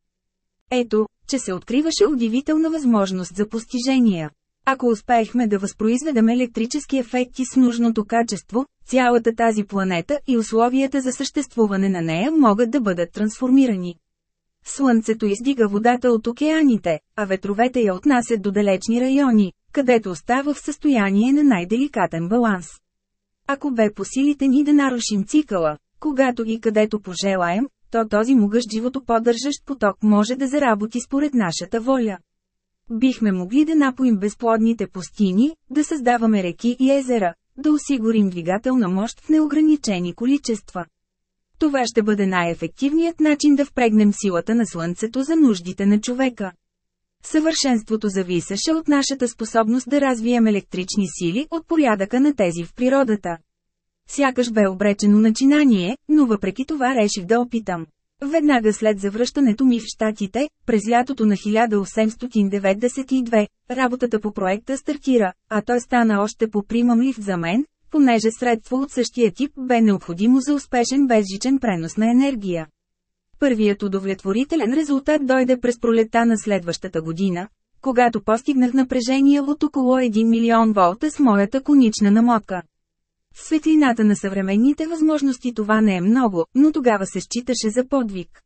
Ето, че се откриваше удивителна възможност за постижения. Ако успеехме да възпроизведем електрически ефекти с нужното качество, цялата тази планета и условията за съществуване на нея могат да бъдат трансформирани. Слънцето издига водата от океаните, а ветровете я отнасят до далечни райони, където остава в състояние на най-деликатен баланс. Ако бе по силите ни да нарушим цикъла, когато и където пожелаем, то този могъщ животоподдържащ поток може да заработи според нашата воля. Бихме могли да напоим безплодните пустини, да създаваме реки и езера, да осигурим двигателна мощ в неограничени количества. Това ще бъде най-ефективният начин да впрегнем силата на Слънцето за нуждите на човека. Съвършенството зависеше от нашата способност да развием електрични сили от порядъка на тези в природата. Сякаш бе обречено начинание, но въпреки това реших да опитам. Веднага след завръщането ми в Штатите, през лятото на 1892, работата по проекта стартира, а той стана още по-примамлив за мен, понеже средство от същия тип бе необходимо за успешен безжичен пренос на енергия. Първият удовлетворителен резултат дойде през пролета на следващата година, когато постигнах напрежение от около 1 милион волта с моята конична намотка. В светлината на съвременните възможности това не е много, но тогава се считаше за подвиг.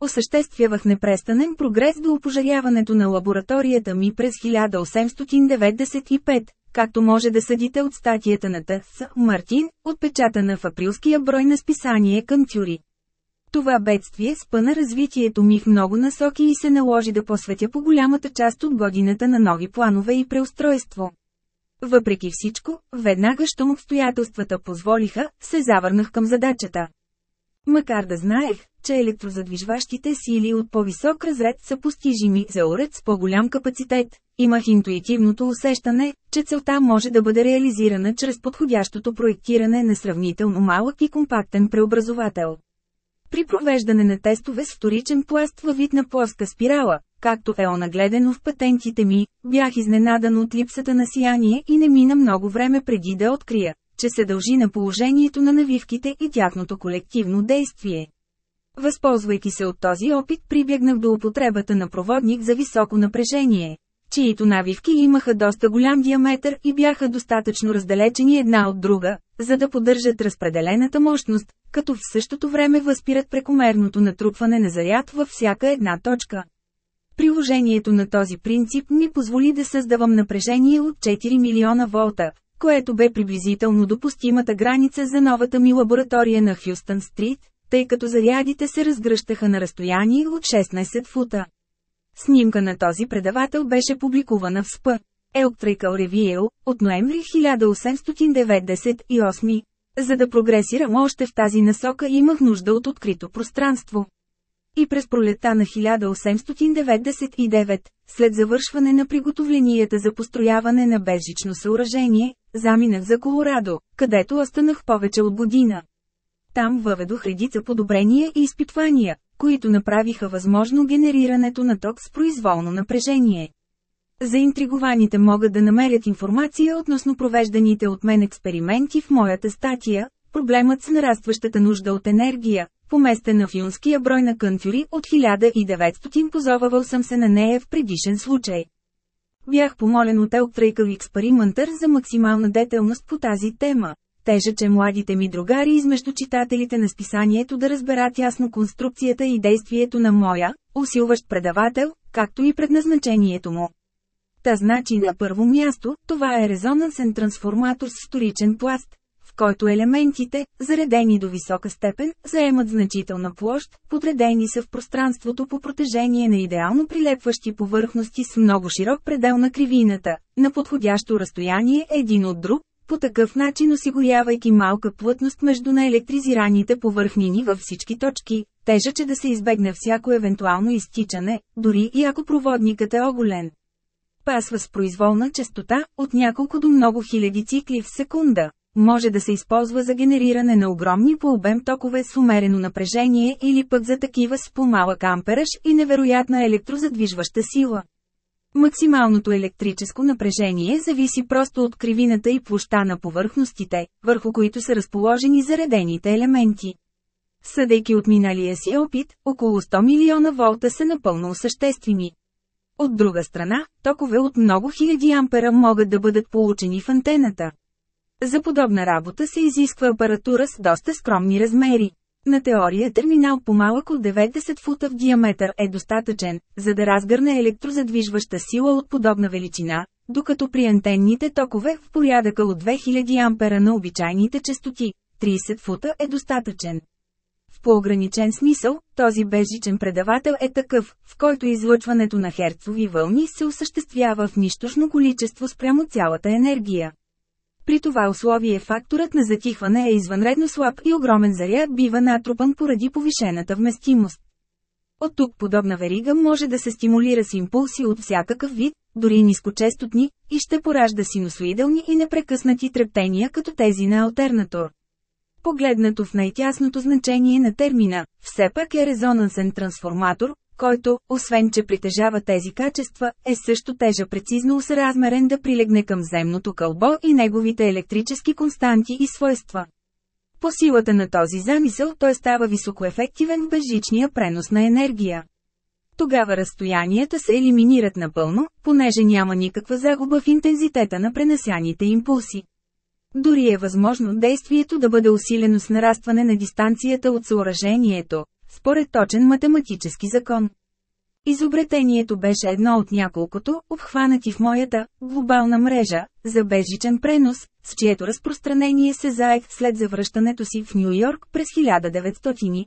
Осъществявах непрестанен прогрес до опожаряването на лабораторията ми през 1895, както може да съдите от статията на Т.С. Мартин, отпечатана в априлския брой на списание към Тюри. Това бедствие спъна развитието ми в много насоки и се наложи да посветя по голямата част от годината на нови планове и преустройство. Въпреки всичко, веднага щом обстоятелствата позволиха, се завърнах към задачата. Макар да знаех, че електрозадвижващите сили от по-висок разред са постижими за уред с по-голям капацитет, имах интуитивното усещане, че целта може да бъде реализирана чрез подходящото проектиране на сравнително малък и компактен преобразовател. При провеждане на тестове с вторичен пласт във вид на плоска спирала, както е онагледено в патентите ми, бях изненадан от липсата на сияние и не мина много време преди да открия, че се дължи на положението на навивките и тяхното колективно действие. Възползвайки се от този опит, прибягнах до употребата на проводник за високо напрежение, чието навивки имаха доста голям диаметър и бяха достатъчно раздалечени една от друга, за да поддържат разпределената мощност, като в същото време възпират прекомерното натрупване на заряд във всяка една точка. Приложението на този принцип ми позволи да създавам напрежение от 4 милиона волта, което бе приблизително допустимата граница за новата ми лаборатория на Хюстън Стрит, тъй като зарядите се разгръщаха на разстояние от 16 фута. Снимка на този предавател беше публикувана в СП. Electrical Review, от ноември 1898. За да прогресирам още в тази насока имах нужда от открито пространство. И през пролета на 1899, след завършване на приготовленията за построяване на безжично съоръжение, заминах за Колорадо, където останах повече от година. Там въведох редица подобрения и изпитвания, които направиха възможно генерирането на ток с произволно напрежение. Заинтригуваните могат да намерят информация относно провежданите от мен експерименти в моята статия «Проблемът с нарастващата нужда от енергия», поместена в юнския брой на Кънтюри от 1900 позовавал съм се на нея в предишен случай. Бях помолен от Елктрейкъл експериментър за максимална детелност по тази тема. Тежа, че младите ми другари измежду читателите на списанието да разберат ясно конструкцията и действието на моя, усилващ предавател, както и предназначението му. Та значи на първо място, това е резонансен трансформатор с вторичен пласт, който елементите, заредени до висока степен, заемат значителна площ, подредени са в пространството по протежение на идеално прилепващи повърхности с много широк предел на кривината, на подходящо разстояние един от друг, по такъв начин осигурявайки малка плътност между наелектризираните повърхнини във всички точки, тежа да се избегне всяко евентуално изтичане, дори и ако проводникът е оголен пасва с произволна частота, от няколко до много хиляди цикли в секунда. Може да се използва за генериране на огромни по обем токове с умерено напрежение или пък за такива с по-малък ампераж и невероятна електрозадвижваща сила. Максималното електрическо напрежение зависи просто от кривината и площа на повърхностите, върху които са разположени заредените елементи. Съдейки от миналия си опит, около 100 милиона волта са напълно осъществими. От друга страна, токове от много хиляди ампера могат да бъдат получени в антената. За подобна работа се изисква апаратура с доста скромни размери. На теория терминал по-малък от 90 фута в диаметър е достатъчен, за да разгърне електрозадвижваща сила от подобна величина, докато при антенните токове в порядъка от 2000 ампера на обичайните частоти, 30 фута е достатъчен. В по-ограничен смисъл, този безжичен предавател е такъв, в който излъчването на херцови вълни се осъществява в нищожно количество спрямо цялата енергия. При това условие факторът на затихване е извънредно слаб и огромен заряд бива натрупан поради повишената вместимост. От тук подобна верига може да се стимулира с импулси от всякакъв вид, дори нискочестотни, и ще поражда синусоидални и непрекъснати трептения като тези на алтернатор. Погледнато в най-тясното значение на термина, все пак е резонансен трансформатор, който, освен че притежава тези качества, е също тежа прецизно усъразмерен да прилегне към земното кълбо и неговите електрически константи и свойства. По силата на този замисъл той става високоефективен в безжичния пренос на енергия. Тогава разстоянията се елиминират напълно, понеже няма никаква загуба в интензитета на пренасяните импулси. Дори е възможно действието да бъде усилено с нарастване на дистанцията от съоръжението, според точен математически закон. Изобретението беше едно от няколкото, обхванати в моята глобална мрежа за безжичен пренос, с чието разпространение се заех след завръщането си в Нью Йорк през 1900.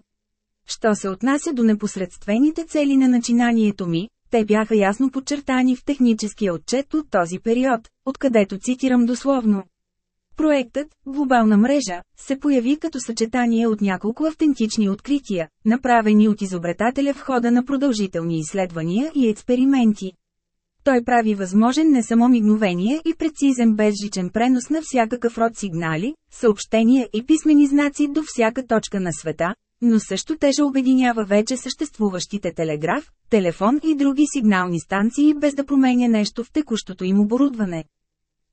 Що се отнася до непосредствените цели на начинанието ми, те бяха ясно подчертани в техническия отчет от този период, откъдето цитирам дословно. Проектът «Глобална мрежа» се появи като съчетание от няколко автентични открития, направени от изобретателя в хода на продължителни изследвания и експерименти. Той прави възможен не само мигновение и прецизен безжичен пренос на всякакъв род сигнали, съобщения и писмени знаци до всяка точка на света, но също теже обединява вече съществуващите телеграф, телефон и други сигнални станции без да променя нещо в текущото им оборудване.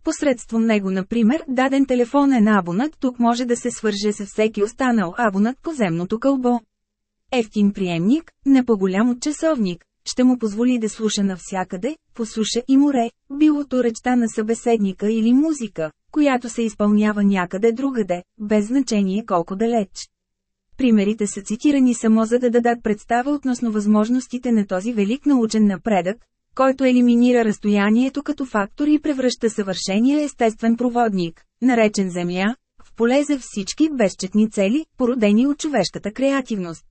Посредством него, например, даден телефонен абонат тук може да се свърже с всеки останал абонат по земното кълбо. Ефтин приемник, не по-голям от часовник, ще му позволи да слуша навсякъде, по суша и море, било то речта на събеседника или музика, която се изпълнява някъде другаде, без значение колко далеч. Примерите са цитирани само за да дадат представа относно възможностите на този велик научен напредък, който елиминира разстоянието като фактор и превръща съвършения естествен проводник, наречен Земя, в поле за всички безчетни цели, породени от човешката креативност.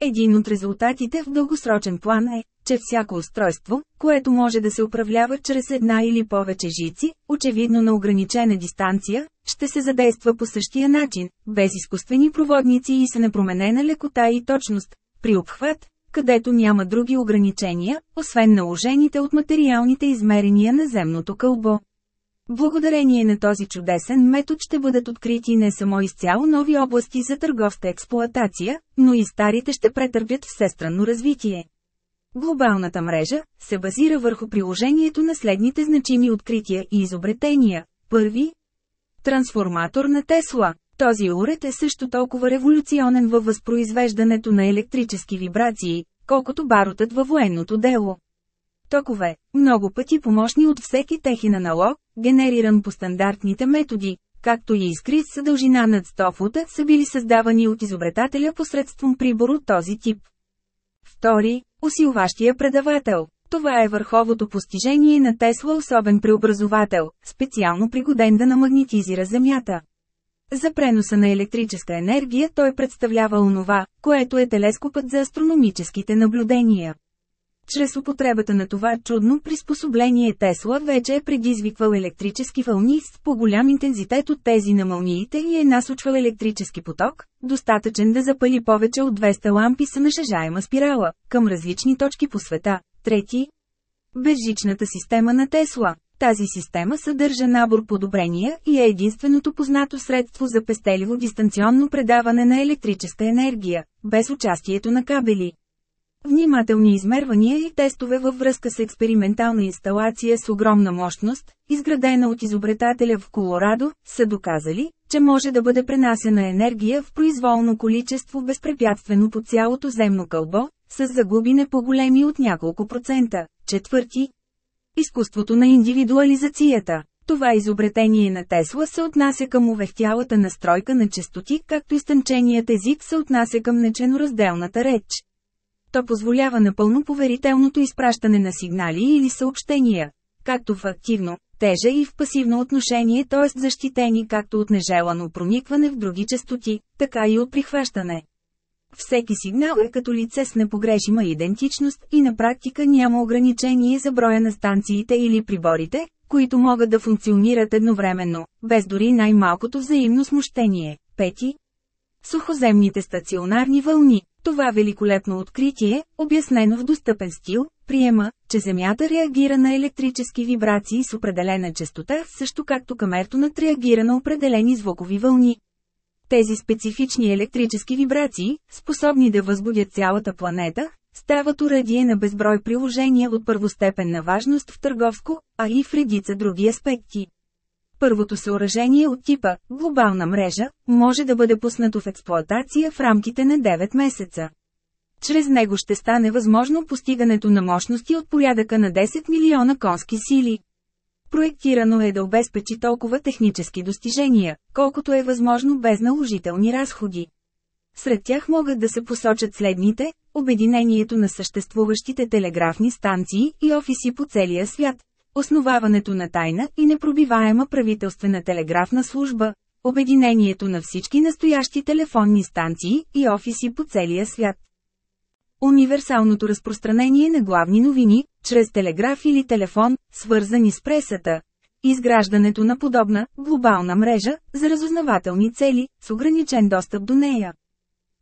Един от резултатите в дългосрочен план е, че всяко устройство, което може да се управлява чрез една или повече жици, очевидно на ограничена дистанция, ще се задейства по същия начин, без изкуствени проводници и с непроменена лекота и точност, при обхват, където няма други ограничения, освен наложените от материалните измерения на земното кълбо. Благодарение на този чудесен метод ще бъдат открити не само изцяло нови области за търговска експлоатация, но и старите ще претърпят всестранно развитие. Глобалната мрежа се базира върху приложението на следните значими открития и изобретения. Първи – трансформатор на Тесла. Този уред е също толкова революционен във възпроизвеждането на електрически вибрации, колкото барутът във военното дело. Токове, много пъти помощни от всеки техен аналог, генериран по стандартните методи, както и искри с дължина над 100 фута, са били създавани от изобретателя посредством прибор от този тип. Втори, усилващия предавател. Това е върховото постижение на Тесла особен преобразовател, специално пригоден да намагнетизира Земята. За преноса на електрическа енергия той представлява онова, което е телескопът за астрономическите наблюдения. Чрез употребата на това чудно приспособление Тесла вече е предизвиквал електрически вълни с по-голям интензитет от тези на мълниите и е насочвал електрически поток, достатъчен да запали повече от 200 лампи с нажежаема спирала, към различни точки по света. Трети. Безжичната система на Тесла. Тази система съдържа набор подобрения и е единственото познато средство за пестеливо дистанционно предаване на електрическа енергия, без участието на кабели. Внимателни измервания и тестове във връзка с експериментална инсталация с огромна мощност, изградена от изобретателя в Колорадо, са доказали, че може да бъде пренасена енергия в произволно количество безпрепятствено по цялото земно кълбо, с загуби не по-големи от няколко процента. Четвърти. Изкуството на индивидуализацията. Това изобретение на Тесла се отнася към увехтялата настройка на частоти, както и стънченият език се отнася към неченоразделната реч. То позволява напълно поверителното изпращане на сигнали или съобщения, както в активно, тежа и в пасивно отношение, т.е. защитени както от нежелано проникване в други частоти, така и от прихващане. Всеки сигнал е като лице с непогрешима идентичност и на практика няма ограничение за броя на станциите или приборите, които могат да функционират едновременно, без дори най-малкото взаимно смущение. Пети. Сухоземните стационарни вълни. Това великолепно откритие, обяснено в достъпен стил, приема, че Земята реагира на електрически вибрации с определена частота, също както камертонът реагира на определени звукови вълни. Тези специфични електрически вибрации, способни да възбудят цялата планета, стават уредие на безброй приложения от първостепенна важност в търговско, а и в редица други аспекти. Първото съоръжение от типа «глобална мрежа» може да бъде пуснато в експлоатация в рамките на 9 месеца. Чрез него ще стане възможно постигането на мощности от порядъка на 10 милиона конски сили. Проектирано е да обезпечи толкова технически достижения, колкото е възможно без наложителни разходи. Сред тях могат да се посочат следните – обединението на съществуващите телеграфни станции и офиси по целия свят, основаването на тайна и непробиваема правителствена телеграфна служба, обединението на всички настоящи телефонни станции и офиси по целия свят. Универсалното разпространение на главни новини, чрез телеграф или телефон, свързани с пресата. Изграждането на подобна, глобална мрежа, за разузнавателни цели, с ограничен достъп до нея.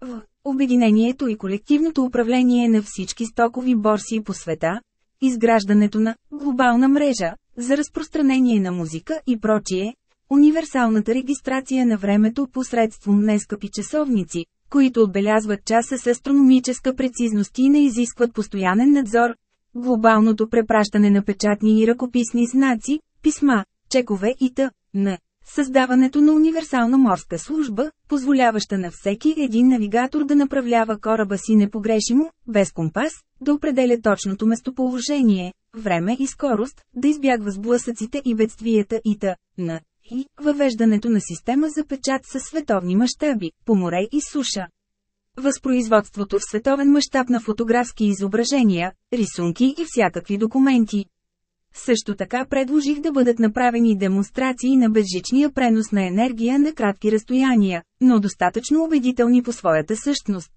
В обединението и колективното управление на всички стокови борси по света, изграждането на глобална мрежа за разпространение на музика и прочие, универсалната регистрация на времето посредством нескъпи часовници, които отбелязват часа с астрономическа прецизност и не изискват постоянен надзор, глобалното препращане на печатни и ръкописни знаци, писма, чекове и т.н. Създаването на универсална морска служба, позволяваща на всеки един навигатор да направлява кораба си непогрешимо, без компас, да определя точното местоположение, време и скорост, да избягва сблъсъците и бедствията и т.н. И въвеждането на система за печат със световни мащаби, по море и суша. Възпроизводството в световен мащаб на фотографски изображения, рисунки и всякакви документи. Също така предложих да бъдат направени демонстрации на безжичния пренос на енергия на кратки разстояния, но достатъчно убедителни по своята същност.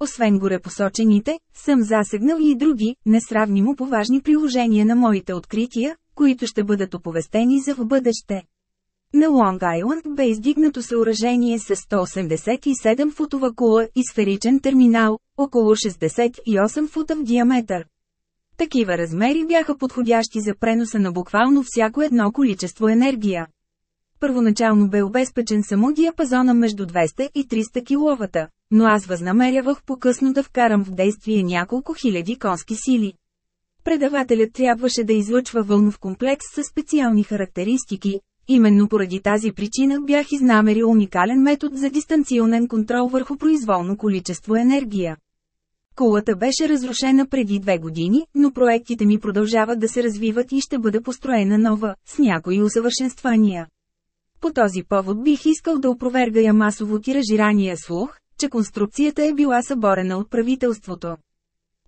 Освен горе посочените, съм засегнал и други, несравнимо поважни приложения на моите открития, които ще бъдат оповестени за в бъдеще. На Лонг Айланд бе издигнато съоръжение с 187 футова кула и сферичен терминал, около 68 фута в диаметър. Такива размери бяха подходящи за преноса на буквално всяко едно количество енергия. Първоначално бе обезпечен само диапазона между 200 и 300 кВт, но аз възнамерявах по-късно да вкарам в действие няколко хиляди конски сили. Предавателят трябваше да излъчва вълнов комплекс със специални характеристики. Именно поради тази причина бях изнамерил уникален метод за дистанционен контрол върху произволно количество енергия. Кулата беше разрушена преди две години, но проектите ми продължават да се развиват и ще бъде построена нова, с някои усъвършенствания. По този повод бих искал да опровергая масово тиражирания слух, че конструкцията е била съборена от правителството.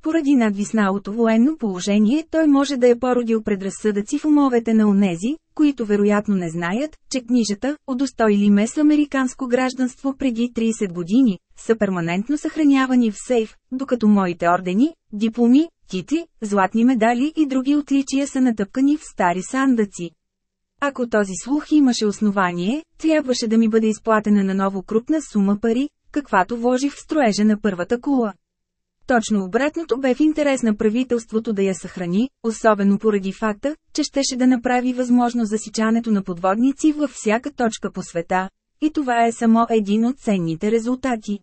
Поради надвисналото военно положение той може да е породил предразсъдъци в умовете на онези, които вероятно не знаят, че книжата, удостоили ме с американско гражданство преди 30 години, са перманентно съхранявани в сейф, докато моите ордени, дипломи, титли, златни медали и други отличия са натъпкани в стари сандъци. Ако този слух имаше основание, трябваше да ми бъде изплатена на ново крупна сума пари, каквато вложих в строежа на първата кула. Точно обратното бе в интерес на правителството да я съхрани, особено поради факта, че щеше да направи възможно засичането на подводници във всяка точка по света. И това е само един от ценните резултати.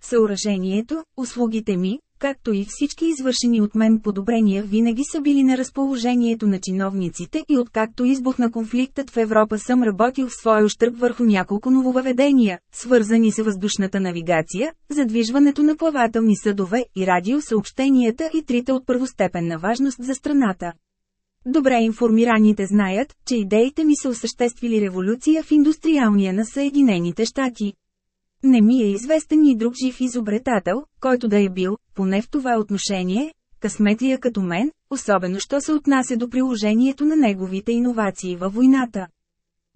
Съоръжението, услугите ми, както и всички извършени от мен подобрения винаги са били на разположението на чиновниците и откакто избухна конфликтът в Европа съм работил в своя ощърп върху няколко нововъведения, свързани с въздушната навигация, задвижването на плавателни съдове и радиосъобщенията и трите от първостепенна важност за страната. Добре информираните знаят, че идеите ми са осъществили революция в индустриалния на Съединените щати. Не ми е известен и друг жив изобретател, който да е бил, поне в това отношение, късметлия като мен, особено що се отнася до приложението на неговите иновации във войната.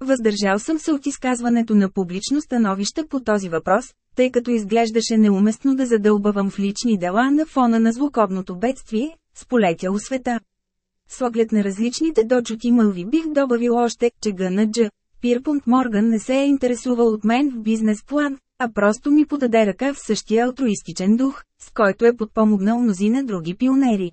Въздържал съм се от изказването на публично становище по този въпрос, тъй като изглеждаше неуместно да задълбавам в лични дела на фона на злокобното бедствие, сполетяло света. С оглед на различните дочути мълви бих добавил още, че ГНДЖ, Пирпунт Морган не се е интересувал от мен в бизнес план, а просто ми подаде ръка в същия алтруистичен дух, с който е подпомогнал мнозина други пионери.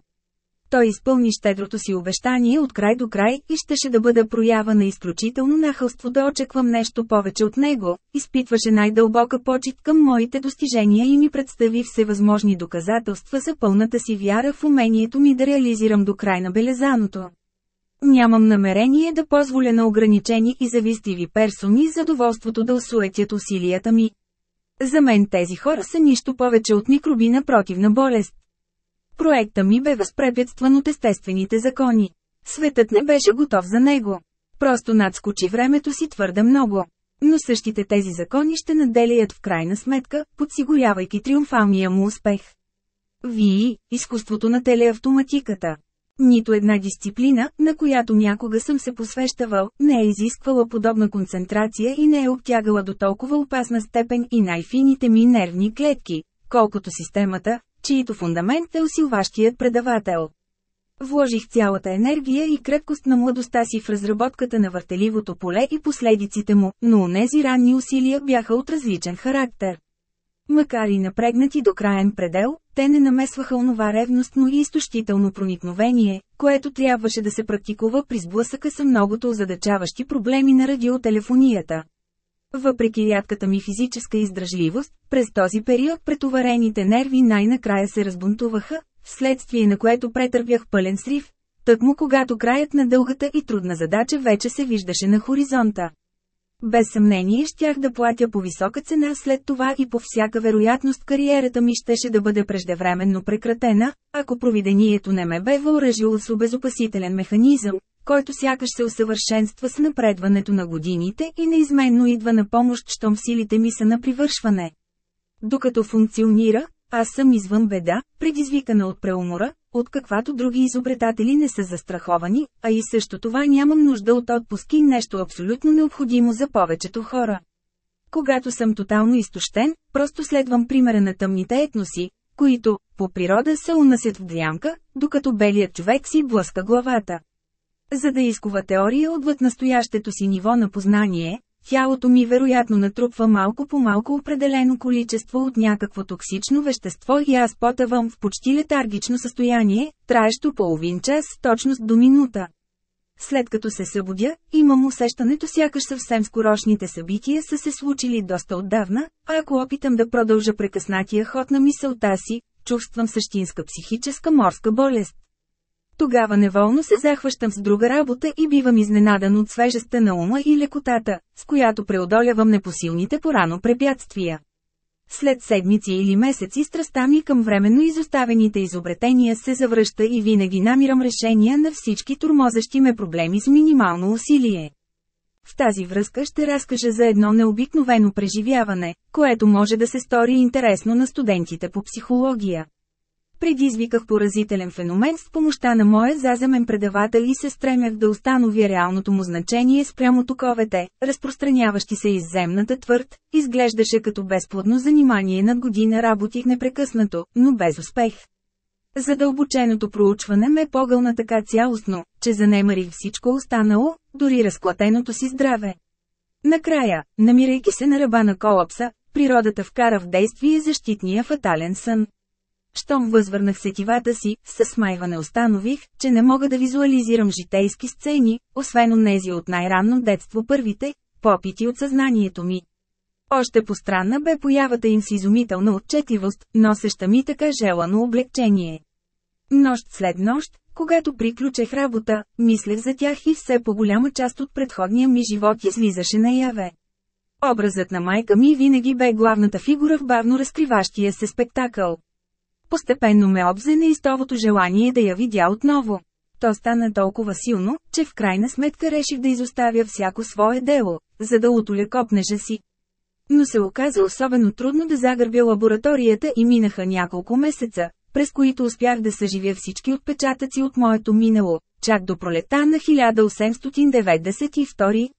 Той изпълни щедрото си обещание от край до край и щеше да бъде проява на изключително нахълство да очаквам нещо повече от него, изпитваше най-дълбока почет към моите достижения и ми представи всевъзможни доказателства за пълната си вяра в умението ми да реализирам до край на белезаното. Нямам намерение да позволя на ограничени и завистиви персони задоволството да осуетят усилията ми. За мен тези хора са нищо повече от микроби на противна болест. Проекта ми бе възпрепятстван от естествените закони. Светът не беше готов за него. Просто надскочи времето си твърде много. Но същите тези закони ще наделяят в крайна сметка, подсигурявайки триумфалния му успех. Вии, изкуството на телеавтоматиката. Нито една дисциплина, на която някога съм се посвещавал, не е изисквала подобна концентрация и не е обтягала до толкова опасна степен и най-фините ми нервни клетки, колкото системата, чието фундамент е усилващият предавател. Вложих цялата енергия и крепкост на младостта си в разработката на въртеливото поле и последиците му, но онези ранни усилия бяха от различен характер. Макар и напрегнати до краен предел, те не намесваха онова ревностно и изтощително проникновение, което трябваше да се практикува при сблъсъка с многото озадачаващи проблеми на радиотелефонията. Въпреки рядката ми физическа издръжливост, през този период претоварените нерви най-накрая се разбунтуваха, вследствие на което претърпях пълен срив, тъкмо когато краят на дългата и трудна задача вече се виждаше на хоризонта. Без съмнение щях да платя по висока цена след това и по всяка вероятност кариерата ми щеше да бъде преждевременно прекратена, ако провидението не ме бе въоръжило с обезопасителен механизъм, който сякаш се усъвършенства с напредването на годините и неизменно идва на помощ, щом силите ми са на привършване. Докато функционира, аз съм извън беда, предизвикана от преумора, от каквато други изобретатели не са застраховани, а и също това нямам нужда от отпуски нещо абсолютно необходимо за повечето хора. Когато съм тотално изтощен, просто следвам примера на тъмните етноси, които, по природа се унасят в дрямка, докато белият човек си блъска главата. За да изкува теория отвъд настоящето си ниво на познание, тялото ми вероятно натрупва малко по малко определено количество от някакво токсично вещество и аз потъвам в почти летаргично състояние, траещо половин час с точност до минута. След като се събудя, имам усещането сякаш съвсем скорошните събития са се случили доста отдавна, а ако опитам да продължа прекъснатия ход на мисълта си, чувствам същинска психическа морска болест. Тогава неволно се захващам с друга работа и бивам изненадан от свежестта на ума и лекотата, с която преодолявам непосилните порано препятствия. След седмици или месеци страстта ми към временно изоставените изобретения се завръща и винаги намирам решения на всички турмозещи ме проблеми с минимално усилие. В тази връзка ще разкажа за едно необикновено преживяване, което може да се стори интересно на студентите по психология. Предизвиках поразителен феномен с помощта на моя заземен предавател и се стремях да установя реалното му значение спрямо токовете, разпространяващи се из земната твърд, изглеждаше като безплодно занимание над година работих непрекъснато, но без успех. Задълбоченото проучване ме погълна така цялостно, че занемарих всичко останало, дори разклатеното си здраве. Накрая, намирайки се на ръба на колапса, природата вкара в действие защитния фатален сън. Щом възвърнах сетивата си, със смайване установих, че не мога да визуализирам житейски сцени, освен онези от най-ранно детство първите, попити от съзнанието ми. Още постранна бе появата им с изумителна отчетливост, носеща ми така желано облегчение. Нощ след нощ, когато приключех работа, мислех за тях и все по-голяма част от предходния ми живот излизаше наяве. Образът на майка ми винаги бе главната фигура в бавно разкриващия се спектакъл. Постепенно ме обзе неистовото желание да я видя отново. То стана толкова силно, че в крайна сметка реших да изоставя всяко свое дело, за да утоля копнежа си. Но се оказа особено трудно да загърбя лабораторията и минаха няколко месеца, през които успях да съживя всички отпечатъци от моето минало, чак до пролета на 1892.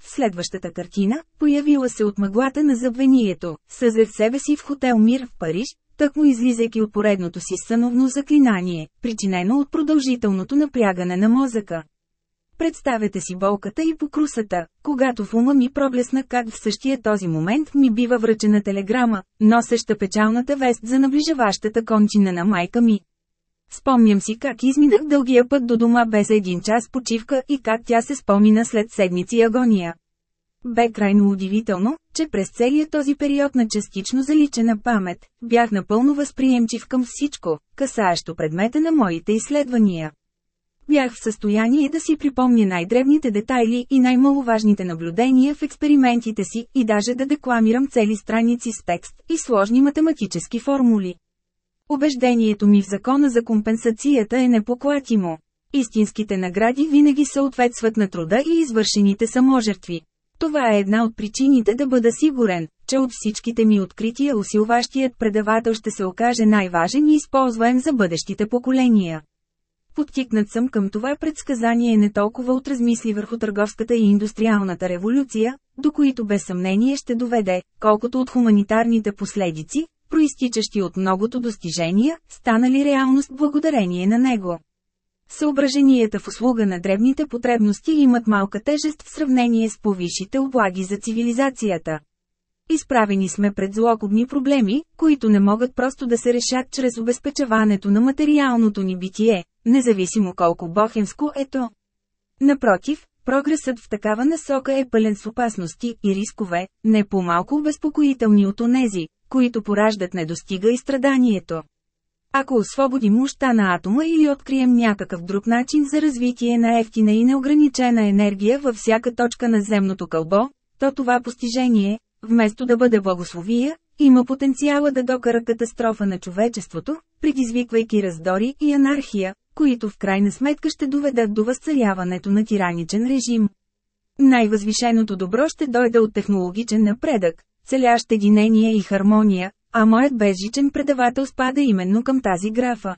В следващата картина, появила се от мъглата на забвението, съзрех себе си в хотел Мир в Париж, тъкмо излизайки от поредното си съновно заклинание, причинено от продължителното напрягане на мозъка. Представете си болката и покрусата, когато в ума ми проблесна как в същия този момент ми бива връчена телеграма, носеща печалната вест за наближаващата кончина на майка ми. Спомням си как изминах дългия път до дома без един час почивка и как тя се спомина след седмици агония. Бе крайно удивително, че през целия този период на частично заличена памет, бях напълно възприемчив към всичко, касаещо предмета на моите изследвания. Бях в състояние да си припомня най-древните детайли и най-маловажните наблюдения в експериментите си и даже да декламирам цели страници с текст и сложни математически формули. Убеждението ми в закона за компенсацията е непоклатимо. Истинските награди винаги съответстват на труда и извършените саможертви. Това е една от причините да бъда сигурен, че от всичките ми открития усилващият предавател ще се окаже най-важен и използваем за бъдещите поколения. Подтикнат съм към това предсказание не толкова от размисли върху търговската и индустриалната революция, до които без съмнение ще доведе, колкото от хуманитарните последици, проистичащи от многото достижения, станали реалност благодарение на него. Съображенията в услуга на древните потребности имат малка тежест в сравнение с повисшите облаги за цивилизацията. Изправени сме пред злокобни проблеми, които не могат просто да се решат чрез обезпечаването на материалното ни битие, независимо колко бохемско е то. Напротив, прогресът в такава насока е пълен с опасности и рискове, не по-малко обезпокоителни от онези, които пораждат недостига и страданието. Ако освободим мощта на атома или открием някакъв друг начин за развитие на ефтина и неограничена енергия във всяка точка на земното кълбо, то това постижение, вместо да бъде благословия, има потенциала да докара катастрофа на човечеството, предизвиквайки раздори и анархия, които в крайна сметка ще доведат до възцаряването на тираничен режим. Най-възвишеното добро ще дойде от технологичен напредък, целящ единение и хармония, а моят безжичен предавател спада именно към тази графа.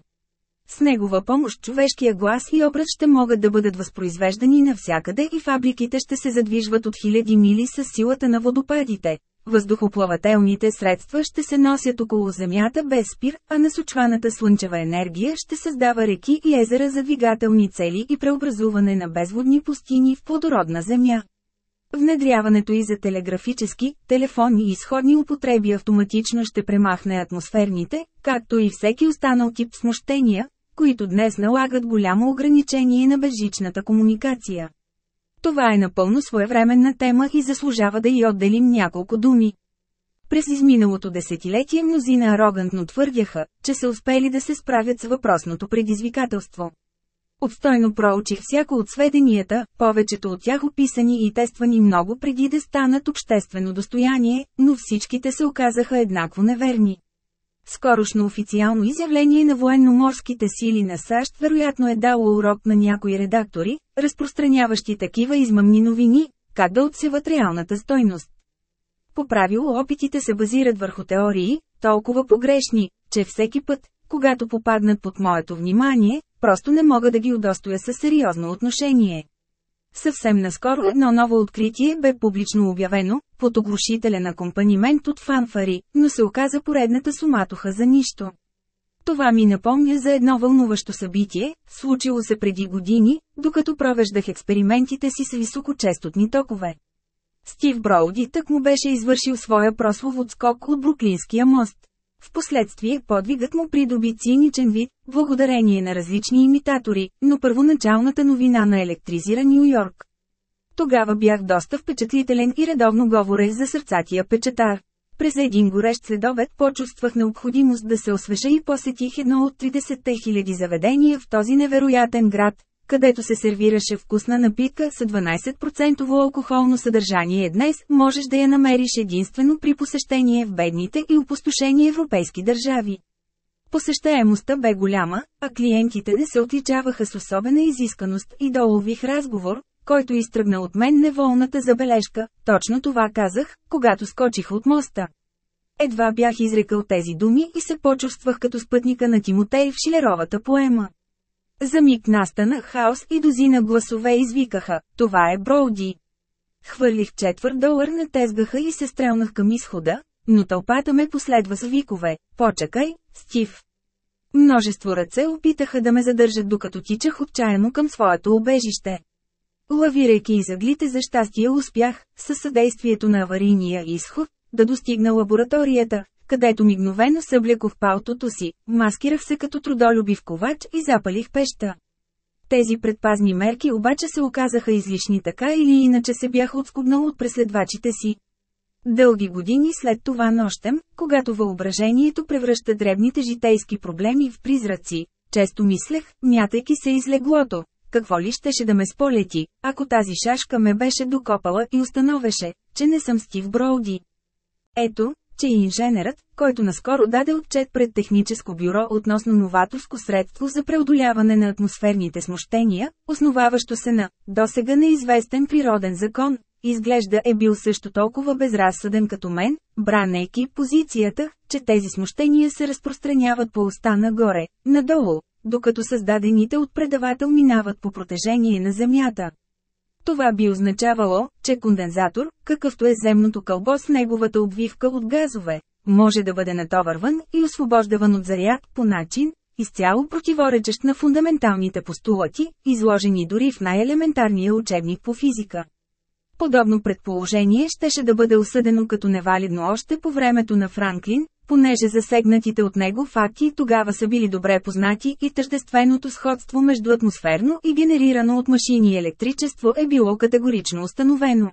С негова помощ човешкия глас и образ ще могат да бъдат възпроизвеждани навсякъде и фабриките ще се задвижват от хиляди мили с силата на водопадите. Въздухоплавателните средства ще се носят около Земята без спир, а насочваната слънчева енергия ще създава реки и езера за двигателни цели и преобразуване на безводни пустини в плодородна земя. Внедряването и за телеграфически, телефонни и сходни употреби автоматично ще премахне атмосферните, както и всеки останал тип смущения, които днес налагат голямо ограничение на безжичната комуникация. Това е напълно своевременна тема и заслужава да й отделим няколко думи. През изминалото десетилетие мнозина арогантно твърдяха, че са успели да се справят с въпросното предизвикателство. Обстойно проучих всяко от сведенията, повечето от тях описани и тествани много преди да станат обществено достояние, но всичките се оказаха еднакво неверни. Скорошно официално изявление на военноморските сили на САЩ вероятно е дало урок на някои редактори, разпространяващи такива измъмни новини, как да отсеват реалната стойност. По правило опитите се базират върху теории, толкова погрешни, че всеки път, когато попаднат под моето внимание, просто не мога да ги удостоя със сериозно отношение. Съвсем наскоро едно ново откритие бе публично обявено, под оглушителен акомпанимент от фанфари, но се оказа поредната суматоха за нищо. Това ми напомня за едно вълнуващо събитие, случило се преди години, докато провеждах експериментите си с високочестотни токове. Стив Броуди тък му беше извършил своя прослов отскок от Бруклинския мост. Впоследствие подвигът му придоби циничен вид, благодарение на различни имитатори, но първоначалната новина на електризира Нью Йорк. Тогава бях доста впечатлителен и редовно говорех за сърцатия печатар. През един горещ следобед почувствах необходимост да се освежа и посетих едно от 30 000 заведения в този невероятен град, където се сервираше вкусна напитка с 12% алкохолно съдържание днес, можеш да я намериш единствено при посещение в бедните и опустошени европейски държави. Посещаемостта бе голяма, а клиентите не се отличаваха с особена изисканост и долових разговор, който изтръгна от мен неволната забележка, точно това казах, когато скочих от моста. Едва бях изрекал тези думи и се почувствах като спътника на Тимотей в Шилеровата поема. За миг настана хаос и дозина гласове извикаха, това е Броуди. Хвърлих четвърт долар на тезгаха и се стрелнах към изхода, но тълпата ме последва с викове, почакай, Стив. Множество ръце опитаха да ме задържат докато тичах отчаяно към своето убежище. Лавирайки изъглите за щастие успях, със съдействието на аварийния изход, да достигна лабораторията, където мигновено съблякох палтото си, маскирах се като трудолюбив ковач и запалих пеща. Тези предпазни мерки обаче се оказаха излишни така или иначе се бях отскубнал от преследвачите си. Дълги години след това нощем, когато въображението превръща дребните житейски проблеми в призраци, често мислех, мятайки се из леглото, какво ли щеше да ме сполети, ако тази шашка ме беше докопала и установеше, че не съм Стив Броуди. Ето, че инженерът, който наскоро даде отчет пред техническо бюро относно новаторско средство за преодоляване на атмосферните смущения, основаващо се на досега неизвестен природен закон, изглежда е бил също толкова безразсъден като мен, бранейки позицията, че тези смущения се разпространяват по уста нагоре, надолу, докато създадените от предавател минават по протежение на Земята. Това би означавало, че кондензатор, какъвто е земното кълбо с неговата обвивка от газове, може да бъде натоварван и освобождаван от заряд по начин, изцяло противоречещ на фундаменталните постулати, изложени дори в най-елементарния учебник по физика. Подобно предположение щеше да бъде осъдено като невалидно още по времето на Франклин, понеже засегнатите от него факти тогава са били добре познати и тъждественото сходство между атмосферно и генерирано от машини електричество е било категорично установено.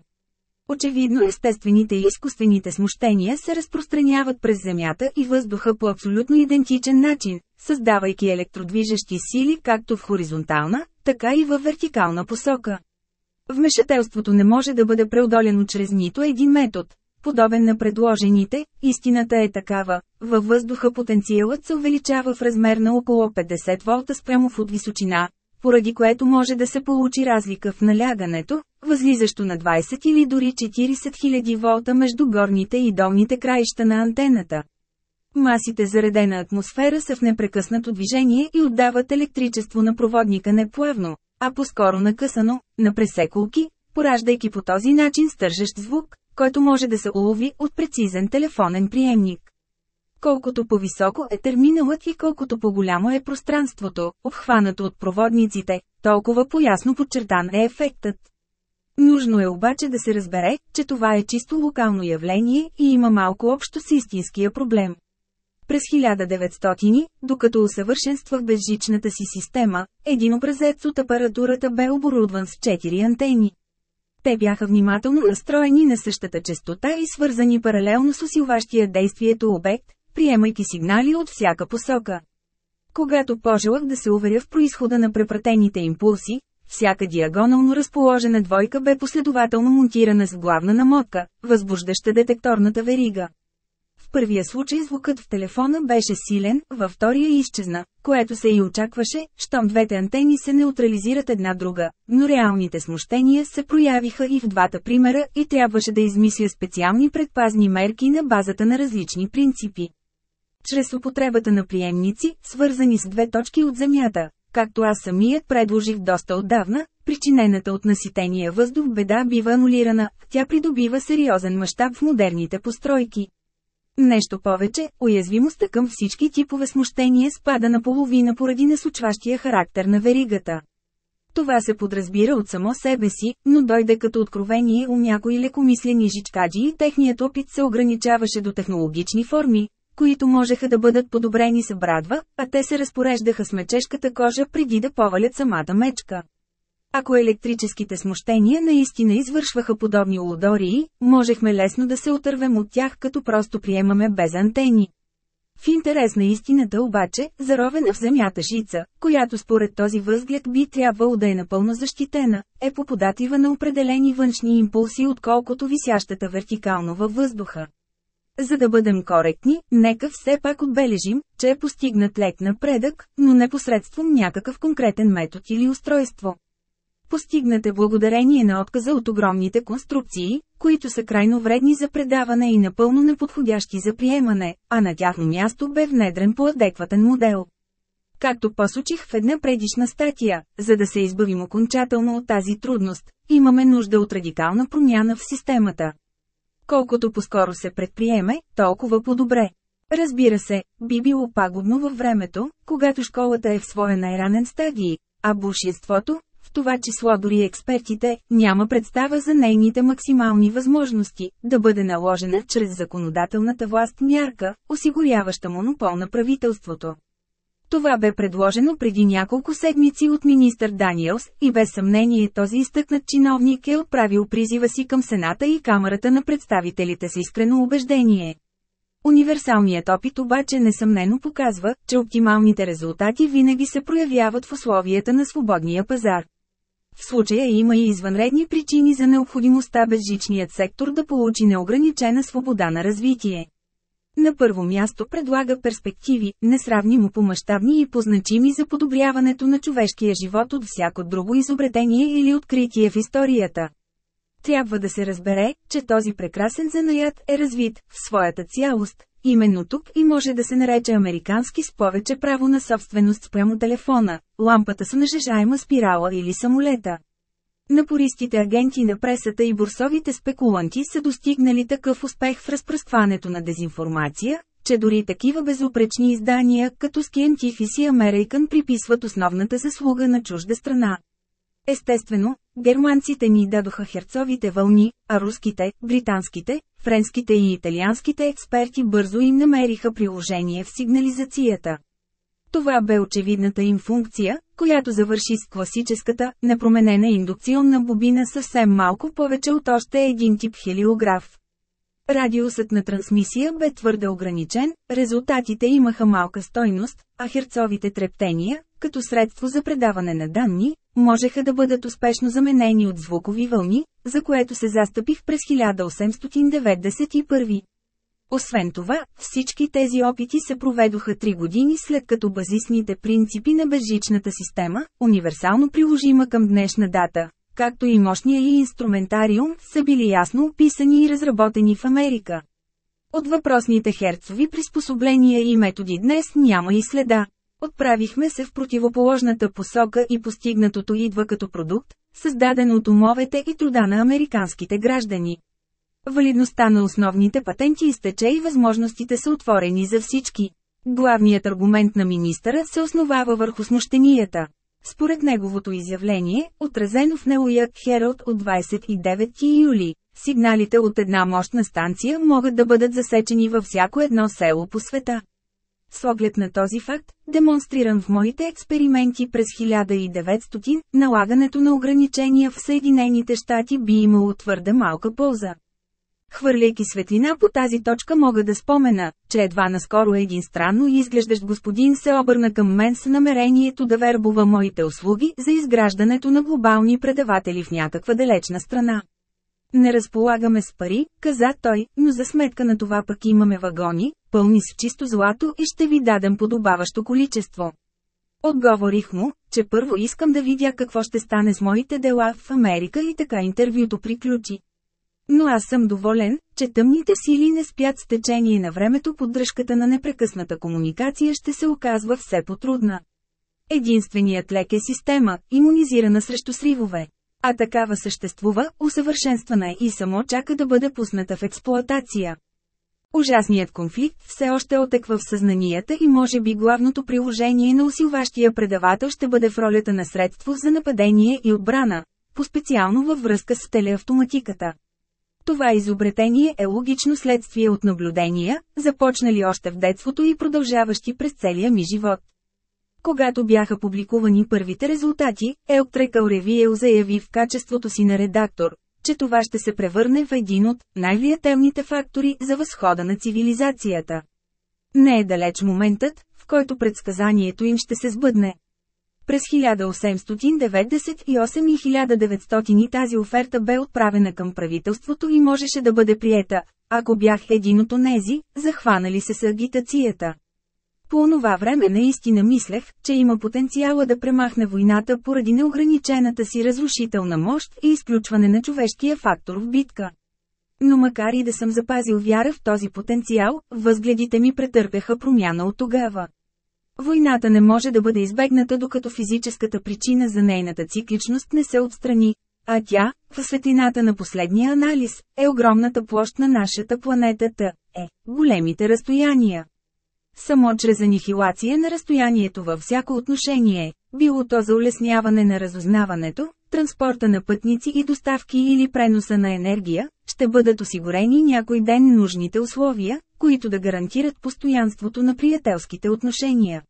Очевидно естествените и изкуствените смущения се разпространяват през Земята и въздуха по абсолютно идентичен начин, създавайки електродвижещи сили както в хоризонтална, така и във вертикална посока. Вмешателството не може да бъде преодолено чрез нито един метод, подобен на предложените, истината е такава, във въздуха потенциалът се увеличава в размер на около 50 волта спрямо от височина, поради което може да се получи разлика в налягането, възлизащо на 20 или дори 40 000 волта между горните и долните краища на антената. Масите заредена атмосфера са в непрекъснато движение и отдават електричество на проводника не плавно, а по-скоро накъсано, на пресеколки, пораждайки по този начин стържещ звук, който може да се улови от прецизен телефонен приемник. Колкото по-високо е терминалът и колкото по-голямо е пространството, обхванато от проводниците, толкова по-ясно подчертан е ефектът. Нужно е обаче да се разбере, че това е чисто локално явление и има малко общо с истинския проблем. През 1900, докато усъвършенствах безжичната си система, един образец от апаратурата бе оборудван с 4 антени. Те бяха внимателно настроени на същата частота и свързани паралелно с усилващия действието обект, приемайки сигнали от всяка посока. Когато пожелах да се уверя в происхода на препратените импулси, всяка диагонално разположена двойка бе последователно монтирана с главна намотка, възбуждаща детекторната верига. Първия случай звукът в телефона беше силен, във втория изчезна, което се и очакваше, щом двете антени се неутрализират една друга, но реалните смущения се проявиха и в двата примера и трябваше да измисля специални предпазни мерки на базата на различни принципи. Чрез употребата на приемници, свързани с две точки от Земята, както аз самият предложих доста отдавна, причинената от наситения въздух беда бива анулирана, тя придобива сериозен мащаб в модерните постройки. Нещо повече, уязвимостта към всички типове смущение спада на половина поради насочващия характер на веригата. Това се подразбира от само себе си, но дойде като откровение у някои лекомислени жичкаджи и техният опит се ограничаваше до технологични форми, които можеха да бъдат подобрени с брадва, а те се разпореждаха с мечешката кожа преди да повалят самата мечка. Ако електрическите смущения наистина извършваха подобни лудории, можехме лесно да се отървем от тях като просто приемаме без антени. В интерес на истината обаче, заровена в земята жица, която според този възглед би трябвало да е напълно защитена, е поподатива на определени външни импулси отколкото висящата вертикално във въздуха. За да бъдем коректни, нека все пак отбележим, че е постигнат лек напредък, но не посредством някакъв конкретен метод или устройство. Постигнат е благодарение на отказа от огромните конструкции, които са крайно вредни за предаване и напълно неподходящи за приемане, а на тяхно място бе внедрен по адекватен модел. Както посочих в една предишна статия, за да се избавим окончателно от тази трудност, имаме нужда от радикална промяна в системата. Колкото по-скоро се предприеме, толкова по-добре. Разбира се, би било пагубно във времето, когато школата е в своя най-ранен стадий, а большинството, в това число дори експертите, няма представа за нейните максимални възможности, да бъде наложена чрез законодателната власт мярка, осигуряваща монопол на правителството. Това бе предложено преди няколко седмици от министър Даниелс и без съмнение този изтъкнат чиновник е отправил призива си към Сената и Камерата на представителите с искрено убеждение. Универсалният опит обаче несъмнено показва, че оптималните резултати винаги се проявяват в условията на свободния пазар. В случая има и извънредни причини за необходимостта безжичният сектор да получи неограничена свобода на развитие. На първо място предлага перспективи, несравнимо по-мащабни и позначими за подобряването на човешкия живот от всяко друго изобретение или откритие в историята. Трябва да се разбере, че този прекрасен занаят е развит в своята цялост, именно тук и може да се нарече американски с повече право на собственост спрямо телефона, лампата с нажежаема спирала или самолета. Напористите агенти на пресата и бурсовите спекуланти са достигнали такъв успех в разпръскването на дезинформация, че дори такива безупречни издания, като Scientific и American приписват основната заслуга на чужда страна. Естествено, германците ни дадоха херцовите вълни, а руските, британските, френските и италианските експерти бързо им намериха приложение в сигнализацията. Това бе очевидната им функция, която завърши с класическата, непроменена индукционна бобина съвсем малко повече от още един тип хелиограф. Радиусът на трансмисия бе твърде ограничен, резултатите имаха малка стойност, а херцовите трептения, като средство за предаване на данни, можеха да бъдат успешно заменени от звукови вълни, за което се застъпих през 1891. Освен това, всички тези опити се проведоха три години след като базисните принципи на безжичната система, универсално приложима към днешна дата, както и мощния и инструментариум, са били ясно описани и разработени в Америка. От въпросните херцови приспособления и методи днес няма и следа. Отправихме се в противоположната посока и постигнатото идва като продукт, създаден от умовете и труда на американските граждани. Валидността на основните патенти изтече и възможностите са отворени за всички. Главният аргумент на министъра се основава върху смущенията. Според неговото изявление, отразено в Неуяк Хералд от 29 юли, сигналите от една мощна станция могат да бъдат засечени във всяко едно село по света. С оглед на този факт, демонстриран в моите експерименти през 1900, налагането на ограничения в Съединените щати би имало твърде малка полза. Хвърляйки светлина по тази точка мога да спомена, че едва наскоро един странно изглеждащ господин се обърна към мен с намерението да вербува моите услуги за изграждането на глобални предаватели в някаква далечна страна. Не разполагаме с пари, каза той, но за сметка на това пък имаме вагони, пълни с чисто злато и ще ви дадем подобаващо количество. Отговорих му, че първо искам да видя какво ще стане с моите дела в Америка и така интервюто приключи. Но аз съм доволен, че тъмните сили не спят с течение на времето поддръжката на непрекъсната комуникация ще се оказва все по-трудна. Единственият лек е система, иммунизирана срещу сривове. А такава съществува, усъвършенствана и само чака да бъде пусната в експлоатация. Ужасният конфликт все още отеква в съзнанията и може би главното приложение на усилващия предавател ще бъде в ролята на средство за нападение и отбрана, по-специално във връзка с телеавтоматиката. Това изобретение е логично следствие от наблюдения, започнали още в детството и продължаващи през целия ми живот. Когато бяха публикувани първите резултати, Елктрекъл Ревиел заяви в качеството си на редактор, че това ще се превърне в един от най-влиятелните фактори за възхода на цивилизацията. Не е далеч моментът, в който предсказанието им ще се сбъдне. През 1898 и 1900 тази оферта бе отправена към правителството и можеше да бъде приета, ако бях един от онези, захванали се с агитацията. По онова време наистина мислех, че има потенциала да премахне войната поради неограничената си разрушителна мощ и изключване на човешкия фактор в битка. Но макар и да съм запазил вяра в този потенциал, възгледите ми претърпяха промяна от тогава. Войната не може да бъде избегната докато физическата причина за нейната цикличност не се отстрани, а тя, в светлината на последния анализ, е огромната площ на нашата планета Т, е, големите разстояния. Само чрез анихилация на разстоянието във всяко отношение, било то за улесняване на разузнаването, транспорта на пътници и доставки или преноса на енергия, ще бъдат осигурени някой ден нужните условия, които да гарантират постоянството на приятелските отношения.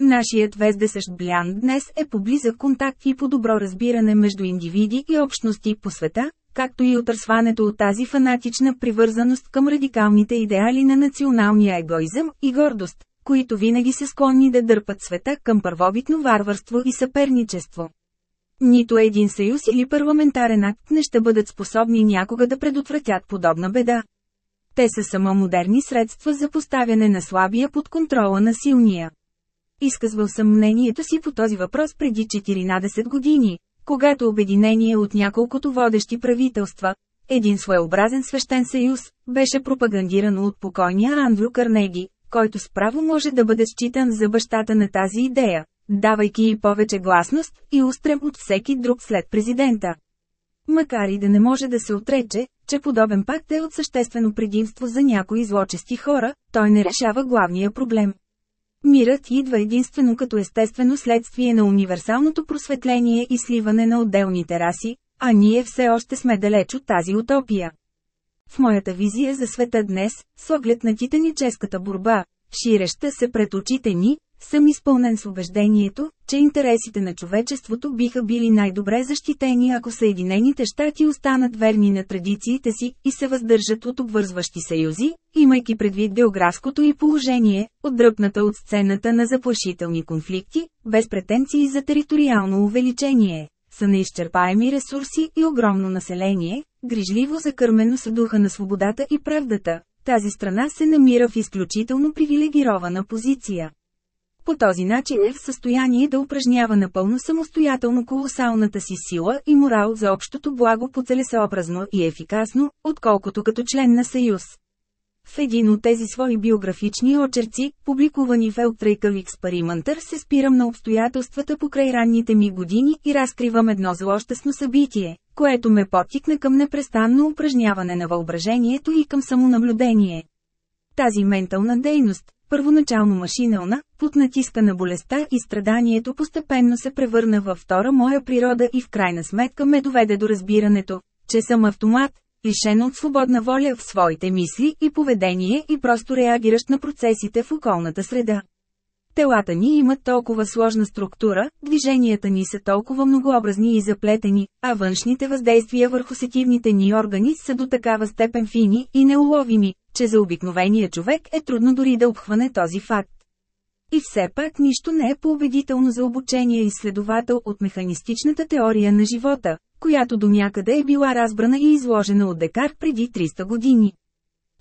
Нашият вездесъщ блян днес е по близък контакт и по добро разбиране между индивиди и общности по света, както и отърсването от тази фанатична привързаност към радикалните идеали на националния егоизъм и гордост, които винаги се склонни да дърпат света към първобитно варварство и съперничество. Нито един съюз или парламентарен акт не ще бъдат способни някога да предотвратят подобна беда. Те са само модерни средства за поставяне на слабия под контрола на силния. Изказвал съм мнението си по този въпрос преди 14 години, когато обединение от няколкото водещи правителства, един своеобразен свещен съюз, беше пропагандирано от покойния Андрю Карнеги, който справо може да бъде считан за бащата на тази идея, давайки и повече гласност и устрем от всеки друг след президента. Макар и да не може да се отрече, че подобен пакт е от съществено предимство за някои злочести хора, той не решава главния проблем. Мирът идва единствено като естествено следствие на универсалното просветление и сливане на отделните раси, а ние все още сме далеч от тази утопия. В моята визия за света днес, с оглед на титаническата борба, ширеща се пред очите ни, съм изпълнен с убеждението, че интересите на човечеството биха били най-добре защитени ако Съединените щати останат верни на традициите си и се въздържат от обвързващи съюзи, имайки предвид географското и положение, отдръпната от сцената на заплашителни конфликти, без претенции за териториално увеличение, са неизчерпаеми ресурси и огромно население, грижливо закърмено с духа на свободата и правдата. Тази страна се намира в изключително привилегирована позиция. По този начин е в състояние да упражнява напълно самостоятелно колосалната си сила и морал за общото благо по-целесообразно и ефикасно, отколкото като член на съюз. В един от тези свои биографични очерци, публикувани в Eltracal Experimenter, се спирам на обстоятелствата покрай ранните ми години и разкривам едно злощастно събитие, което ме потикна към непрестанно упражняване на въображението и към самонаблюдение. Тази ментална дейност, първоначално машинална, под натиска на болестта и страданието постепенно се превърна във втора моя природа и в крайна сметка ме доведе до разбирането, че съм автомат, лишен от свободна воля в своите мисли и поведение и просто реагиращ на процесите в околната среда. Телата ни имат толкова сложна структура, движенията ни са толкова многообразни и заплетени, а външните въздействия върху сетивните ни органи са до такава степен фини и неуловими, че за обикновения човек е трудно дори да обхване този факт. И все пак нищо не е по-убедително за обучение изследовател от механистичната теория на живота, която до някъде е била разбрана и изложена от Декар преди 300 години.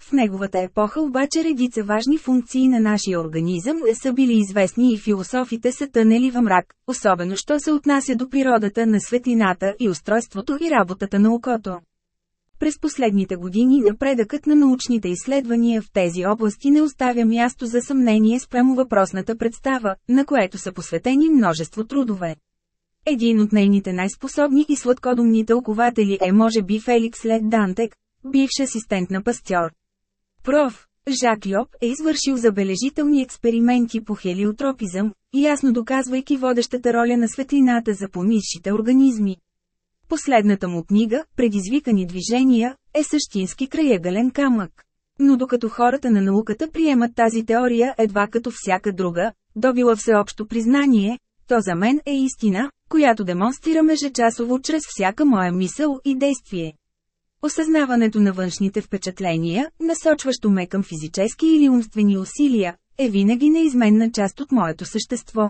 В неговата епоха обаче редица важни функции на нашия организъм не са били известни и философите са тънели във мрак, особено що се отнася до природата на светлината и устройството и работата на окото. През последните години напредъкът на научните изследвания в тези области не оставя място за съмнение спрямо въпросната представа, на което са посветени множество трудове. Един от нейните най-способни и сладкодумни тълкователи е може би Феликс Лед Дантек, бивш асистент на пастьор. Проф. Жак Йоп е извършил забележителни експерименти по хелиотропизъм, ясно доказвайки водещата роля на светлината за понисшите организми. Последната му книга, Предизвикани движения, е същински краягален камък. Но докато хората на науката приемат тази теория едва като всяка друга, добила всеобщо признание, то за мен е истина, която демонстрирам ежечасово чрез всяка моя мисъл и действие. Осъзнаването на външните впечатления, насочващо ме към физически или умствени усилия, е винаги неизменна част от моето същество.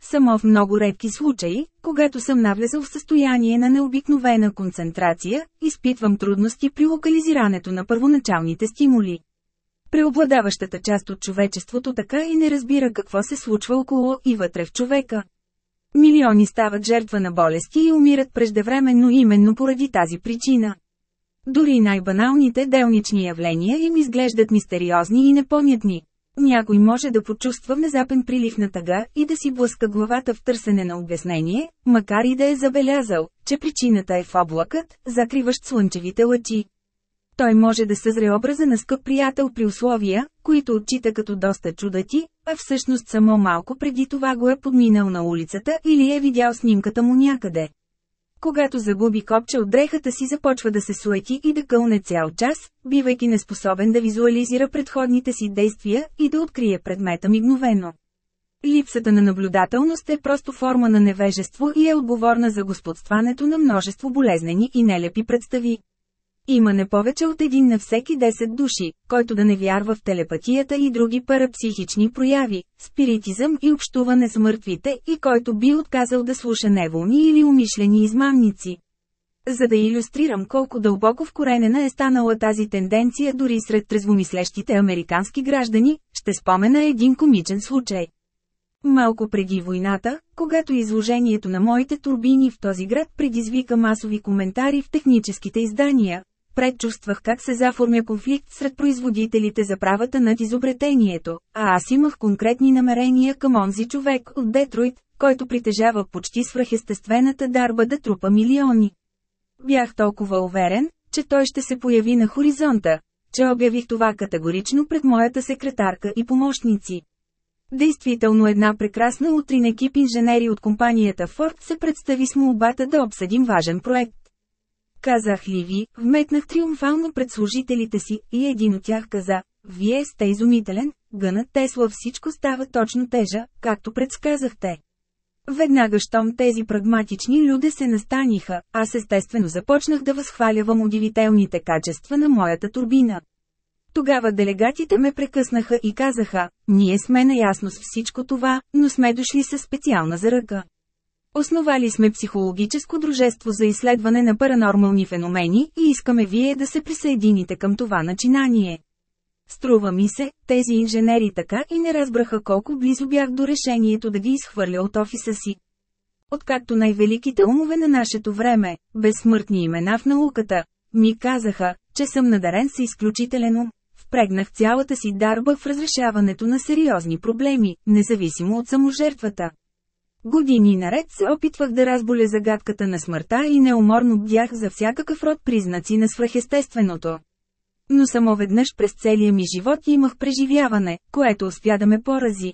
Само в много редки случаи, когато съм навлезал в състояние на необикновена концентрация, изпитвам трудности при локализирането на първоначалните стимули. Преобладаващата част от човечеството така и не разбира какво се случва около и вътре в човека. Милиони стават жертва на болести и умират преждевременно именно поради тази причина. Дори най-баналните делнични явления им изглеждат мистериозни и непонятни. Някой може да почувства внезапен прилив на тъга и да си блъска главата в търсене на обяснение, макар и да е забелязал, че причината е в облакът, закриващ слънчевите лъчи. Той може да съзре образа на скъп приятел при условия, които отчита като доста чудати, а всъщност само малко преди това го е подминал на улицата или е видял снимката му някъде. Когато загуби копче от дрехата си започва да се суети и да кълне цял час, бивайки неспособен да визуализира предходните си действия и да открие предмета мигновено. Липсата на наблюдателност е просто форма на невежество и е отговорна за господстването на множество болезнени и нелепи представи. Има не повече от един на всеки 10 души, който да не вярва в телепатията и други парапсихични прояви, спиритизъм и общуване с мъртвите и който би отказал да слуша неволни или умишлени измамници. За да иллюстрирам колко дълбоко вкоренена е станала тази тенденция дори сред трезвомислещите американски граждани, ще спомена един комичен случай. Малко преди войната, когато изложението на моите турбини в този град предизвика масови коментари в техническите издания, предчувствах как се заформя конфликт сред производителите за правата над изобретението, а аз имах конкретни намерения към онзи човек от Детройт, който притежава почти свръхестествената дарба да трупа милиони. Бях толкова уверен, че той ще се появи на хоризонта, че обявих това категорично пред моята секретарка и помощници. Действително една прекрасна утрин екип инженери от компанията Ford се представи с молбата да обсъдим важен проект. Казах ли ви, вметнах триумфално пред служителите си, и един от тях каза, вие сте изумителен, гънат Тесла всичко става точно тежа, както предсказахте. Веднага щом тези прагматични люде се настаниха, аз естествено започнах да възхвалявам удивителните качества на моята турбина. Тогава делегатите ме прекъснаха и казаха, ние сме наясно с всичко това, но сме дошли със специална заръка. Основали сме психологическо дружество за изследване на паранормални феномени и искаме вие да се присъедините към това начинание. Струва ми се, тези инженери така и не разбраха колко близо бях до решението да ги изхвърля от офиса си. Откакто най-великите умове на нашето време, безсмъртни имена в науката, ми казаха, че съм надарен с изключителен ум, впрегнах цялата си дарба в разрешаването на сериозни проблеми, независимо от саможертвата. Години наред се опитвах да разболя загадката на смъртта и неуморно бдях за всякакъв род признаци на свръхестественото. Но само веднъж през целия ми живот имах преживяване, което успя да ме порази.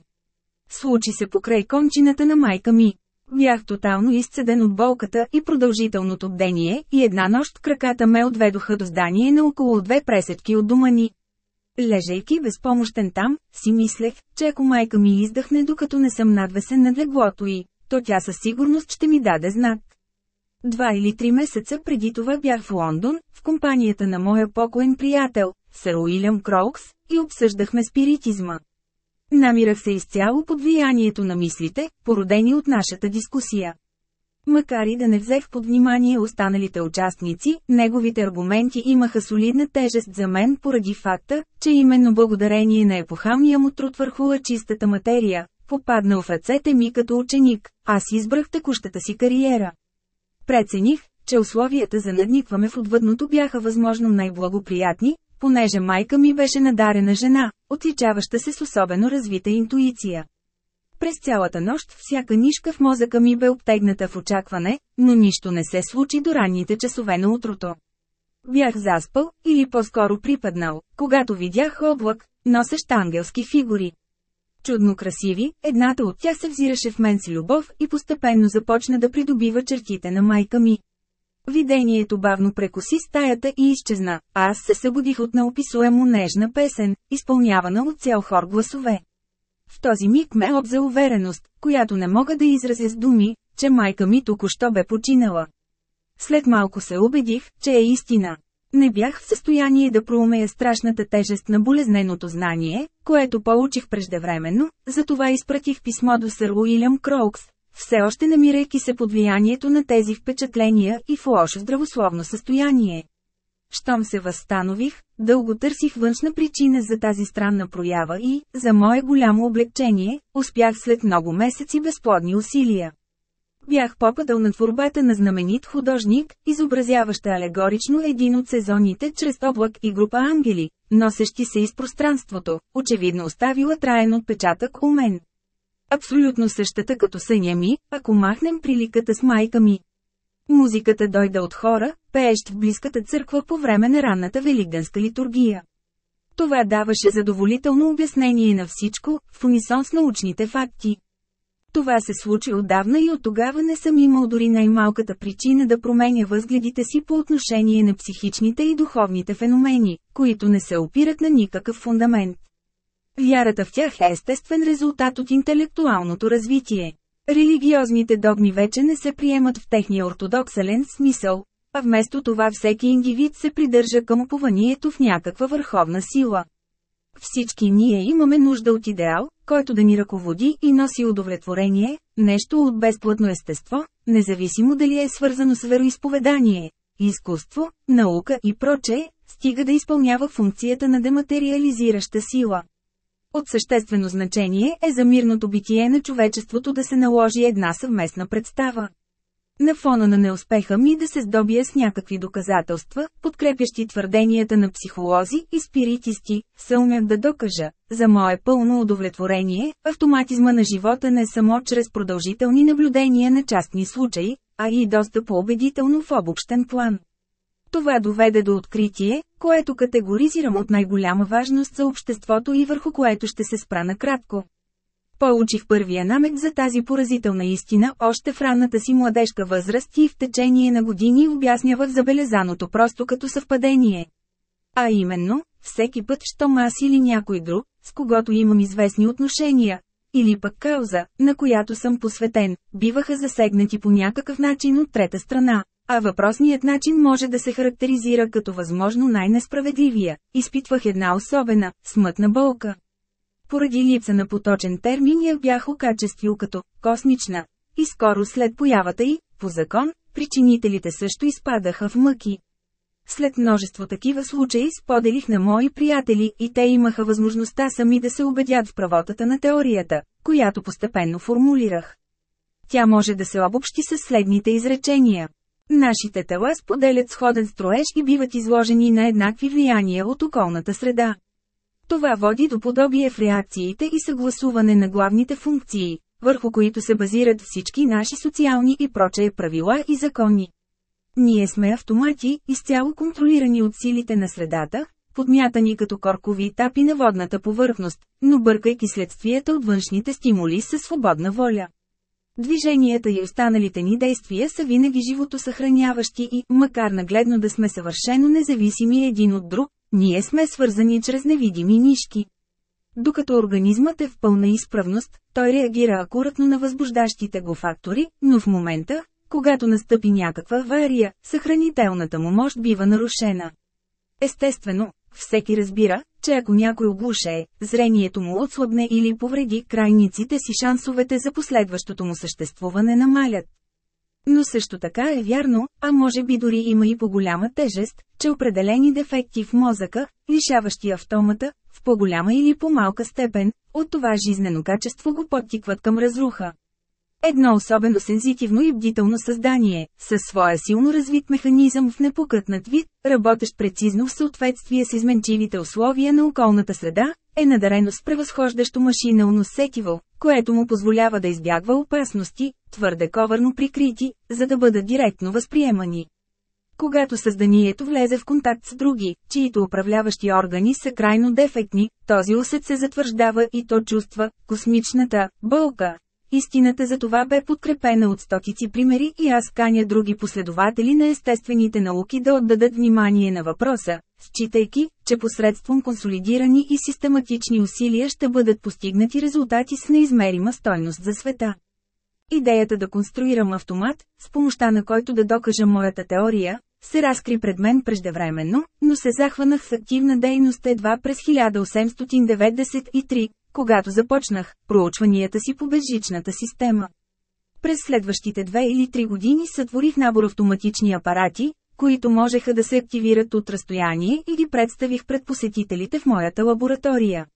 Случи се покрай кончината на майка ми. Бях тотално изцеден от болката и продължителното бдение, и една нощ краката ме отведоха до здание на около две пресечки от дома ни. Лежейки безпомощен там, си мислех, че ако майка ми издъхне докато не съм надвесен над леглото й, то тя със сигурност ще ми даде знак. Два или три месеца преди това бях в Лондон, в компанията на моя покоен приятел, сър Уилям Кроукс, и обсъждахме спиритизма. Намирах се изцяло под влиянието на мислите, породени от нашата дискусия. Макар и да не взех под внимание останалите участници, неговите аргументи имаха солидна тежест за мен поради факта, че именно благодарение на епохалния му труд върху чистата материя, попаднал в ръцете ми като ученик, аз избрах текущата си кариера. Прецених, че условията за надникваме в отвъдното бяха възможно най-благоприятни, понеже майка ми беше надарена жена, отличаваща се с особено развита интуиция. През цялата нощ всяка нишка в мозъка ми бе обтегната в очакване, но нищо не се случи до ранните часове на утрото. Бях заспал, или по-скоро припаднал, когато видях облак, носещ ангелски фигури. Чудно красиви, едната от тях се взираше в мен с любов и постепенно започна да придобива чертите на майка ми. Видението бавно прекоси стаята и изчезна, а аз се събудих от неописуемо нежна песен, изпълнявана от цял хор гласове. В този миг ме обзе увереност, която не мога да изразя с думи, че майка ми току-що бе починала. След малко се убедих, че е истина. Не бях в състояние да проумея страшната тежест на болезненото знание, което получих преждевременно, затова изпратих писмо до сър Уилям Кроукс, все още намирайки се под влиянието на тези впечатления и в лошо здравословно състояние. Щом се възстанових, дълго търсих външна причина за тази странна проява и, за мое голямо облегчение, успях след много месеци безплодни усилия. Бях попадал на творбата на знаменит художник, изобразяваща алегорично един от сезоните чрез облак и група ангели, носещи се из пространството, очевидно оставила траен отпечатък у мен. Абсолютно същата като съня ми, ако махнем приликата с майка ми. Музиката дойде от хора, пеещ в близката църква по време на ранната великденска литургия. Това даваше задоволително обяснение на всичко, в унисон с научните факти. Това се случи отдавна и от тогава не съм имал дори най-малката причина да променя възгледите си по отношение на психичните и духовните феномени, които не се опират на никакъв фундамент. Вярата в тях е естествен резултат от интелектуалното развитие. Религиозните догми вече не се приемат в техния ортодоксален смисъл, а вместо това всеки индивид се придържа към упованието в някаква върховна сила. Всички ние имаме нужда от идеал, който да ни ръководи и носи удовлетворение, нещо от безплътно естество, независимо дали е свързано с вероисповедание, изкуство, наука и прочее, стига да изпълнява функцията на дематериализираща сила. От съществено значение е за мирното битие на човечеството да се наложи една съвместна представа. На фона на неуспеха ми да се здобия с някакви доказателства, подкрепящи твърденията на психолози и спиритисти, се да докажа, за мое пълно удовлетворение, автоматизма на живота не само чрез продължителни наблюдения на частни случаи, а и доста по-убедително в обобщен план. Това доведе до откритие, което категоризирам от най-голяма важност за обществото и върху което ще се спра накратко. Получих първия намек за тази поразителна истина още в ранната си младежка възраст и в течение на години обяснявах забелезаното просто като съвпадение. А именно, всеки път, щом аз или някой друг, с когото имам известни отношения, или пък кауза, на която съм посветен, биваха засегнати по някакъв начин от трета страна, а въпросният начин може да се характеризира като възможно най-несправедливия. Изпитвах една особена, смътна болка. Поради липса на поточен термин я бях окачествил като «космична». И скоро след появата й, по закон, причинителите също изпадаха в мъки. След множество такива случаи споделих на мои приятели и те имаха възможността сами да се убедят в правотата на теорията, която постепенно формулирах. Тя може да се обобщи с следните изречения. Нашите тела споделят сходен строеж и биват изложени на еднакви влияния от околната среда. Това води до подобие в реакциите и съгласуване на главните функции, върху които се базират всички наши социални и прочее правила и закони. Ние сме автомати, изцяло контролирани от силите на средата, подмятани като коркови етапи на водната повърхност, но бъркайки следствията от външните стимули със свободна воля. Движенията и останалите ни действия са винаги животосъхраняващи и, макар нагледно да сме съвършено независими един от друг, ние сме свързани чрез невидими нишки. Докато организмът е в пълна изправност, той реагира акуратно на възбуждащите го фактори, но в момента, когато настъпи някаква авария, съхранителната му мощ бива нарушена. Естествено, всеки разбира, че ако някой оглушее, зрението му отслабне или повреди крайниците си шансовете за последващото му съществуване намалят. Но също така е вярно, а може би дори има и по-голяма тежест, че определени дефекти в мозъка, лишаващи автомата, в по-голяма или по-малка степен, от това жизнено качество го подтикват към разруха. Едно особено сензитивно и бдително създание, със своя силно развит механизъм в непокътнат вид, работещ прецизно в съответствие с изменчивите условия на околната среда, е надарено с превъзхождащо машинално сетиво, което му позволява да избягва опасности, твърде ковърно прикрити, за да бъдат директно възприемани. Когато създанието влезе в контакт с други, чието управляващи органи са крайно дефектни, този усет се затвърждава и то чувства космичната болка, Истината за това бе подкрепена от стотици примери и аз каня други последователи на естествените науки да отдадат внимание на въпроса, считайки, че посредством консолидирани и систематични усилия ще бъдат постигнати резултати с неизмерима стойност за света. Идеята да конструирам автомат, с помощта на който да докажа моята теория, се разкри пред мен преждевременно, но се захванах с активна дейност едва през 1893, когато започнах проучванията си по безжичната система. През следващите две или три години сътворих набор автоматични апарати, които можеха да се активират от разстояние и ги представих пред посетителите в моята лаборатория.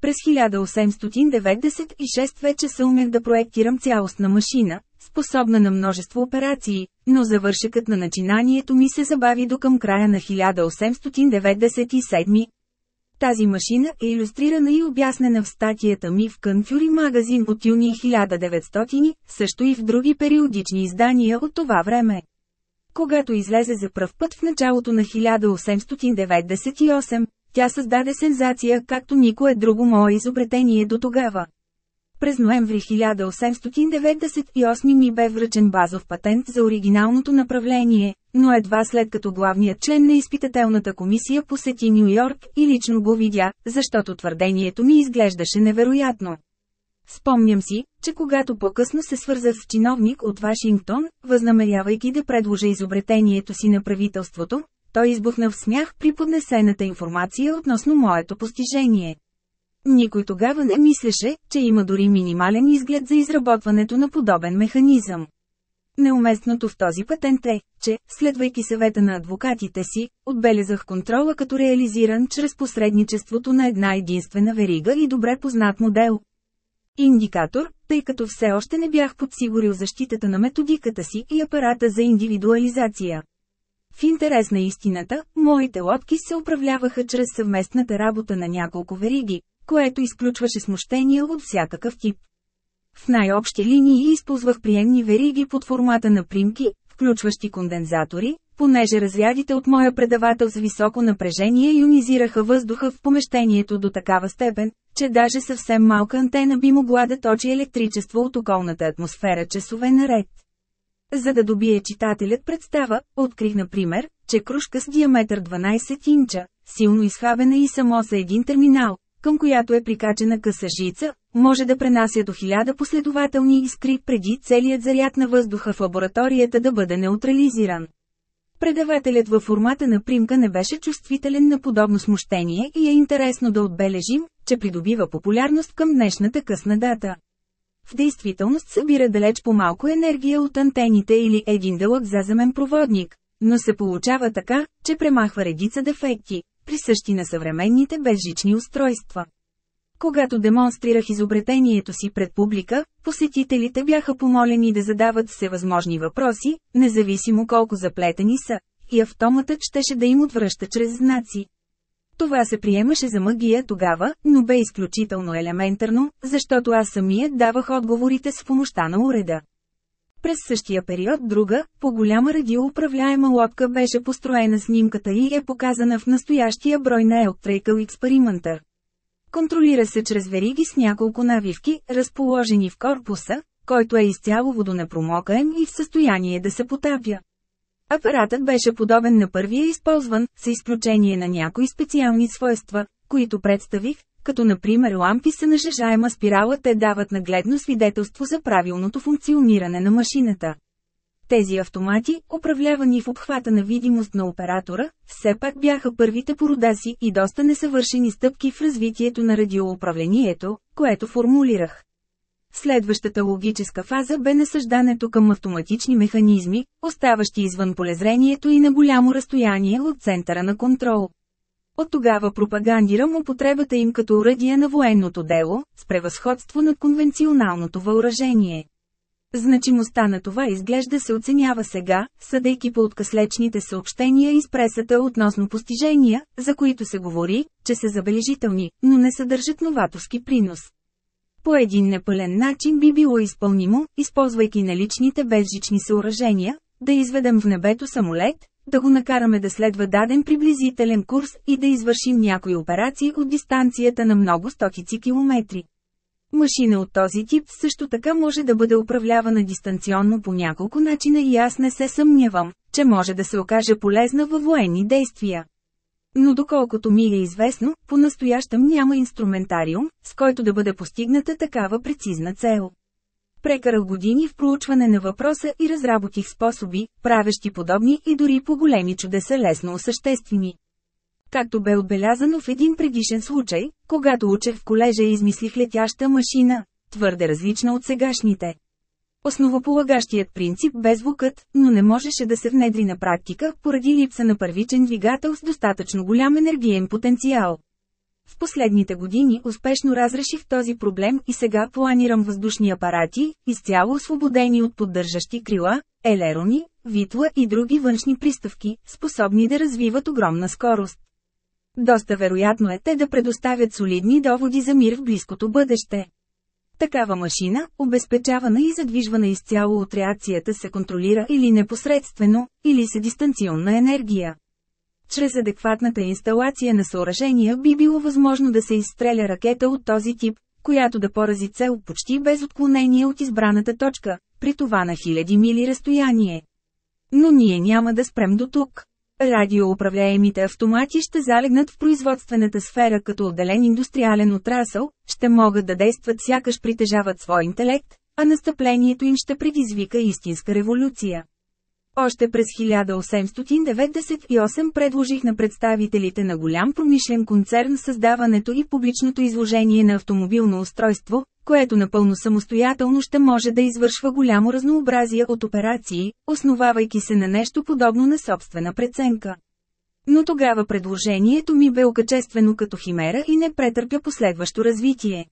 През 1896 вече се умех да проектирам цялостна машина, способна на множество операции, но завършекът на начинанието ми се забави до към края на 1897. Тази машина е иллюстрирана и обяснена в статията ми в Кънфюри магазин от юни 1900, също и в други периодични издания от това време. Когато излезе за пръв път в началото на 1898, тя създаде сензация както никое друго мое изобретение до тогава. През ноември 1898 ми бе връчен базов патент за оригиналното направление, но едва след като главният член на изпитателната комисия посети Нью Йорк и лично го видя, защото твърдението ми изглеждаше невероятно. Спомням си, че когато по-късно се свързах с чиновник от Вашингтон, възнамерявайки да предложа изобретението си на правителството, той избухна в смях при поднесената информация относно моето постижение. Никой тогава не мислеше, че има дори минимален изглед за изработването на подобен механизъм. Неуместното в този патент е, че, следвайки съвета на адвокатите си, отбелязах контрола като реализиран чрез посредничеството на една единствена верига и добре познат модел. Индикатор, тъй като все още не бях подсигурил защитата на методиката си и апарата за индивидуализация. В интерес на истината, моите лодки се управляваха чрез съвместната работа на няколко вериги, което изключваше смущения от всякакъв тип. В най-общи линии използвах приемни вериги под формата на примки, включващи кондензатори, понеже разрядите от моя предавател с високо напрежение ионизираха въздуха в помещението до такава степен, че даже съвсем малка антена би могла да точи електричество от околната атмосфера часове наред. За да добие читателят представа, открих например, че кружка с диаметър 12 инча, силно изхабена и само за един терминал, към която е прикачена къса жица, може да пренася до хиляда последователни искри преди целият заряд на въздуха в лабораторията да бъде неутрализиран. Предавателят във формата на примка не беше чувствителен на подобно смущение и е интересно да отбележим, че придобива популярност към днешната късна дата. В действителност събира далеч по-малко енергия от антените или един дълъг заземен проводник, но се получава така, че премахва редица дефекти, присъщи на съвременните безжични устройства. Когато демонстрирах изобретението си пред публика, посетителите бяха помолени да задават всевъзможни въпроси, независимо колко заплетени са, и автоматът щеше да им отвръща чрез знаци. Това се приемаше за магия тогава, но бе изключително елементарно, защото аз самият давах отговорите с помощта на уреда. През същия период друга, по-голяма радиоуправляема лодка беше построена снимката и е показана в настоящия брой на Electrical Experimenter. Контролира се чрез вериги с няколко навивки, разположени в корпуса, който е изцяло водонепромокаем и в състояние да се потапя. Апаратът беше подобен на първия използван, с изключение на някои специални свойства, които представих, като например лампи с нажежаема спирала те дават нагледно свидетелство за правилното функциониране на машината. Тези автомати, управлявани в обхвата на видимост на оператора, все пак бяха първите порода си и доста несъвършени стъпки в развитието на радиоуправлението, което формулирах. Следващата логическа фаза бе насъждането към автоматични механизми, оставащи извън полезрението и на голямо разстояние от центъра на контрол. От тогава пропагандирам употребата им като уръдие на военното дело, с превъзходство над конвенционалното въоръжение. Значимостта на това изглежда се оценява сега, съдейки по откъслечните съобщения и пресата относно постижения, за които се говори, че са забележителни, но не съдържат новаторски принос. По един непълен начин би било изпълнимо, използвайки наличните безжични съоръжения, да изведем в небето самолет, да го накараме да следва даден приблизителен курс и да извършим някои операции от дистанцията на много стотици километри. Машина от този тип също така може да бъде управлявана дистанционно по няколко начина и аз не се съмнявам, че може да се окаже полезна във военни действия. Но доколкото ми е известно, по-настоящем няма инструментариум, с който да бъде постигната такава прецизна цел. Прекарах години в проучване на въпроса и разработих способи, правещи подобни и дори по-големи чудеса лесно осъществими. Както бе отбелязано в един предишен случай, когато учех в колежа и измислих летяща машина, твърде различна от сегашните. Основополагащият принцип бе звукът, но не можеше да се внедри на практика, поради липса на първичен двигател с достатъчно голям енергиен потенциал. В последните години успешно разреших този проблем и сега планирам въздушни апарати, изцяло освободени от поддържащи крила, елерони, витла и други външни приставки, способни да развиват огромна скорост. Доста вероятно е те да предоставят солидни доводи за мир в близкото бъдеще. Такава машина, обезпечавана и задвижвана изцяло от реакцията се контролира или непосредствено, или с дистанционна енергия. Чрез адекватната инсталация на съоръжения би било възможно да се изстреля ракета от този тип, която да порази цел почти без отклонение от избраната точка, при това на хиляди мили разстояние. Но ние няма да спрем до тук. Радиоуправляемите автомати ще залегнат в производствената сфера като отделен индустриален отрасъл, ще могат да действат сякаш притежават свой интелект, а настъплението им ще предизвика истинска революция. Още през 1898 предложих на представителите на голям промишлен концерн създаването и публичното изложение на автомобилно устройство, което напълно самостоятелно ще може да извършва голямо разнообразие от операции, основавайки се на нещо подобно на собствена преценка. Но тогава предложението ми бе окачествено като химера и не претърпя последващо развитие.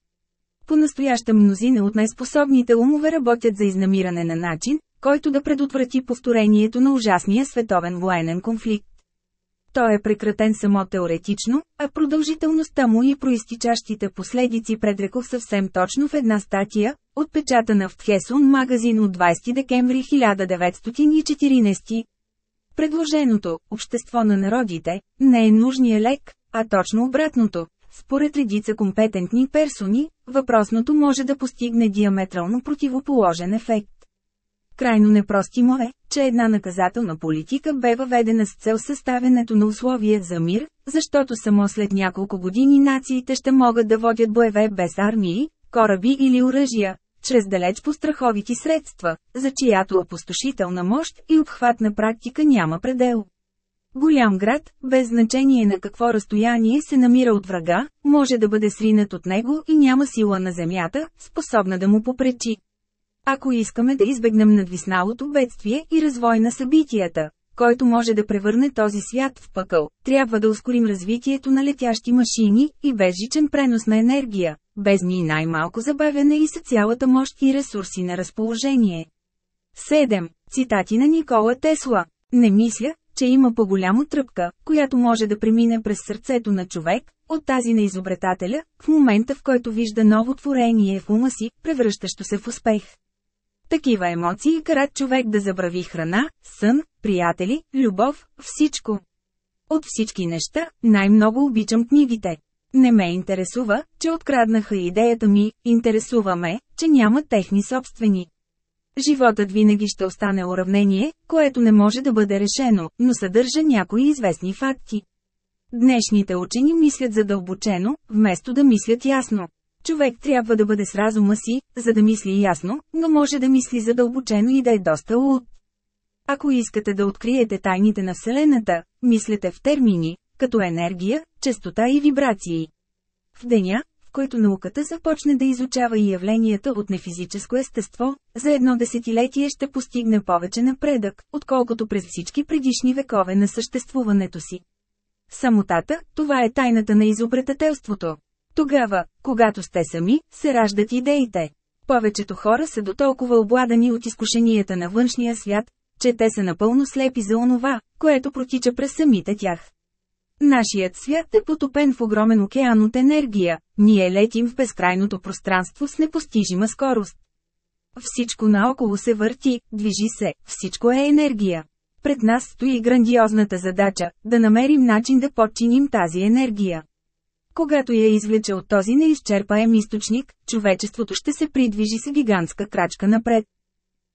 По-настояща мнозина от най-способните умове работят за изнамиране на начин, който да предотврати повторението на ужасния световен военен конфликт. Той е прекратен само теоретично, а продължителността му и проистичащите последици предрекох съвсем точно в една статия, отпечатана в Тхесун магазин от 20 декември 1914. Предложеното «Общество на народите» не е нужния лек, а точно обратното. Според редица компетентни персони, въпросното може да постигне диаметрално противоположен ефект. Крайно непростимо е, че една наказателна политика бе въведена с цел съставянето на условия за мир, защото само след няколко години нациите ще могат да водят боеве без армии, кораби или оръжия, чрез далеч постраховити средства, за чиято опустошителна мощ и обхватна практика няма предел. Голям град, без значение на какво разстояние се намира от врага, може да бъде сринат от него и няма сила на земята, способна да му попречи. Ако искаме да избегнем надвисналото бедствие и развой на събитията, който може да превърне този свят в пъкъл, трябва да ускорим развитието на летящи машини и безжичен пренос на енергия, без ни най-малко забавяне и с цялата мощ и ресурси на разположение. 7. Цитати на Никола Тесла. Не мисля, че има по-голямо тръпка, която може да премине през сърцето на човек, от тази на изобретателя, в момента в който вижда ново творение в ума си, превръщащо се в успех. Такива емоции карат човек да забрави храна, сън, приятели, любов, всичко. От всички неща, най-много обичам книгите. Не ме интересува, че откраднаха идеята ми, интересува ме, че няма техни собствени. Животът винаги ще остане уравнение, което не може да бъде решено, но съдържа някои известни факти. Днешните учени мислят задълбочено, вместо да мислят ясно. Човек трябва да бъде с разума си, за да мисли ясно, но може да мисли задълбочено и да е доста луд. Ако искате да откриете тайните на Вселената, мислете в термини, като енергия, частота и вибрации. В деня, в който науката започне да изучава и явленията от нефизическо естество, за едно десетилетие ще постигне повече напредък, отколкото през всички предишни векове на съществуването си. Самотата, това е тайната на изобретателството. Тогава, когато сте сами, се раждат идеите. Повечето хора са до толкова обладани от изкушенията на външния свят, че те са напълно слепи за онова, което протича през самите тях. Нашият свят е потопен в огромен океан от енергия, ние летим в безкрайното пространство с непостижима скорост. Всичко наоколо се върти, движи се, всичко е енергия. Пред нас стои грандиозната задача – да намерим начин да подчиним тази енергия. Когато я извлече от този неизчерпаем източник, човечеството ще се придвижи с гигантска крачка напред.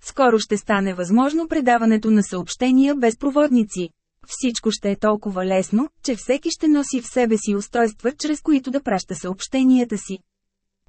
Скоро ще стане възможно предаването на съобщения без проводници. Всичко ще е толкова лесно, че всеки ще носи в себе си устройства, чрез които да праща съобщенията си.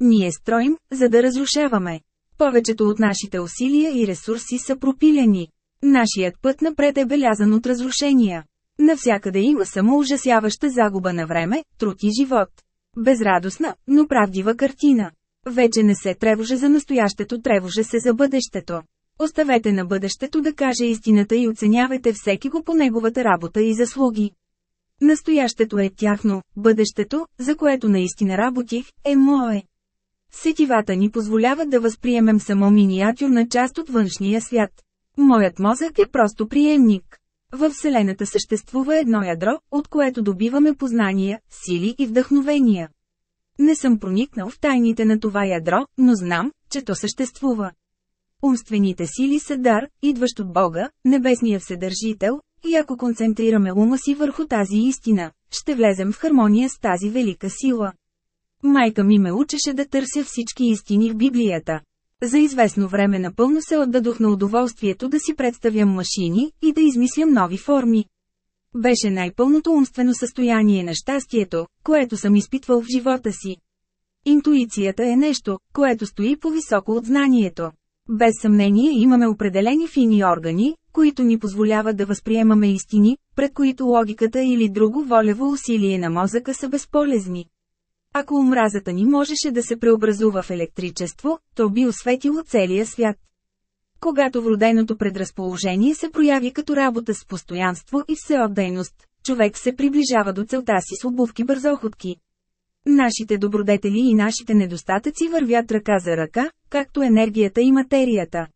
Ние строим, за да разрушаваме. Повечето от нашите усилия и ресурси са пропилени. Нашият път напред е белязан от разрушения. Навсякъде има само ужасяваща загуба на време, труд и живот. Безрадостна, но правдива картина. Вече не се тревоже за настоящето, тревоже се за бъдещето. Оставете на бъдещето да каже истината и оценявайте всеки го по неговата работа и заслуги. Настоящето е тяхно, бъдещето, за което наистина работих, е мое. Сетивата ни позволяват да възприемем само миниатюрна част от външния свят. Моят мозък е просто приемник. Във Вселената съществува едно ядро, от което добиваме познания, сили и вдъхновения. Не съм проникнал в тайните на това ядро, но знам, че то съществува. Умствените сили са дар, идващ от Бога, Небесния Вседържител, и ако концентрираме ума си върху тази истина, ще влезем в хармония с тази велика сила. Майка ми ме учеше да търся всички истини в Библията. За известно време напълно се отдадох на удоволствието да си представям машини и да измислям нови форми. Беше най-пълното умствено състояние на щастието, което съм изпитвал в живота си. Интуицията е нещо, което стои по-високо от знанието. Без съмнение имаме определени фини органи, които ни позволяват да възприемаме истини, пред които логиката или друго волево усилие на мозъка са безполезни. Ако омразата ни можеше да се преобразува в електричество, то би осветило целия свят. Когато вроденото предразположение се прояви като работа с постоянство и всеотдайност, човек се приближава до целта си с обувки бързоходки. Нашите добродетели и нашите недостатъци вървят ръка за ръка, както енергията и материята.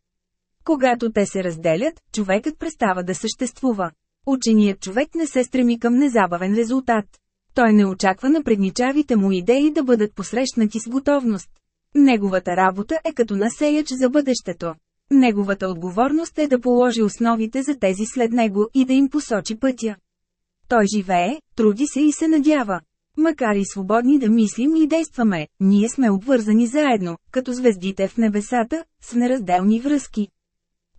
Когато те се разделят, човекът престава да съществува. Ученият човек не се стреми към незабавен резултат. Той не очаква на предничавите му идеи да бъдат посрещнати с готовност. Неговата работа е като насеяч за бъдещето. Неговата отговорност е да положи основите за тези след него и да им посочи пътя. Той живее, труди се и се надява. Макар и свободни да мислим и действаме, ние сме обвързани заедно, като звездите в небесата, с неразделни връзки.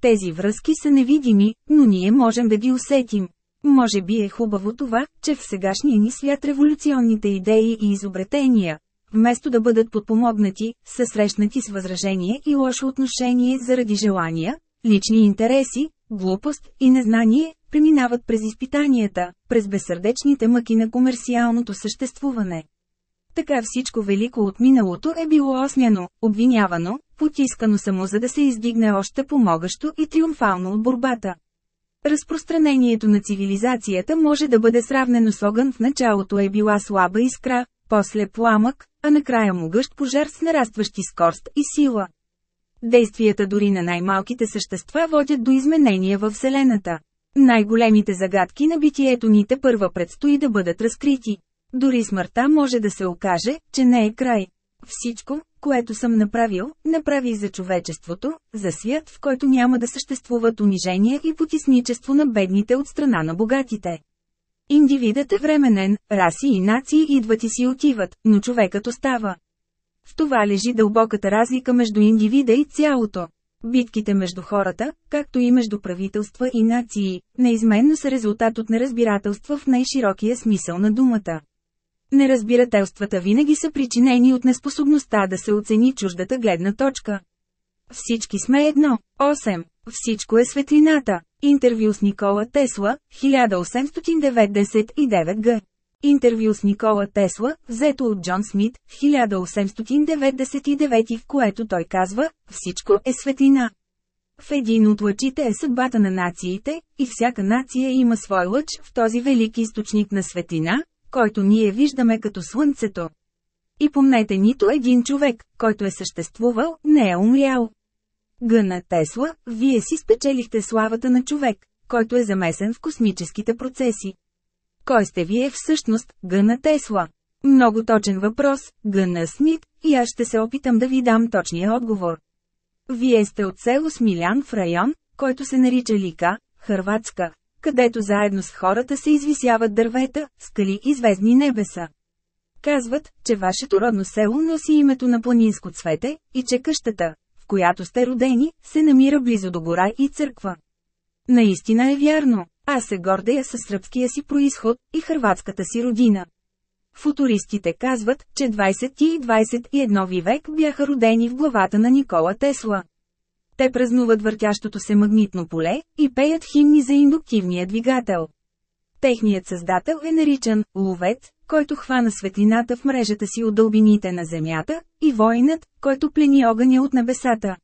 Тези връзки са невидими, но ние можем да ги усетим. Може би е хубаво това, че в сегашния ни свят революционните идеи и изобретения, вместо да бъдат подпомогнати, са срещнати с възражение и лошо отношение заради желания, лични интереси, глупост и незнание, преминават през изпитанията, през безсърдечните мъки на комерциалното съществуване. Така всичко велико от миналото е било осмяно, обвинявано, потискано само за да се издигне още помогащо и триумфално от борбата. Разпространението на цивилизацията може да бъде сравнено с огън в началото е била слаба искра, после пламък, а накрая могъщ пожар с нарастващи скорост и сила. Действията дори на най-малките същества водят до изменения във Вселената. Най-големите загадки на битието ни те първа предстои да бъдат разкрити. Дори смъртта може да се окаже, че не е край. Всичко, което съм направил, направи за човечеството, за свят, в който няма да съществуват унижения и потисничество на бедните от страна на богатите. Индивидът е временен, раси и нации идват и си отиват, но човекът остава. В това лежи дълбоката разлика между индивида и цялото. Битките между хората, както и между правителства и нации, неизменно са резултат от неразбирателства в най-широкия смисъл на думата. Неразбирателствата винаги са причинени от неспособността да се оцени чуждата гледна точка. Всички сме едно. 8. Всичко е светлината. Интервю с Никола Тесла, 1899 г. Интервю с Никола Тесла, взето от Джон Смит, 1899 в което той казва, всичко е светлина. В един от лъчите е съдбата на нациите, и всяка нация има свой лъч в този велик източник на светлина, който ние виждаме като Слънцето. И помнете нито един човек, който е съществувал, не е умрял. Гъна Тесла, вие си спечелихте славата на човек, който е замесен в космическите процеси. Кой сте вие всъщност, Гъна Тесла? Много точен въпрос, Гъна Смит, и аз ще се опитам да ви дам точния отговор. Вие сте от село Смилян в район, който се нарича Лика, Хърватска, където заедно с хората се извисяват дървета, скали и звездни небеса. Казват, че вашето родно село носи името на планинско цвете, и че къщата, в която сте родени, се намира близо до гора и църква. Наистина е вярно, аз се гордея със сръбския си происход и хрватската си родина. Футуристите казват, че 20 и 21 век бяха родени в главата на Никола Тесла. Те празнуват въртящото се магнитно поле и пеят химни за индуктивния двигател. Техният създател е наричан «ловец», който хвана светлината в мрежата си от дълбините на Земята, и воинът, който плени огъня от небесата.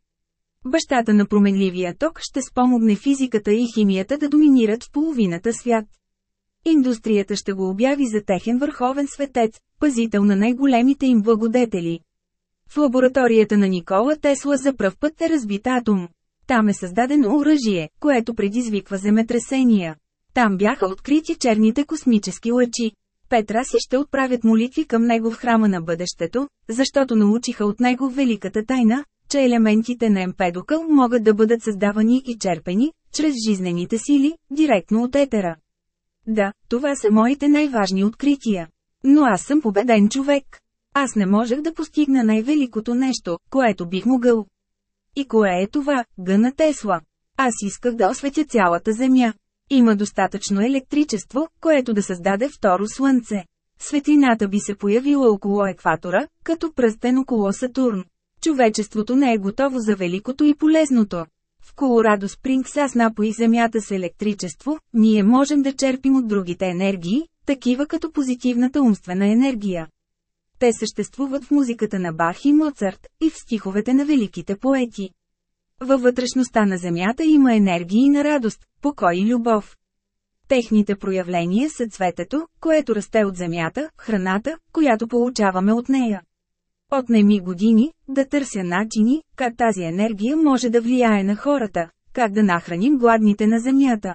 Бащата на променливия ток ще спомогне физиката и химията да доминират в половината свят. Индустрията ще го обяви за техен върховен светец, пазител на най-големите им благодетели. В лабораторията на Никола Тесла за пръв път е разбит атом. Там е създадено оръжие, което предизвиква земетресения. Там бяха открити черните космически лъчи. Петраси ще отправят молитви към него в храма на бъдещето, защото научиха от него великата тайна, че елементите на емпедокъл могат да бъдат създавани и черпени, чрез жизнените сили, директно от етера. Да, това са моите най-важни открития. Но аз съм победен човек. Аз не можех да постигна най-великото нещо, което бих могъл. И кое е това, гъна Тесла? Аз исках да осветя цялата Земя. Има достатъчно електричество, което да създаде второ Слънце. Светлината би се появила около екватора, като пръстен около Сатурн. Човечеството не е готово за великото и полезното. В Колорадо Спрингс аз напоих Земята с електричество, ние можем да черпим от другите енергии, такива като позитивната умствена енергия. Те съществуват в музиката на Бах и Моцарт, и в стиховете на великите поети. Във вътрешността на Земята има енергии на радост, покой и любов. Техните проявления са цветето, което расте от Земята, храната, която получаваме от нея. Отне ми години, да търся начини, как тази енергия може да влияе на хората, как да нахраним гладните на Земята.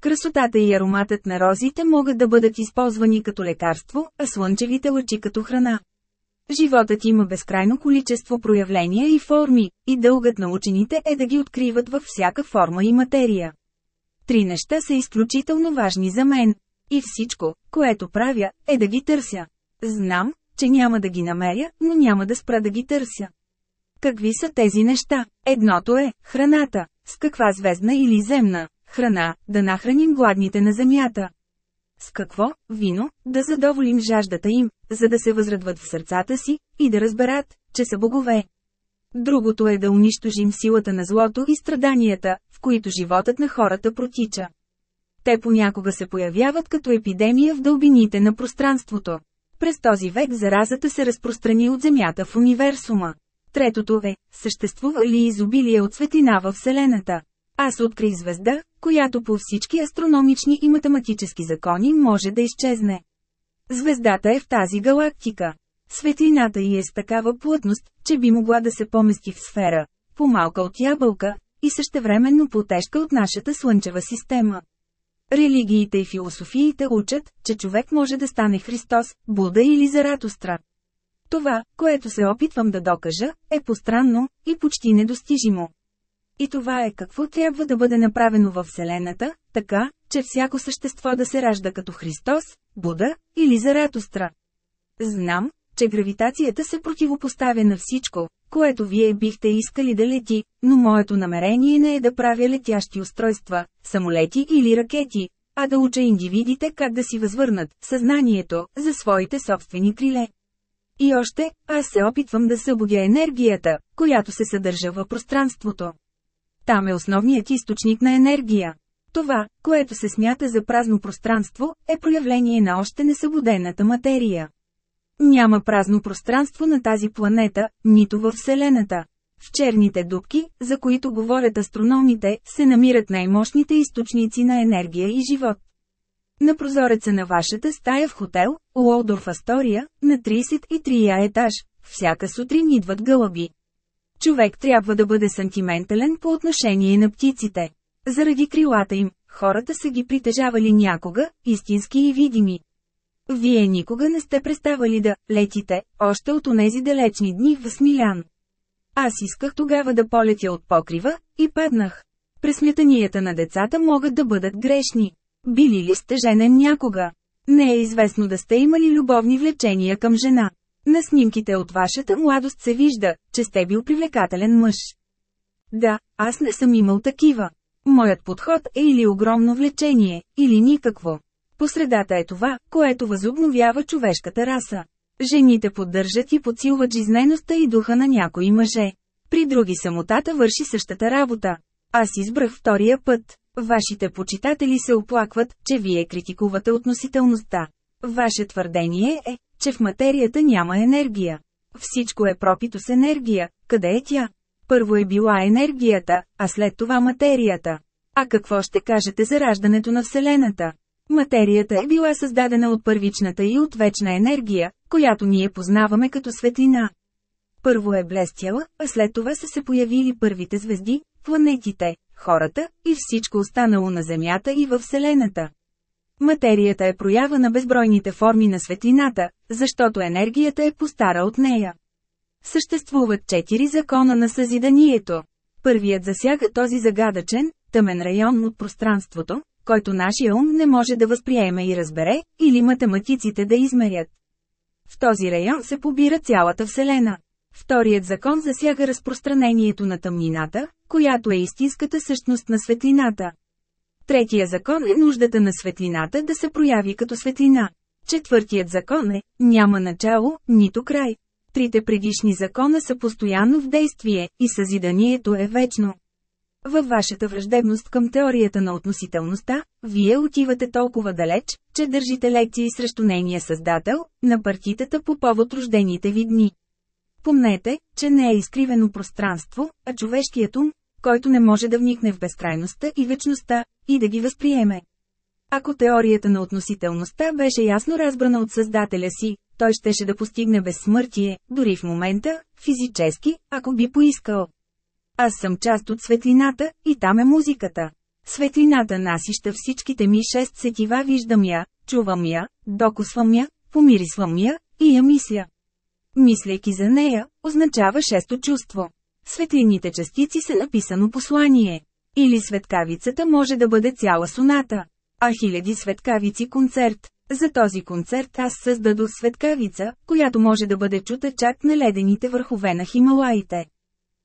Красотата и ароматът на розите могат да бъдат използвани като лекарство, а слънчевите лъчи като храна. Животът има безкрайно количество проявления и форми, и дългът на учените е да ги откриват във всяка форма и материя. Три неща са изключително важни за мен. И всичко, което правя, е да ги търся. Знам, че няма да ги намеря, но няма да спра да ги търся. Какви са тези неща? Едното е – храната. С каква звездна или земна храна, да нахраним гладните на земята. С какво? Вино, да задоволим жаждата им, за да се възрадват в сърцата си, и да разберат, че са богове. Другото е да унищожим силата на злото и страданията, в които животът на хората протича. Те понякога се появяват като епидемия в дълбините на пространството. През този век заразата се разпространи от Земята в универсума. Третото е, съществува ли изобилие от светлина във Вселената? Аз открих звезда, която по всички астрономични и математически закони може да изчезне. Звездата е в тази галактика. Светлината й е с такава плътност, че би могла да се помести в сфера, по-малка от ябълка, и същевременно по-тежка от нашата Слънчева система. Религиите и философиите учат, че човек може да стане Христос, Буда или Заратостра. Това, което се опитвам да докажа, е постранно и почти недостижимо. И това е какво трябва да бъде направено във Вселената, така, че всяко същество да се ражда като Христос, Буда или Заратостра. Знам, че гравитацията се противопоставя на всичко, което вие бихте искали да лети, но моето намерение не е да правя летящи устройства, самолети или ракети, а да уча индивидите как да си възвърнат съзнанието за своите собствени криле. И още, аз се опитвам да събудя енергията, която се съдържа в пространството. Там е основният източник на енергия. Това, което се смята за празно пространство, е проявление на още несъбудената материя. Няма празно пространство на тази планета, нито във Вселената. В черните дубки, за които говорят астрономите, се намират най-мощните източници на енергия и живот. На прозореца на вашата стая в хотел, Уолдорф Астория, на 33-я етаж, всяка сутрин идват гълъби. Човек трябва да бъде сантиментален по отношение на птиците. Заради крилата им, хората са ги притежавали някога, истински и видими. Вие никога не сте преставали да летите, още от онези далечни дни в Смилян. Аз исках тогава да полетя от покрива, и паднах. Пресмятанията на децата могат да бъдат грешни. Били ли сте женен някога? Не е известно да сте имали любовни влечения към жена. На снимките от вашата младост се вижда, че сте бил привлекателен мъж. Да, аз не съм имал такива. Моят подход е или огромно влечение, или никакво. Посредата е това, което възобновява човешката раса. Жените поддържат и подсилват жизнеността и духа на някои мъже. При други самотата върши същата работа. Аз избрах втория път. Вашите почитатели се оплакват, че вие критикувате относителността. Ваше твърдение е, че в материята няма енергия. Всичко е пропито с енергия, къде е тя? Първо е била енергията, а след това материята. А какво ще кажете за раждането на Вселената? Материята е била създадена от първичната и от вечна енергия, която ние познаваме като светлина. Първо е блестяла, а след това са се появили първите звезди, планетите, хората и всичко останало на Земята и във Вселената. Материята е проява на безбройните форми на светлината, защото енергията е постара от нея. Съществуват четири закона на съзиданието. Първият засяга този загадъчен, тъмен район от пространството, който нашия ум не може да възприеме и разбере, или математиците да измерят. В този район се побира цялата Вселена. Вторият закон засяга разпространението на тъмнината, която е истинската същност на светлината. Третия закон е нуждата на светлината да се прояви като светлина. Четвъртият закон е – няма начало, нито край. Трите предишни закона са постоянно в действие, и съзиданието е вечно. Във вашата враждебност към теорията на относителността, вие отивате толкова далеч, че държите лекции срещу нейния създател, на партитата по повод рождените ви дни. Помнете, че не е изкривено пространство, а човешкият ум, който не може да вникне в безкрайността и вечността, и да ги възприеме. Ако теорията на относителността беше ясно разбрана от създателя си, той щеше да постигне безсмъртие, дори в момента, физически, ако би поискал. Аз съм част от светлината, и там е музиката. Светлината насища всичките ми шест сетива виждам я, чувам я, докосвам я, помирисвам я, и я мисля. Мислейки за нея, означава шесто чувство. Светлините частици са написано послание. Или светкавицата може да бъде цяла соната. А хиляди светкавици концерт. За този концерт аз създадох светкавица, която може да бъде чута чак на ледените върхове на Хималаите.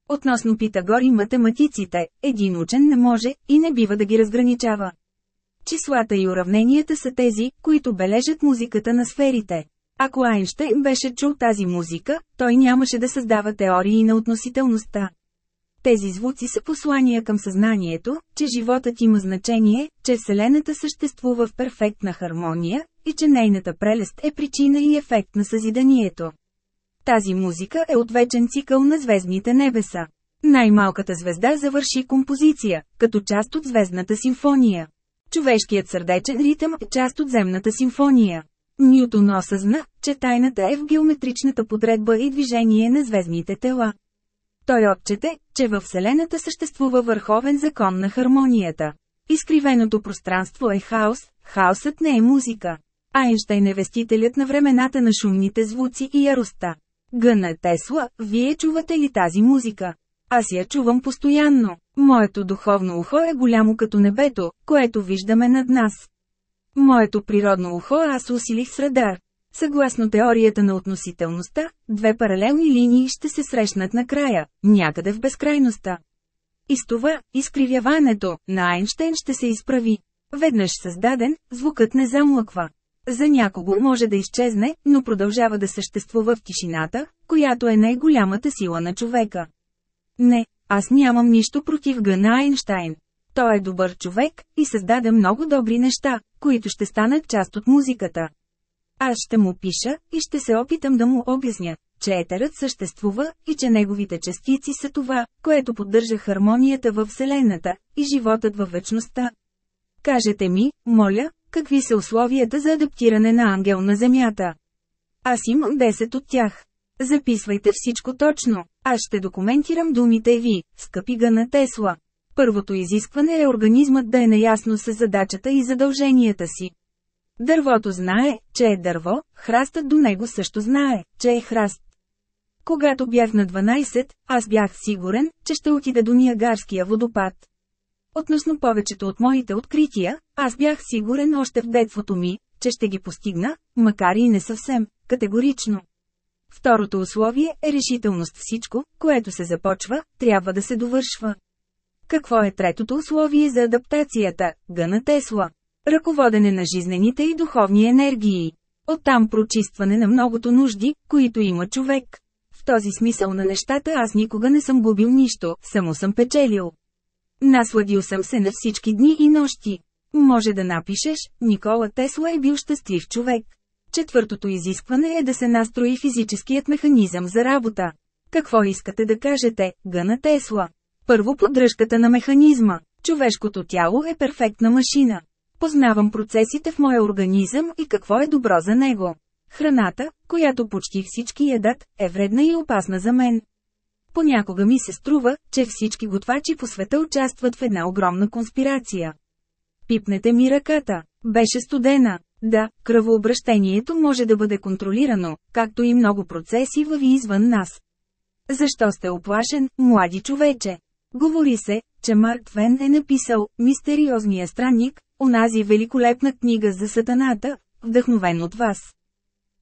Относно Питагор и математиците, един учен не може и не бива да ги разграничава. Числата и уравненията са тези, които бележат музиката на сферите. Ако Айнщайн беше чул тази музика, той нямаше да създава теории на относителността. Тези звуци са послания към съзнанието, че животът има значение, че Вселената съществува в перфектна хармония, и че нейната прелест е причина и ефект на съзиданието. Тази музика е от вечен цикъл на звездните небеса. Най-малката звезда завърши композиция, като част от звездната симфония. Човешкият сърдечен ритъм е част от земната симфония. Нютон осъзна, че тайната е в геометричната подредба и движение на звездните тела. Той отчете, че във Вселената съществува върховен закон на хармонията. Изкривеното пространство е хаос, хаосът не е музика. Айнштайн е вестителят на времената на шумните звуци и яростта. Гъна Тесла, вие чувате ли тази музика? Аз я чувам постоянно. Моето духовно ухо е голямо като небето, което виждаме над нас. Моето природно ухо аз усилих с радар. Съгласно теорията на относителността, две паралелни линии ще се срещнат накрая, някъде в безкрайността. И с това, изкривяването, на Айнштейн ще се изправи. Веднъж създаден, звукът не замлъква. За някого може да изчезне, но продължава да съществува в тишината, която е най-голямата сила на човека. Не, аз нямам нищо против Гъна Айнштайн. Той е добър човек и създаде много добри неща, които ще станат част от музиката. Аз ще му пиша и ще се опитам да му обясня, че етерът съществува и че неговите частици са това, което поддържа хармонията във Вселената и животът във вечността. Кажете ми, моля, какви са условията за адаптиране на ангел на Земята? Аз имам 10 от тях. Записвайте всичко точно. Аз ще документирам думите ви, скъпи на Тесла. Първото изискване е организмът да е наясно с задачата и задълженията си. Дървото знае, че е дърво, храстът до него също знае, че е храст. Когато бях на 12, аз бях сигурен, че ще отида до Ниагарския водопад. Относно повечето от моите открития, аз бях сигурен още в детството ми, че ще ги постигна, макар и не съвсем, категорично. Второто условие е решителност всичко, което се започва, трябва да се довършва. Какво е третото условие за адаптацията? Гъна Тесла. Ръководене на жизнените и духовни енергии. Оттам прочистване на многото нужди, които има човек. В този смисъл на нещата аз никога не съм губил нищо, само съм печелил. Насладил съм се на всички дни и нощи. Може да напишеш, Никола Тесла е бил щастлив човек. Четвъртото изискване е да се настрои физическият механизъм за работа. Какво искате да кажете, Гъна Тесла? Първо поддръжката на механизма. Човешкото тяло е перфектна машина. Познавам процесите в моя организъм и какво е добро за него. Храната, която почти всички ядат, е вредна и опасна за мен. Понякога ми се струва, че всички готвачи по света участват в една огромна конспирация. Пипнете ми ръката. Беше студена. Да, кръвообращението може да бъде контролирано, както и много процеси във и извън нас. Защо сте оплашен, млади човече? Говори се, че Марк Твен е написал «Мистериозния странник», онази великолепна книга за сатаната, вдъхновен от вас.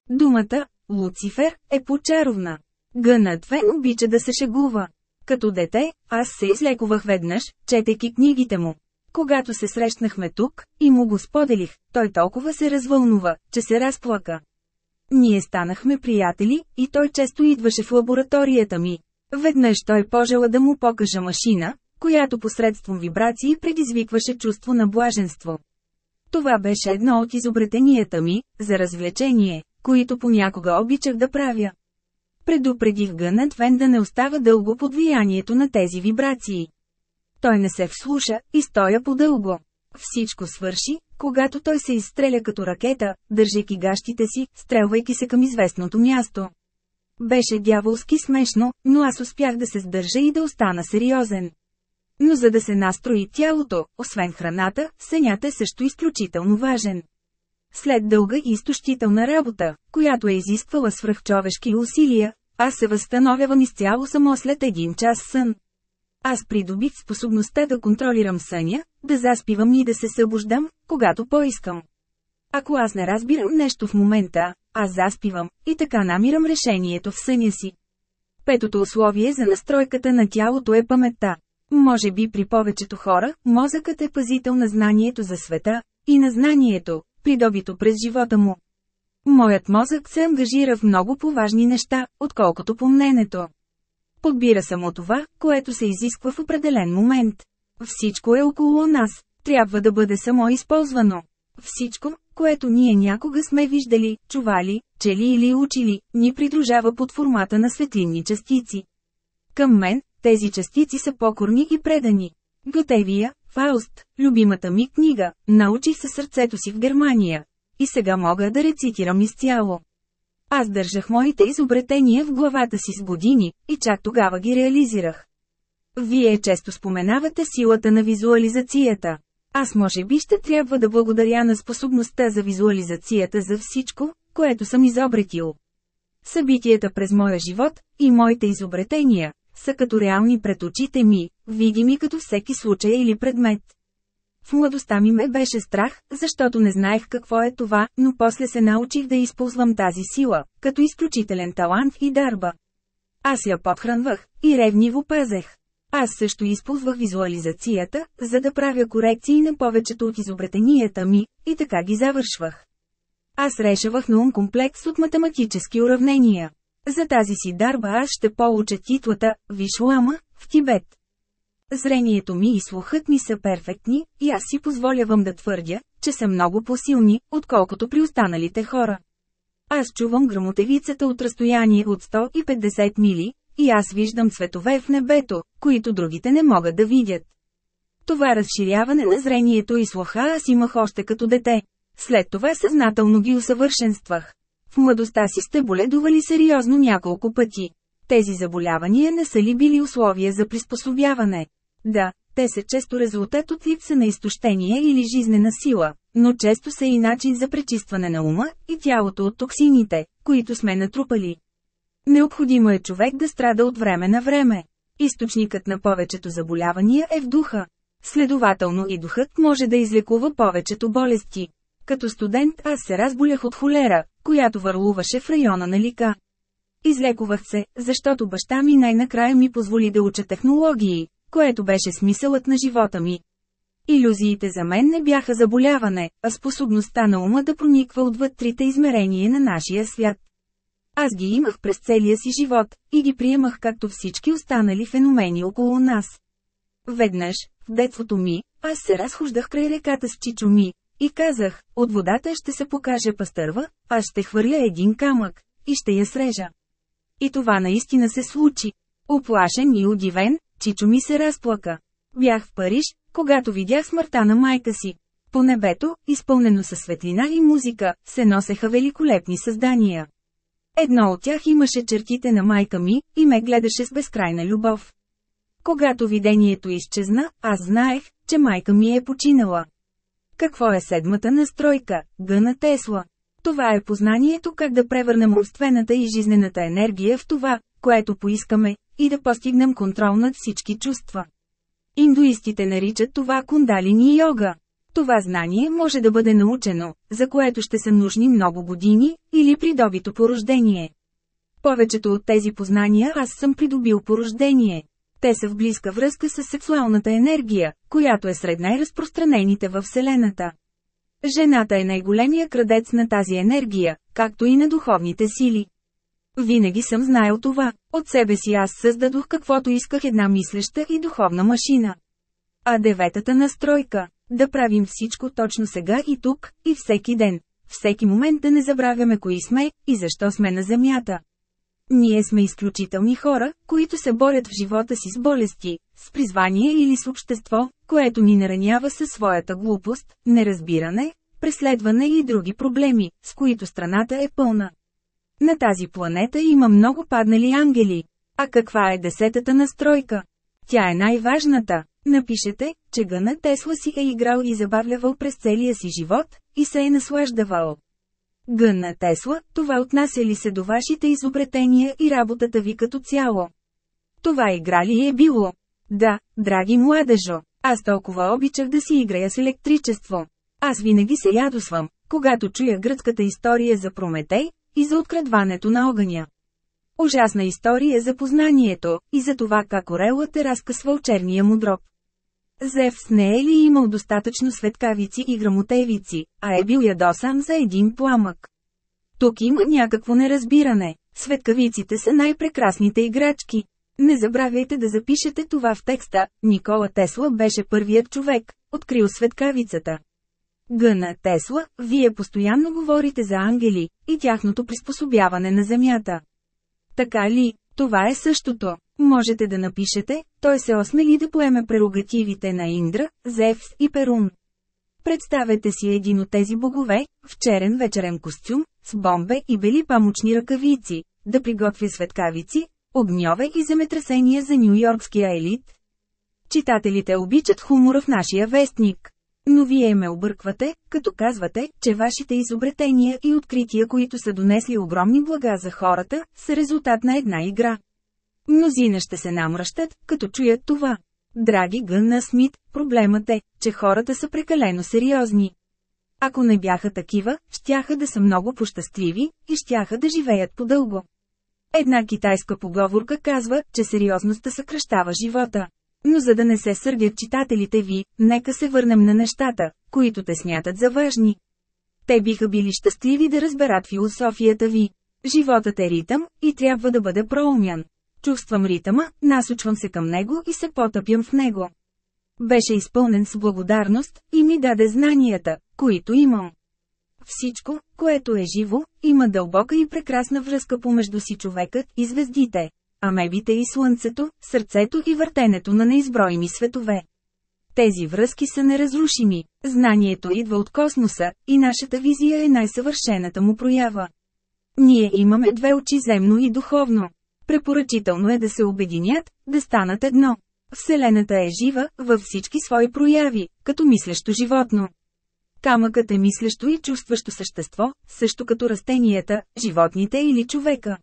Думата «Луцифер» е почаровна. Гънат Твен обича да се шегува. Като дете, аз се излекувах веднъж, четейки книгите му. Когато се срещнахме тук, и му го споделих, той толкова се развълнува, че се разплака. Ние станахме приятели, и той често идваше в лабораторията ми. Веднъж той пожела да му покажа машина, която посредством вибрации предизвикваше чувство на блаженство. Това беше едно от изобретенията ми, за развлечение, които понякога обичах да правя. Предупредих Гънат Вен да не остава дълго под влиянието на тези вибрации. Той не се вслуша и стоя подълго. Всичко свърши, когато той се изстреля като ракета, държейки гащите си, стрелвайки се към известното място. Беше дяволски смешно, но аз успях да се сдържа и да остана сериозен. Но за да се настрои тялото, освен храната, сънята е също изключително важен. След дълга и изтощителна работа, която е изисквала свръхчовешки усилия, аз се възстановявам изцяло само след един час сън. Аз придобих способността да контролирам съня, да заспивам и да се събуждам, когато поискам. Ако аз не разбирам нещо в момента, аз заспивам, и така намирам решението в съня си. Петото условие за настройката на тялото е паметта. Може би при повечето хора, мозъкът е пазител на знанието за света, и на знанието, придобито през живота му. Моят мозък се ангажира в много поважни неща, отколкото помненето. Подбира само това, което се изисква в определен момент. Всичко е около нас, трябва да бъде само използвано. Всичко, което ние някога сме виждали, чували, чели или учили, ни придружава под формата на светлинни частици. Към мен, тези частици са покорни и предани. Готевия, Фауст, любимата ми книга, научих със сърцето си в Германия. И сега мога да рецитирам изцяло. Аз държах моите изобретения в главата си с години, и чак тогава ги реализирах. Вие често споменавате силата на визуализацията. Аз може би ще трябва да благодаря на способността за визуализацията за всичко, което съм изобретил. Събитията през моя живот и моите изобретения са като реални пред очите ми, видими като всеки случай или предмет. В младостта ми ме беше страх, защото не знаех какво е това, но после се научих да използвам тази сила, като изключителен талант и дарба. Аз я подхранвах и ревниво пазех. Аз също използвах визуализацията, за да правя корекции на повечето от изобретенията ми, и така ги завършвах. Аз решавах на ум комплекс от математически уравнения. За тази си дарба аз ще получа титлата «Вишлама» в Тибет. Зрението ми и слухът ми са перфектни, и аз си позволявам да твърдя, че са много по-силни, отколкото при останалите хора. Аз чувам грамотевицата от разстояние от 150 мили, и аз виждам цветове в небето, които другите не могат да видят. Това разширяване на зрението и слуха аз имах още като дете. След това съзнателно ги усъвършенствах. В младостта си сте боледували сериозно няколко пъти. Тези заболявания не са ли били условия за приспособяване? Да, те са често резултат от липса на изтощение или жизнена сила, но често са и начин за пречистване на ума и тялото от токсините, които сме натрупали. Необходимо е човек да страда от време на време. Източникът на повечето заболявания е в духа. Следователно и духът може да излекува повечето болести. Като студент аз се разболях от холера, която върлуваше в района на Лика. Излекувах се, защото баща ми най-накрая ми позволи да уча технологии, което беше смисълът на живота ми. Иллюзиите за мен не бяха заболяване, а способността на ума да прониква отвъд трите измерения на нашия свят. Аз ги имах през целия си живот, и ги приемах както всички останали феномени около нас. Веднъж, в детството ми, аз се разхождах край реката с чичо ми, и казах, от водата ще се покаже пастърва, аз ще хвърля един камък, и ще я срежа. И това наистина се случи. Оплашен и удивен, Чичо ми се разплака. Бях в Париж, когато видях смъртта на майка си. По небето, изпълнено със светлина и музика, се носеха великолепни създания. Едно от тях имаше чертите на майка ми и ме гледаше с безкрайна любов. Когато видението изчезна, аз знаех, че майка ми е починала. Какво е седмата настройка, гъна Тесла? Това е познанието как да превърнем умствената и жизнената енергия в това, което поискаме, и да постигнем контрол над всички чувства. Индуистите наричат това кундалини йога. Това знание може да бъде научено, за което ще са нужни много години, или придобито по рождение. Повечето от тези познания аз съм придобил по рождение. Те са в близка връзка с сексуалната енергия, която е сред най-разпространените във Вселената. Жената е най-големия крадец на тази енергия, както и на духовните сили. Винаги съм знаел това, от себе си аз създадох каквото исках една мислеща и духовна машина. А деветата настройка – да правим всичко точно сега и тук, и всеки ден. Всеки момент да не забравяме кои сме и защо сме на Земята. Ние сме изключителни хора, които се борят в живота си с болести, с призвание или с общество, което ни наранява със своята глупост, неразбиране, преследване и други проблеми, с които страната е пълна. На тази планета има много паднали ангели. А каква е десетата настройка? Тя е най-важната. Напишете, че Гъна Тесла си е играл и забавлявал през целия си живот, и се е наслаждавал. Гъна Тесла, това отнася ли се до вашите изобретения и работата ви като цяло? Това игра ли е било? Да, драги младежо, аз толкова обичах да си играя с електричество. Аз винаги се ядосвам, когато чуя гръцката история за Прометей, и за открадването на огъня. Ужасна история за познанието, и за това как Орелът е разкъсвал черния му дроб. Зевс не е ли имал достатъчно светкавици и грамотевици, а е бил ядосан за един пламък? Тук има някакво неразбиране. Светкавиците са най-прекрасните играчки. Не забравяйте да запишете това в текста. Никола Тесла беше първият човек, открил светкавицата. Гъна Тесла, вие постоянно говорите за ангели и тяхното приспособяване на Земята. Така ли, това е същото. Можете да напишете, той се осмели да поеме прерогативите на Индра, Зевс и Перун. Представете си един от тези богове, в черен вечерен костюм, с бомбе и бели памучни ръкавици, да приготвя светкавици, огньове и земетресения за нью-йоркския елит. Читателите обичат хумора в нашия вестник. Но вие ме обърквате, като казвате, че вашите изобретения и открития, които са донесли огромни блага за хората, са резултат на една игра. Мнозина ще се намръщат, като чуят това. Драги Гънна Смит, проблемът е, че хората са прекалено сериозни. Ако не бяха такива, щяха да са много пощастливи и щяха да живеят по-дълго. Една китайска поговорка казва, че сериозността съкръщава живота. Но за да не се сърдят читателите ви, нека се върнем на нещата, които те смятат за важни. Те биха били щастливи да разберат философията ви. Животът е ритъм и трябва да бъде проумян. Чувствам ритъма, насочвам се към него и се потъпям в него. Беше изпълнен с благодарност и ми даде знанията, които имам. Всичко, което е живо, има дълбока и прекрасна връзка помежду си човекът и звездите, амебите и слънцето, сърцето и въртенето на неизброими светове. Тези връзки са неразрушими, знанието идва от космоса, и нашата визия е най-съвършената му проява. Ние имаме две очи земно и духовно. Препоръчително е да се обединят, да станат едно. Вселената е жива, във всички свои прояви, като мислещо животно. Камъкът е мислещо и чувстващо същество, също като растенията, животните или човека.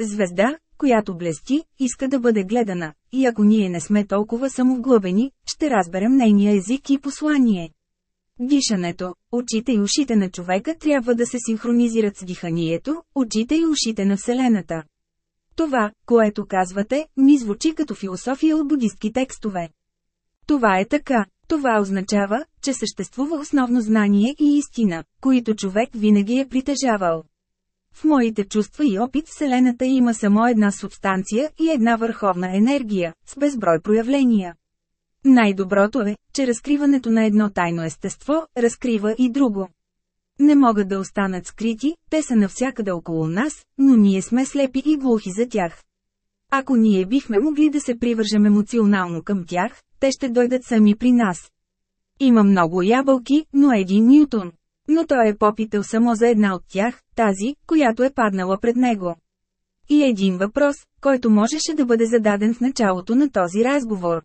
Звезда, която блести, иска да бъде гледана, и ако ние не сме толкова самовглъбени, ще разберем нейния език и послание. Дишането, очите и ушите на човека трябва да се синхронизират с диханието, очите и ушите на Вселената. Това, което казвате, ми звучи като философия от будистки текстове. Това е така. Това означава, че съществува основно знание и истина, които човек винаги е притежавал. В моите чувства и опит Вселената има само една субстанция и една върховна енергия, с безброй проявления. Най-доброто е, че разкриването на едно тайно естество, разкрива и друго. Не могат да останат скрити, те са навсякъде около нас, но ние сме слепи и глухи за тях. Ако ние бихме могли да се привържем емоционално към тях, те ще дойдат сами при нас. Има много ябълки, но един Нютон. Но той е попитал само за една от тях, тази, която е паднала пред него. И един въпрос, който можеше да бъде зададен в началото на този разговор.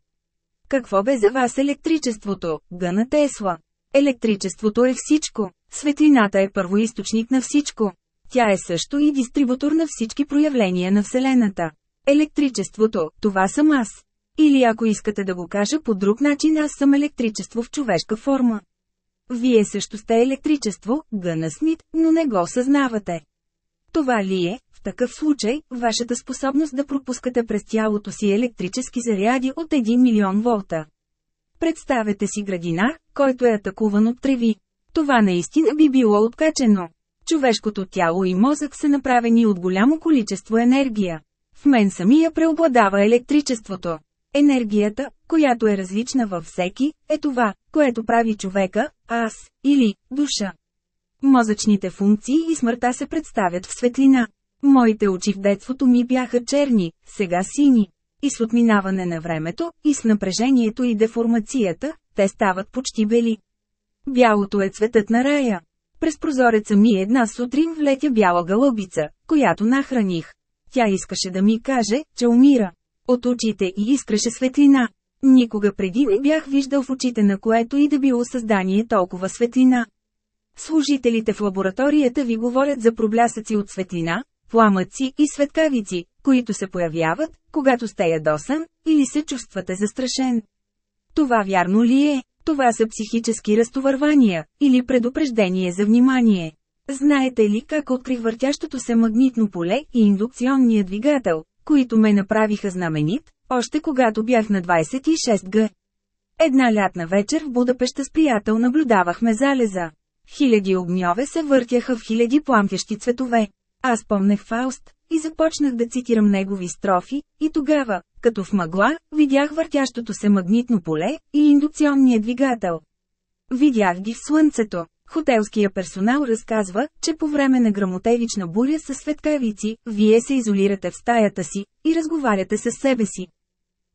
Какво бе за вас електричеството, Гъна Тесла? Електричеството е всичко. Светлината е първоисточник на всичко. Тя е също и дистрибутор на всички проявления на Вселената. Електричеството, това съм аз. Или ако искате да го кажа по друг начин, аз съм електричество в човешка форма. Вие също сте електричество, Гъна но не го съзнавате. Това ли е, в такъв случай, вашата способност да пропускате през тялото си електрически заряди от 1 милион волта? Представете си градинар, който е атакуван от треви. Това наистина би било откачено. Човешкото тяло и мозък са направени от голямо количество енергия. В мен самия преобладава електричеството. Енергията, която е различна във всеки, е това, което прави човека, аз, или, душа. Мозъчните функции и смъртта се представят в светлина. Моите очи в детството ми бяха черни, сега сини. И с отминаване на времето, и с напрежението и деформацията, те стават почти бели. Бялото е цветът на рая. През прозореца ми една сутрин влетя бяла гълъбица, която нахраних. Тя искаше да ми каже, че умира. От очите и искаше светлина. Никога преди не бях виждал в очите на което и да било създание толкова светлина. Служителите в лабораторията ви говорят за проблясъци от светлина, пламъци и светкавици, които се появяват, когато сте ядосан, или се чувствате застрашен. Това вярно ли е? Това са психически разтовървания, или предупреждение за внимание. Знаете ли как открих въртящото се магнитно поле и индукционния двигател, които ме направиха знаменит, още когато бях на 26 г. Една лятна вечер в Будапеща с приятел наблюдавахме залеза. Хиляди огньове се въртяха в хиляди плампящи цветове. Аз помнех Фауст, и започнах да цитирам негови строфи, и тогава, като в мъгла, видях въртящото се магнитно поле и индукционния двигател. Видях ги в слънцето. Хотелския персонал разказва, че по време на грамотевична буря с светкавици, вие се изолирате в стаята си и разговаряте с себе си.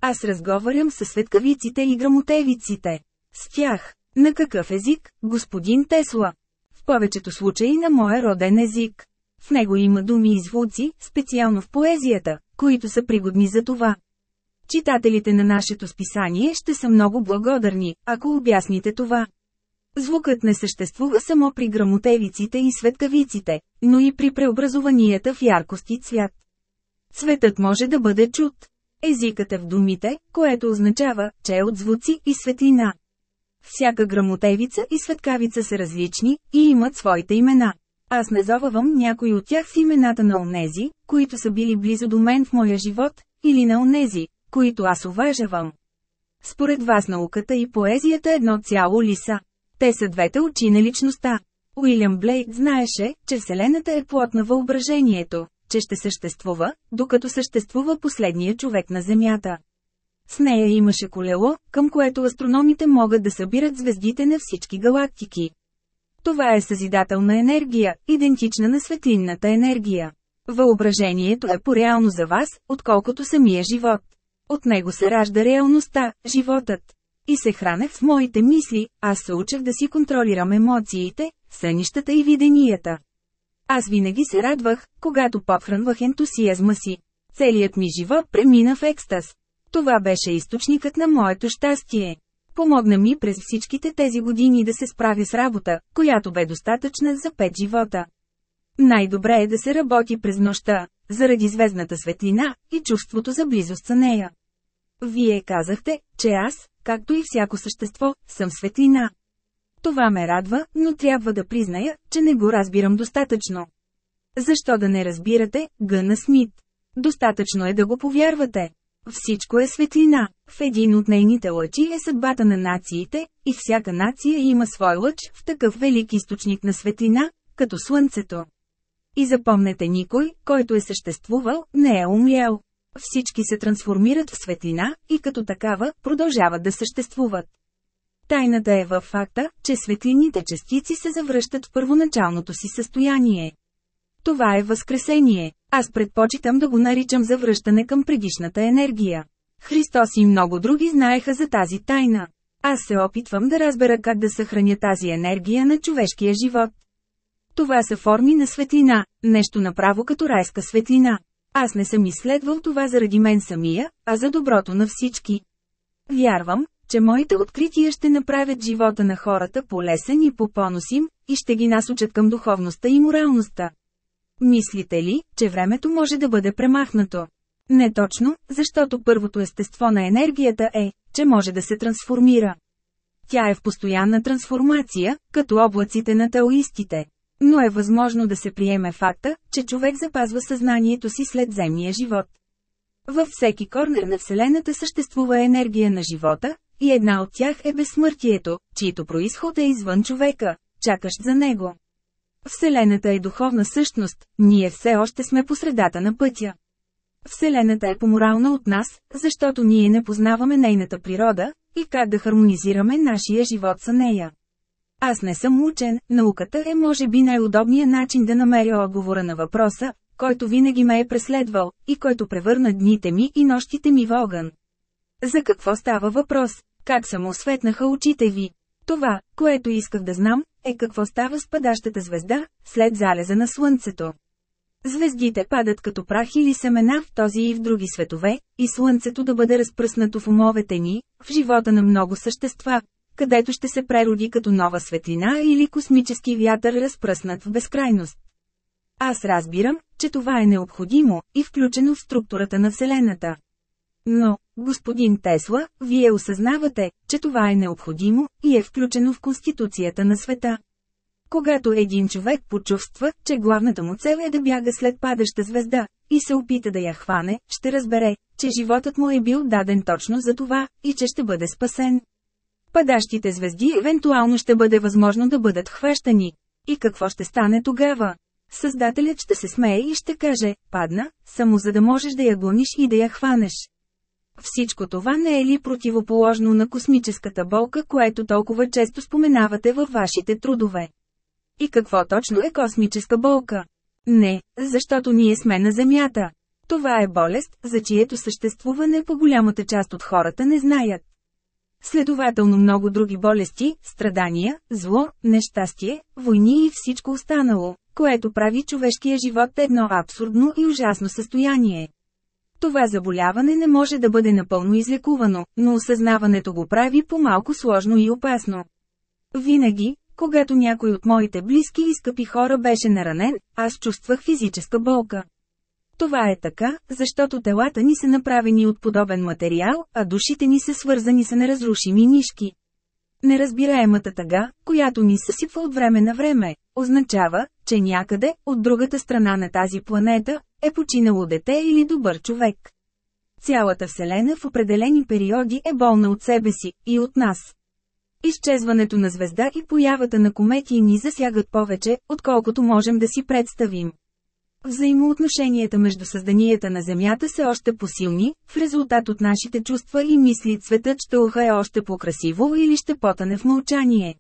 Аз разговарям с светкавиците и грамотевиците. С тях. На какъв език, господин Тесла? В повечето случаи на моя роден език. В него има думи и звуци, специално в поезията, които са пригодни за това. Читателите на нашето списание ще са много благодарни, ако обясните това. Звукът не съществува само при грамотевиците и светкавиците, но и при преобразованията в яркост и цвят. Цветът може да бъде чут. Езикът е в думите, което означава, че е от звуци и светлина. Всяка грамотевица и светкавица са различни и имат своите имена. Аз не зававам някой от тях с имената на онези, които са били близо до мен в моя живот, или на онези, които аз уважавам. Според вас науката и поезията едно цяло ли са? Те са двете очи на личността. Уилям Блейк знаеше, че Вселената е плод на въображението, че ще съществува, докато съществува последния човек на Земята. С нея имаше колело, към което астрономите могат да събират звездите на всички галактики. Това е съзидателна енергия, идентична на светлинната енергия. Въображението е по-реално за вас, отколкото самия живот. От него се ражда реалността, животът. И се хранех с моите мисли, аз се учех да си контролирам емоциите, сънищата и виденията. Аз винаги се радвах, когато подхранвах ентусиазма си. Целият ми живот премина в екстаз. Това беше източникът на моето щастие. Помогна ми през всичките тези години да се справя с работа, която бе достатъчна за пет живота. Най-добре е да се работи през нощта, заради звездната светлина и чувството за близост с нея. Вие казахте, че аз, както и всяко същество, съм светлина. Това ме радва, но трябва да призная, че не го разбирам достатъчно. Защо да не разбирате, Гъна Смит? Достатъчно е да го повярвате. Всичко е светлина. В един от нейните лъчи е съдбата на нациите, и всяка нация има свой лъч в такъв велик източник на светлина, като Слънцето. И запомнете никой, който е съществувал, не е умрял. Всички се трансформират в светлина, и като такава, продължават да съществуват. Тайната е във факта, че светлините частици се завръщат в първоначалното си състояние. Това е възкресение. Аз предпочитам да го наричам завръщане към предишната енергия. Христос и много други знаеха за тази тайна. Аз се опитвам да разбера как да съхраня тази енергия на човешкия живот. Това са форми на светлина, нещо направо като райска светлина. Аз не съм изследвал това заради мен самия, а за доброто на всички. Вярвам, че моите открития ще направят живота на хората по-лесен и по-поносим, и ще ги насочат към духовността и моралността. Мислите ли, че времето може да бъде премахнато? Не точно, защото първото естество на енергията е, че може да се трансформира. Тя е в постоянна трансформация, като облаците на таоистите. Но е възможно да се приеме факта, че човек запазва съзнанието си след земния живот. Във всеки корнер на Вселената съществува енергия на живота, и една от тях е безсмъртието, чието происход е извън човека, чакащ за него. Вселената е духовна същност, ние все още сме по средата на пътя. Вселената е поморална от нас, защото ние не познаваме нейната природа, и как да хармонизираме нашия живот с нея. Аз не съм учен, науката е може би най-удобният начин да намеря отговора на въпроса, който винаги ме е преследвал, и който превърна дните ми и нощите ми в огън. За какво става въпрос? Как само осветнаха очите ви? Това, което исках да знам, е какво става с падащата звезда, след залеза на Слънцето. Звездите падат като прах или семена в този и в други светове, и Слънцето да бъде разпръснато в умовете ни, в живота на много същества, където ще се прероди като нова светлина или космически вятър разпръснат в безкрайност. Аз разбирам, че това е необходимо и включено в структурата на Вселената. Но, господин Тесла, вие осъзнавате, че това е необходимо и е включено в Конституцията на света. Когато един човек почувства, че главната му цел е да бяга след падаща звезда, и се опита да я хване, ще разбере, че животът му е бил даден точно за това, и че ще бъде спасен. Падащите звезди евентуално ще бъде възможно да бъдат хващани. И какво ще стане тогава? Създателят ще се смее и ще каже, падна, само за да можеш да я гониш и да я хванеш. Всичко това не е ли противоположно на космическата болка, което толкова често споменавате във вашите трудове? И какво точно е космическа болка? Не, защото ние сме на Земята. Това е болест, за чието съществуване по голямата част от хората не знаят. Следователно много други болести, страдания, зло, нещастие, войни и всичко останало, което прави човешкия живот едно абсурдно и ужасно състояние. Това заболяване не може да бъде напълно излекувано, но осъзнаването го прави по-малко сложно и опасно. Винаги, когато някой от моите близки и скъпи хора беше наранен, аз чувствах физическа болка. Това е така, защото телата ни са направени от подобен материал, а душите ни са свързани с неразрушими нишки. Неразбираемата тъга, която ни съсипва от време на време, означава, че някъде, от другата страна на тази планета, е починало дете или добър човек. Цялата Вселена в определени периоди е болна от себе си и от нас. Изчезването на звезда и появата на комети ни засягат повече, отколкото можем да си представим. Взаимоотношенията между създанията на Земята са още по-силни, в резултат от нашите чувства и мисли цветът ще ухае още по-красиво или ще потане в мълчание.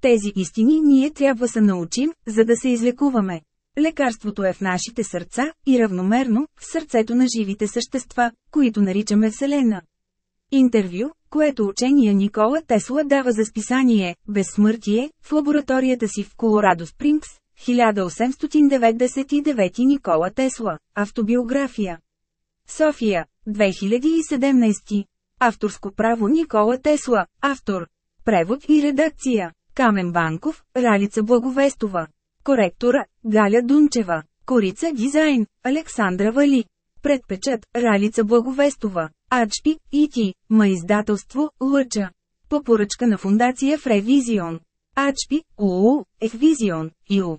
Тези истини ние трябва да научим, за да се излекуваме. Лекарството е в нашите сърца, и равномерно, в сърцето на живите същества, които наричаме Вселена. Интервю, което учения Никола Тесла дава за списание «Безсмъртие» в лабораторията си в Колорадо Спрингс, 1899 Никола Тесла, автобиография. София, 2017. Авторско право Никола Тесла, автор. Превод и редакция. Камен Банков, Ралица Благовестова. Коректора, Галя Дунчева. Корица Дизайн, Александра Вали. Предпечат, Ралица Благовестова. Ачпи, Ити, Ма издателство, Лъча. По поръчка на фундация Фревизион. Ачпи, УУ, Ехвизион, ИУ.